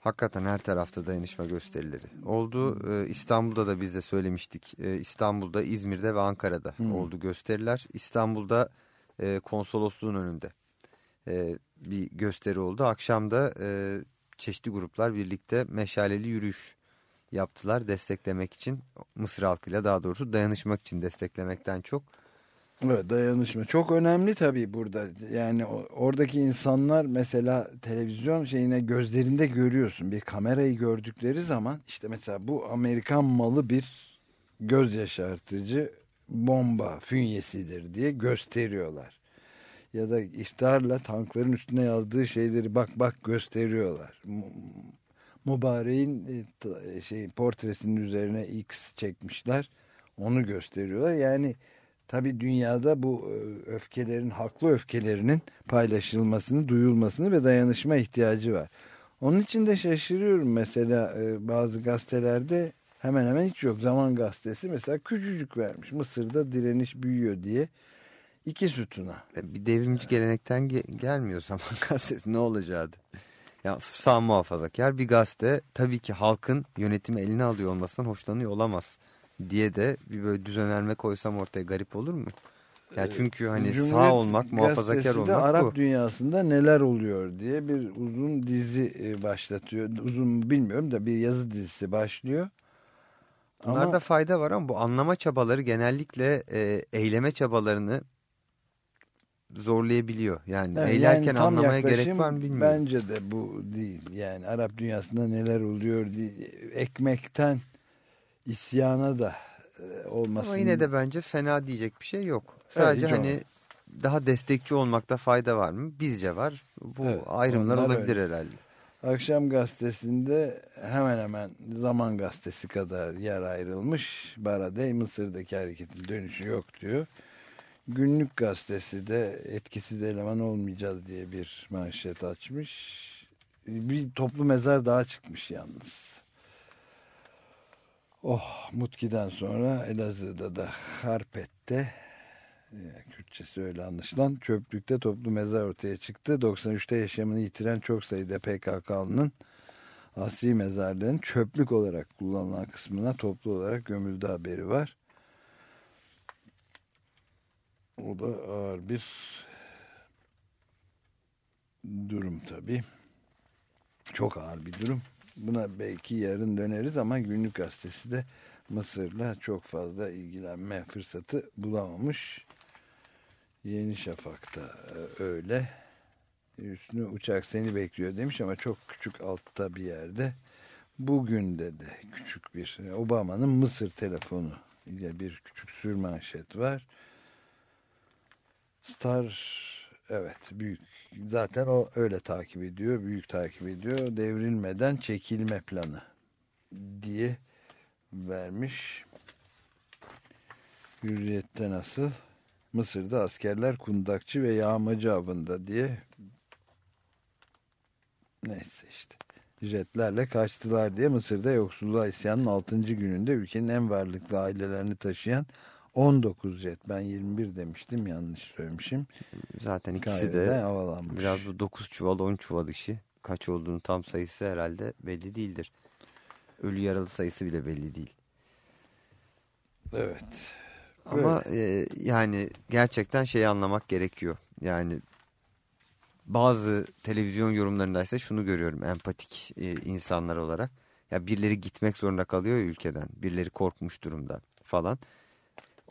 Hakikaten her tarafta dayanışma gösterileri oldu. Ee, İstanbul'da da biz de söylemiştik. Ee, İstanbul'da, İzmir'de ve Ankara'da Hmm. oldu gösteriler. İstanbul'da e, konsolosluğun önünde e, bir gösteri oldu. Akşamda e, çeşitli gruplar birlikte meşaleli yürüyüş yaptılar desteklemek için. Mısır halkıyla daha doğrusu dayanışmak için desteklemekten çok. Evet dayanışma çok önemli tabii burada. Yani oradaki insanlar mesela televizyon şeyine gözlerinde görüyorsun. Bir kamerayı gördükleri zaman işte mesela bu Amerikan malı bir göz yaşartıcı bomba fünyesidir diye gösteriyorlar. Ya da iftarla tankların üstüne yazdığı şeyleri bak bak gösteriyorlar. Mübareğin e, ta- şey portresinin üzerine X çekmişler. Onu gösteriyorlar. Yani Tabi dünyada bu e, öfkelerin, haklı öfkelerinin paylaşılmasını, duyulmasını ve dayanışma ihtiyacı var. Onun için de şaşırıyorum mesela e, bazı gazetelerde hemen hemen hiç yok. Zaman gazetesi mesela küçücük vermiş. Mısır'da direniş büyüyor diye iki sütuna. E, Bir devrimci gelenekten ge- gelmiyor Zaman Gazetesi ne olacaktı? Ya sağ muhafazakar bir gazete tabii ki halkın yönetimi eline alıyor olmasından hoşlanıyor olamaz diye de bir böyle düz önerme koysam ortaya garip olur mu? Ya çünkü hani Ee, Cumhuriyet sağ olmak, muhafazakar olmak Arap bu. dünyasında neler oluyor diye bir uzun dizi e, başlatıyor. Uzun bilmiyorum da bir yazı dizisi başlıyor. Bunlarda fayda var ama bu anlama çabaları genellikle e, eyleme çabalarını zorlayabiliyor. Yani Evet, eylerken yani anlamaya gerek var mı bilmiyorum. Bence de bu değil. Yani Arap dünyasında neler oluyor diye ekmekten isyana da e, olmasın. Ama yine de bence fena diyecek bir şey yok. Sadece hiç hani daha destekçi olmakta fayda var mı? Bizce var. Bu Evet, ayrımlar olabilir öyle. herhalde. Akşam gazetesinde hemen hemen Zaman Gazetesi kadar yer ayrılmış. Baradey Mısır'daki hareketin dönüşü yok diyor. Günlük gazetesi de etkisiz eleman olmayacağız diye bir manşet açmış. Bir toplu mezar daha çıkmış yalnız. Oh Mutki'den sonra Elazığ'da da Harpet'te ya, Kürtçesi öyle anlaşılan çöplükte toplu mezar ortaya çıktı. 93'te yaşamını yitiren çok sayıda PKK'nın asli mezarlığın çöplük olarak kullanılan kısmına toplu olarak gömüldü haberi var. O da ağır bir durum tabii. Çok ağır bir durum. Buna belki yarın döneriz ama günlük gazetesi de Mısır'la çok fazla ilgilenme fırsatı bulamamış. Yeni Şafak'ta e, öyle. Üstüne uçak seni bekliyor demiş ama çok küçük altta bir yerde. Bugün de de küçük bir Obama'nın Mısır telefonu ile bir küçük sürmanşet var. Star evet büyük. Zaten o öyle takip ediyor büyük takip ediyor. Devrilmeden çekilme planı diye vermiş. Hürriyette nasıl? Mısır'da askerler kundakçı ve yağmacı avında diye. Neyse işte. Jetlerle kaçtılar diye Mısır'da yoksulluğa isyanın 6. gününde ülkenin en varlıklı ailelerini taşıyan 19 jet. Ben 21 demiştim yanlış söylemişim. Zaten ikisi de havalanmış. biraz bu 9 çuval 10 çuval işi. Kaç olduğunu tam sayısı herhalde belli değildir. Ölü yaralı sayısı bile belli değil. Evet. Ama e, yani gerçekten şeyi anlamak gerekiyor. Yani bazı televizyon yorumlarındaysa şunu görüyorum empatik e, insanlar olarak. Ya birileri gitmek zorunda kalıyor ülkeden. Birileri korkmuş durumda falan.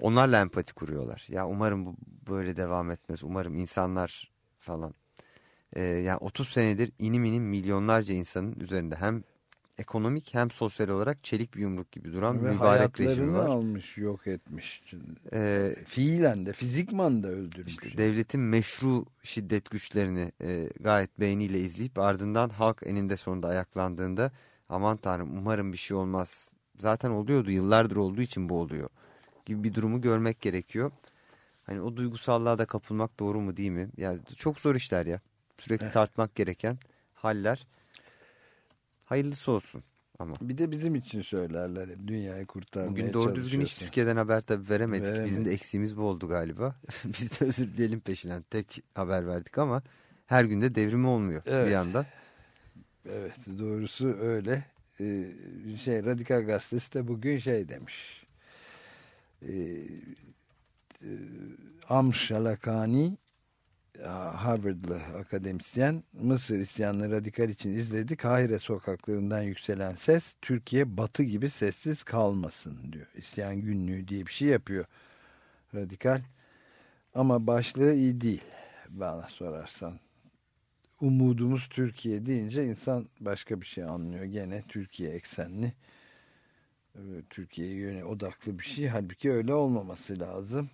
Onlarla empati kuruyorlar. Ya umarım bu böyle devam etmez. Umarım insanlar falan. E, yani 30 senedir inim inim milyonlarca insanın üzerinde hem ekonomik hem sosyal olarak çelik bir yumruk gibi duran Ve mübarek hayatlarını var. almış, yok etmiş. Ee, Fiilen de fizikman da öldürmüş. İşte devletin meşru şiddet güçlerini e, gayet beğeniyle izleyip ardından halk eninde sonunda ayaklandığında aman tanrım umarım bir şey olmaz. Zaten oluyordu yıllardır olduğu için bu oluyor gibi bir durumu görmek gerekiyor. Hani o duygusallığa da kapılmak doğru mu değil mi? Yani çok zor işler ya. Sürekli tartmak gereken haller. Hayırlısı olsun ama. Bir de bizim için söylerler. Dünyayı kurtarmaya Bugün doğru düzgün hiç. Türkiye'den haber tabii veremedik. Veremedik. Bizim de eksiğimiz bu oldu galiba. Biz de özür dileyelim peşinden. Tek haber verdik ama her günde devrimi olmuyor Evet. bir yandan. Evet doğrusu öyle. Ee, şey Radikal Gazetesi de bugün şey demiş. Ee, e, Amr Shalakani Harvard'lı akademisyen Mısır isyanını radikal için izledi. Kahire sokaklarından yükselen ses Türkiye batı gibi sessiz kalmasın diyor. İsyan günlüğü diye bir şey yapıyor radikal. Ama başlığı iyi değil bana sorarsan. Umudumuz Türkiye deyince insan başka bir şey anlıyor. Gene Türkiye eksenli e, Türkiye'ye yöne odaklı bir şey. Halbuki öyle olmaması lazım.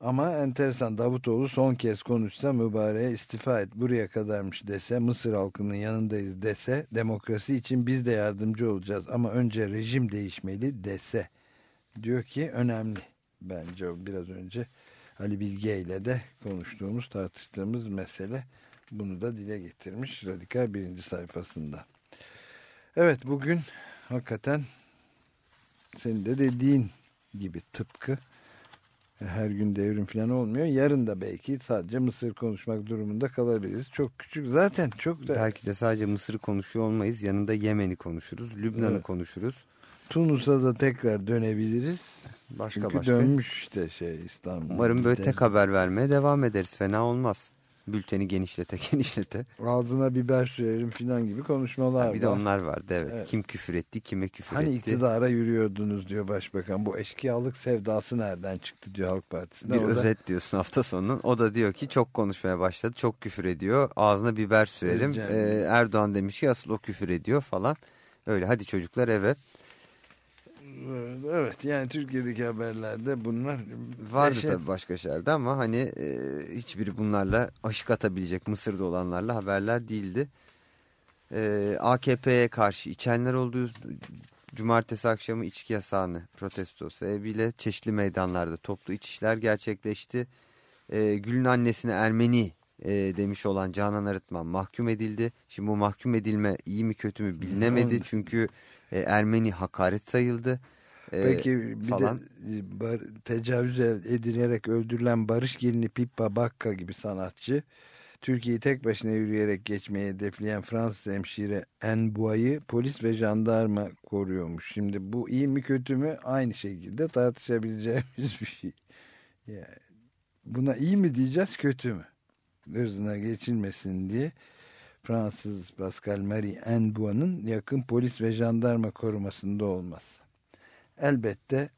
Ama enteresan Davutoğlu son kez konuşsa mübareğe istifa et buraya kadarmış dese Mısır halkının yanındayız dese demokrasi için biz de yardımcı olacağız ama önce rejim değişmeli dese diyor ki önemli bence biraz önce Ali Bilge ile de konuştuğumuz tartıştığımız mesele bunu da dile getirmiş Radikal birinci sayfasında. Evet bugün hakikaten senin de dediğin gibi tıpkı her gün devrim falan olmuyor. Yarın da belki sadece Mısır konuşmak durumunda kalabiliriz. Çok küçük zaten çok da Belki de sadece Mısır'ı konuşuyor olmayız. Yanında Yemen'i konuşuruz. Lübnan'ı Evet. konuşuruz. Tunus'a da tekrar dönebiliriz. Başka Çünkü başka. dönmüş işte şey İslam. Umarım böyle tek haber vermeye devam ederiz. Fena olmaz. Bülteni genişlete genişlete. Ağzına biber sürerim falan gibi konuşmalar bir de var. onlar vardı evet. Evet. Kim küfür etti, kime küfür Hani etti. iktidara yürüyordunuz diyor başbakan. Bu eşkıyalık sevdası nereden çıktı diyor Halk Partisi'nde. Bir O da- özet diyorsun hafta sonu. O da diyor ki çok konuşmaya başladı. Çok küfür ediyor. Ağzına biber sürerim. Ee. Erdoğan demiş ki asıl o küfür ediyor falan. Öyle hadi çocuklar eve. Evet yani Türkiye'deki haberlerde bunlar Vardı dehşet. tabii başka şeylerde ama hani e, hiçbiri bunlarla aşık atabilecek Mısır'da olanlarla haberler değildi. E, AKP'ye karşı içenler olduğu cumartesi akşamı içki yasağını protesto sebebiyle çeşitli meydanlarda toplu içişler gerçekleşti. E, Gül'ün annesine Ermeni e, demiş olan Canan Arıtman mahkum edildi. Şimdi bu mahkum edilme iyi mi kötü mü bilinemedi çünkü e, Ermeni hakaret sayıldı. E, Peki bir falan. de bar, tecavüz edilerek öldürülen Barış Gelini Pippa Bakka gibi sanatçı Türkiye'yi tek başına yürüyerek geçmeyi hedefleyen Fransız hemşire Enbua'yı polis ve jandarma koruyormuş. Şimdi bu iyi mi kötü mü aynı şekilde tartışabileceğimiz bir şey. Yani buna iyi mi diyeceğiz kötü mü? Hırzına geçilmesin diye Fransız Pascal Marie Enbua'nın yakın polis ve jandarma korumasında olması. Elbette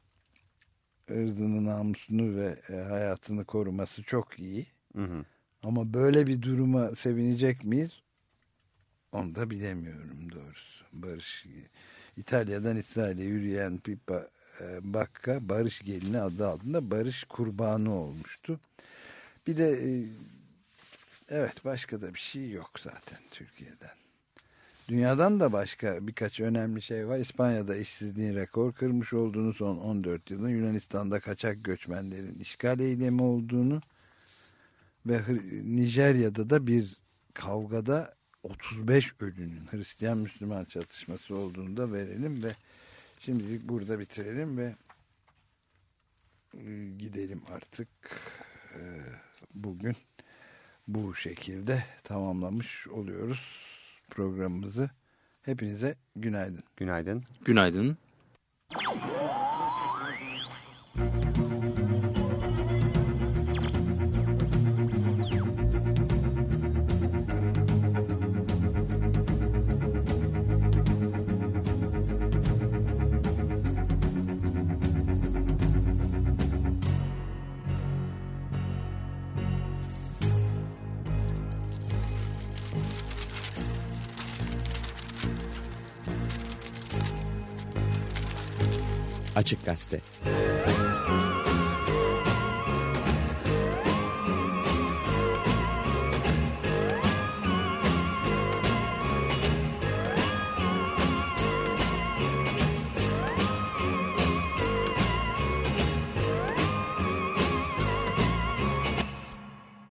ırzını, namusunu ve e, hayatını koruması çok iyi. Hı hı. Ama böyle bir duruma sevinecek miyiz? Onu da bilemiyorum doğrusu. Barış İtalya'dan İsrail'e yürüyen Pippa e, Bakka Barış Gelini adı altında Barış kurbanı olmuştu. Bir de e, evet başka da bir şey yok zaten Türkiye'den. Dünyadan da başka birkaç önemli şey var. İspanya'da işsizliğin rekor kırmış olduğunu son 14 yılın Yunanistan'da kaçak göçmenlerin işgal eylemi olduğunu ve Nijerya'da da bir kavgada 35 ölünün Hristiyan Müslüman çatışması olduğunu da verelim ve şimdilik burada bitirelim ve e, gidelim artık e, bugün bu şekilde tamamlamış oluyoruz programımızı. Hepinize günaydın. Günaydın. Günaydın. Açık Gazete